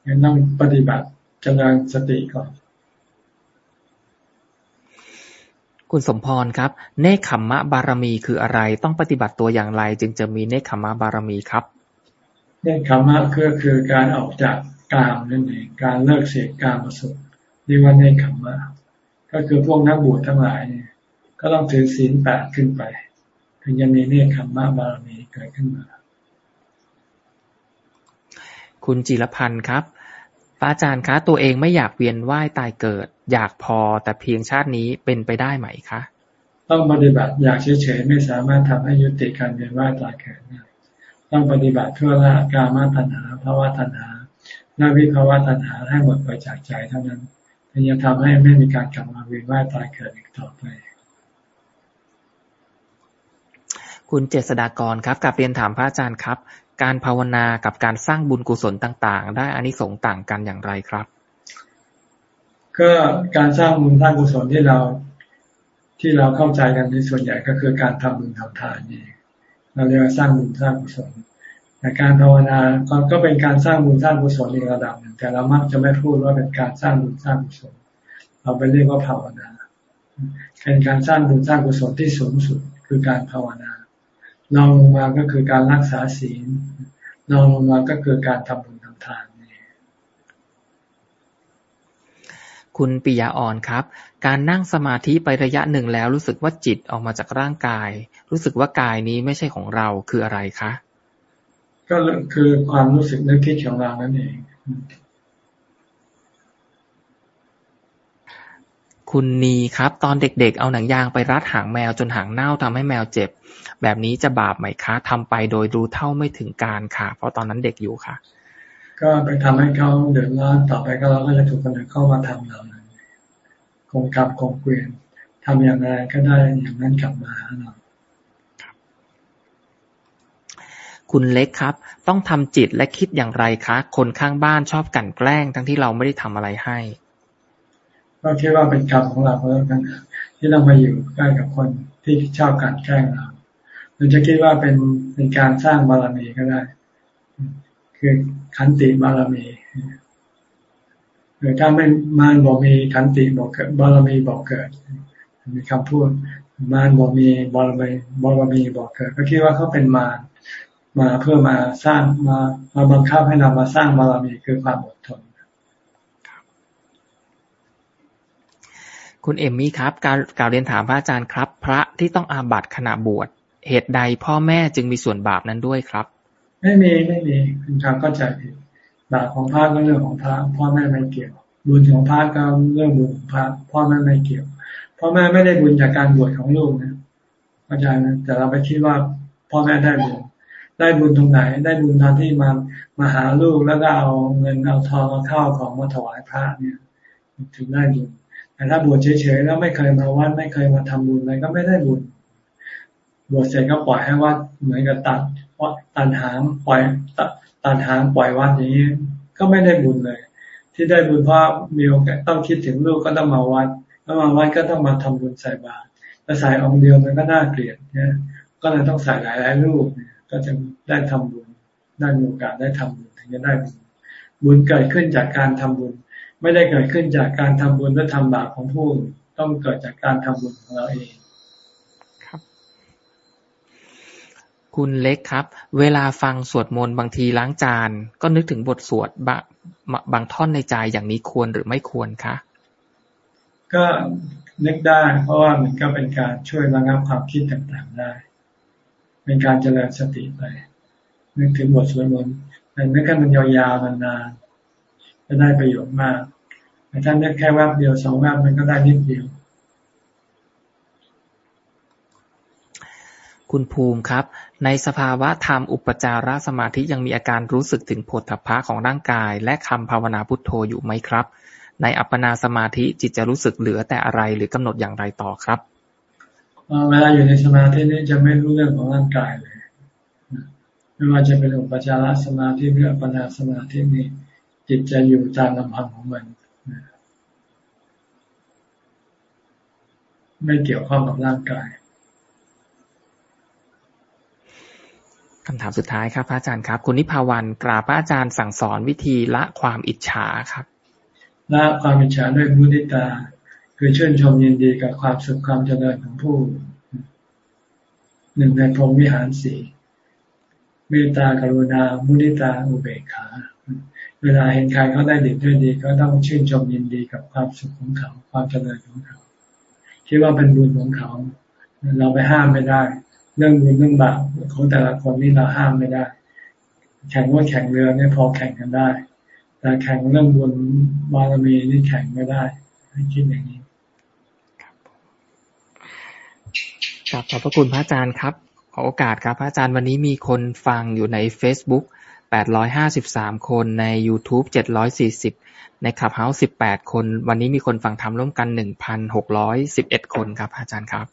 ยังต้องปฏิบัติเจริญสติก่อน คุณสมพรครับ เนคขมมะบารมีคืออะไร ต้องปฏิบัติตัวอย่างไร จึงจะมีเนคขมมะบารมีครับ เนคขมมะก็คือการออกจากกามนั่นเองการเลิกเสพกามสุขเรียกว่าเนคขมมะก็คือพวกนักบวชทั้งหลายเนี่ยก็ต้องถือศีลแปดขึ้นไป ถึงจะมีเนคขมมะบารมีเกิดขึ้นมา คุณจิรพันธ์ครับป้าอาจารย์คะตัวเองไม่อยากเวียนว่ายตายเกิด อยากพอแต่เพียงชาตินี้เป็นไปได้ไหมคะ ต้องปฏิบัติอยากเฉยๆไม่สามารถทำให้ยุติการเวียนว่ายตายเกิดได้ต้องปฏิบัติเพื่อละกามาตัณหาภาวะตัณหาหน้าวิภาวะตัณหาให้หมดไปจากใจเท่านั้นถึงจะทำให้ไม่มีการกลับมาเวียนว่ายตายเกิดอีกต่อไปคุณเจษดากรครับกับเรียนถามพระอาจารย์ครับ การภาวนากับการสร้างบุญกุศลต่างๆ ได้อานิสงส์ต่างกันอย่างไรครับ ก็การสร้างบุญสร้างกุศลที่เราที่เราเข้าใจกันในส่วนใหญ่ก็คือการทำบุญทำทานนี่เราเรียกว่าสร้างบุญสร้างกุศลแต่การภาวนาก็เป็นการสร้างบุญสร้างกุศลอีกระดับหนึ่งแต่เรามักจะไม่พูดว่าเป็นการสร้างบุญสร้างกุศลเราไปเรียกว่าภาวนาเป็นการสร้างบุญสร้างกุศลที่สูงสุดคือการภาวนา ลองลงมาก็คือการรักษาศีลลองลงมาก็คือการทำบุญทำทานคุณปิยาอ่อนครับ การนั่งสมาธิไประยะหนึ่งแล้วรู้สึกว่าจิตออกมาจากร่างกาย รู้สึกว่ากายนี้ไม่ใช่ของเราคืออะไรคะ ก็คือความรู้สึกนึกคิดของเรานั่นเอง คุณนีครับ ตอนเด็กๆ เอาหนังยางไปรัดหางแมวจนหางเน่าทำให้แมวเจ็บ แบบนี้จะบาปไหมคะทำไปโดยรู้เท่าไม่ถึงการค่ะ เพราะตอนนั้นเด็กอยู่ค่ะ ก็ไปทำให้เขาเดือดร้อนต่อไปก็เราก็จะถูกคนอื่นเข้ามาทำเราคงกรรมคงเกวียนทำอย่างไรก็ได้อย่างนั้นกลับมาหาเราคุณเล็กครับ ต้องทำจิตและคิดอย่างไรคะ คนข้างบ้านชอบกันแกล้ง ทั้งที่เราไม่ได้ทำอะไรให้ ก็คิดว่าเป็นกรรมของเราแล้วกันที่เรามาอยู่ใกล้กับคนที่ชอบกันแกล้งเราหรือจะคิดว่าเป็นเป็นการสร้างบารมีก็ได้ คือขันติบารมีหรือถ้าไม่มารบอกมีขันติบอกเกิดบารมีบอกเกิด มีคำพูดมารบอกมีบารมีบารมีบอกเกิด ก็คิดว่าเขาเป็นมารมาเพื่อมาสร้างมามาบังคับให้เรามาสร้างบารมีคือความอดทน คุณเอมมี่ครับ การกล่าวเรียนถามพระอาจารย์ครับ พระที่ต้องอาบัติขณะบวชเหตุใดพ่อแม่จึงมีส่วนบาปนั้นด้วยครับ ไม่มีไม่มีคุณทางเข้าใจผิดบาปของพระก็เรื่องของพระพ่อแม่ไม่เกี่ยว บุญของพระก็เรื่องบุญของพระพ่อแม่ไม่เกี่ยวพ่อแม่ไม่ได้บุญจากการบวชของลูกนะเข้าใจนะแต่เราไปคิดว่าพ่อแม่ได้บุญได้บุญตรงไหน ได้บุญตอนที่มามาหาลูกแล้วก็เอาเงินเอาทองเอาข้าวของมาถวายพระเนี่ย ถึงได้บุญ แต่ถ้าบวชเฉยๆแล้วไม่เคยมาวัดไม่เคยมาทำบุญอะไรก็ไม่ได้บุญบวชเสร็จก็ปล่อยให้วัดเหมือนกับตัดตันหางปล่อยตันหางปล่อยวัดอย่างนี้ก็ไม่ได้บุญเลย ที่ได้บุญเพราะมีโอกาสต้องคิดถึงลูกก็ต้องมาวัดแล้วมาวัดก็ต้องมาทำบุญใส่บาตรแต่ใส่องเดียวมันก็น่าเกลียดนี่ยก็เลยต้องใส่หลายหลายลูกก็จะได้ทำบุญได้มีโอกาสได้ทำบุญถึงจะได้บุญบุญเกิดขึ้นจากการทำบุญ ไม่ได้เกิดขึ้นจากการทำบุญและทำบาปของผู้ต้องเกิดจากการทำบุญของเราเองคุณเล็กครับ เวลาฟังสวดมนต์บางทีล้างจาน ก็นึกถึงบทสวดบางบางท่อนในใจอย่างนี้ควรหรือไม่ควรคะก็นึกได้ เพราะว่ามันก็เป็นการช่วยระงับความคิดต่างๆได้ เป็นการเจริญสติไป นึกถึงบทสวดมนต์แต่นึกให้มันยาวๆนานๆจะได้ประโยชน์มาก แต่ถ้านึกแค่แวบเดียวสองแวบมันก็ได้นิดเดียว คุณภูมิครับ ในสภาวะธรรมอุปจารสมาธิยังมีอาการรู้สึกถึงผลทพะของร่างกาย และคำภาวนาพุทโธอยู่ไหมครับ ในอัปปนาสมาธิจิตจะรู้สึกเหลือแต่อะไรหรือกำหนดอย่างไรต่อครับเวลาอยู่ในสมาธินี้จะไม่รู้เรื่องของร่างกายเลย ไม่ว่าจะเป็นอุปจารสมาธิหรืออัปปนาสมาธินี้จิตจะอยู่ตามลำพังของมัน ไม่เกี่ยวข้องกับร่างกายคำถามสุดท้ายครับพระอาจารย์ครับ คุณนิพาวันกราบพระอาจารย์สั่งสอนวิธีละความอิจฉาครับละความอิจฉาด้วยมุติตา คือชื่นชมยินดีกับความสุขความเจริญของผู้หนึ่งในพรหมวิหารสี่เมตตากรุณามุนิตาอุเบกขา เวลาเห็นใครเขาได้ดีด้วยดี ก็ต้องชื่นชมยินดีกับความสุขของเขา ความเจริญของเขา คิดว่าเป็นบุญของเขา เราไปห้ามไม่ได้ เรื่องบุญเรื่องบาปของแต่ละคนนี่เราห้ามไม่ได้ แข่งว่าแข่งเรือเนี่ยพอแข่งกันได้ แต่แข่งเรื่องบุญบารมีนี่แข่งไม่ได้คิดอย่างนี้ครับขอบพระคุณพระอาจารย์ครับ ขอโอกาสครับ พระอาจารย์วันนี้มีคนฟังอยู่ใน Facebook 853 คนใน YouTube 740 ในคลับเฮาส์18 คน วันนี้มีคนฟังธรรมร่วมกัน 1,611 คนครับ อาจารย์ครับ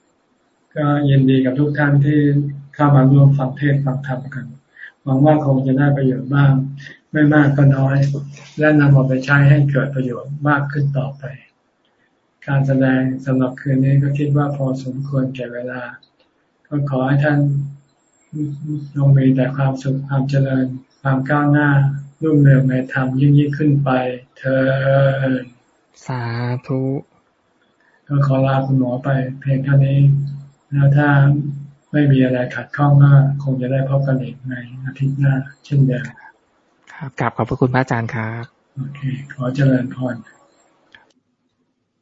ก็ยินดีกับทุกท่านที่เข้ามาร่วมฟังเทศฟังธรรมกันหวังว่าคงจะได้ประโยชน์บ้าง ไม่มากก็น้อย และนำเอาไปใช้ให้เกิดประโยชน์มากขึ้นต่อไป การแสดงสำหรับคืนนี้ก็คิดว่าพอสมควรแก่เวลา ก็ขอให้ท่านลงมีแต่ความสุขความเจริญ ความก้าวหน้ารุ่งเรืองในธรรมยิ่งยิ่งขึ้นไป เธอสาธุก็ขอลาคุณหมอไปเพียงเท่านี้ แล้วถ้าไม่มีอะไรขัดข้องก็คงจะได้พบกันอีกในอาทิตย์หน้า เช่นเดิมครับกลับขอบพระคุณพระอาจารย์ครับ โอเค ขอเจริญพร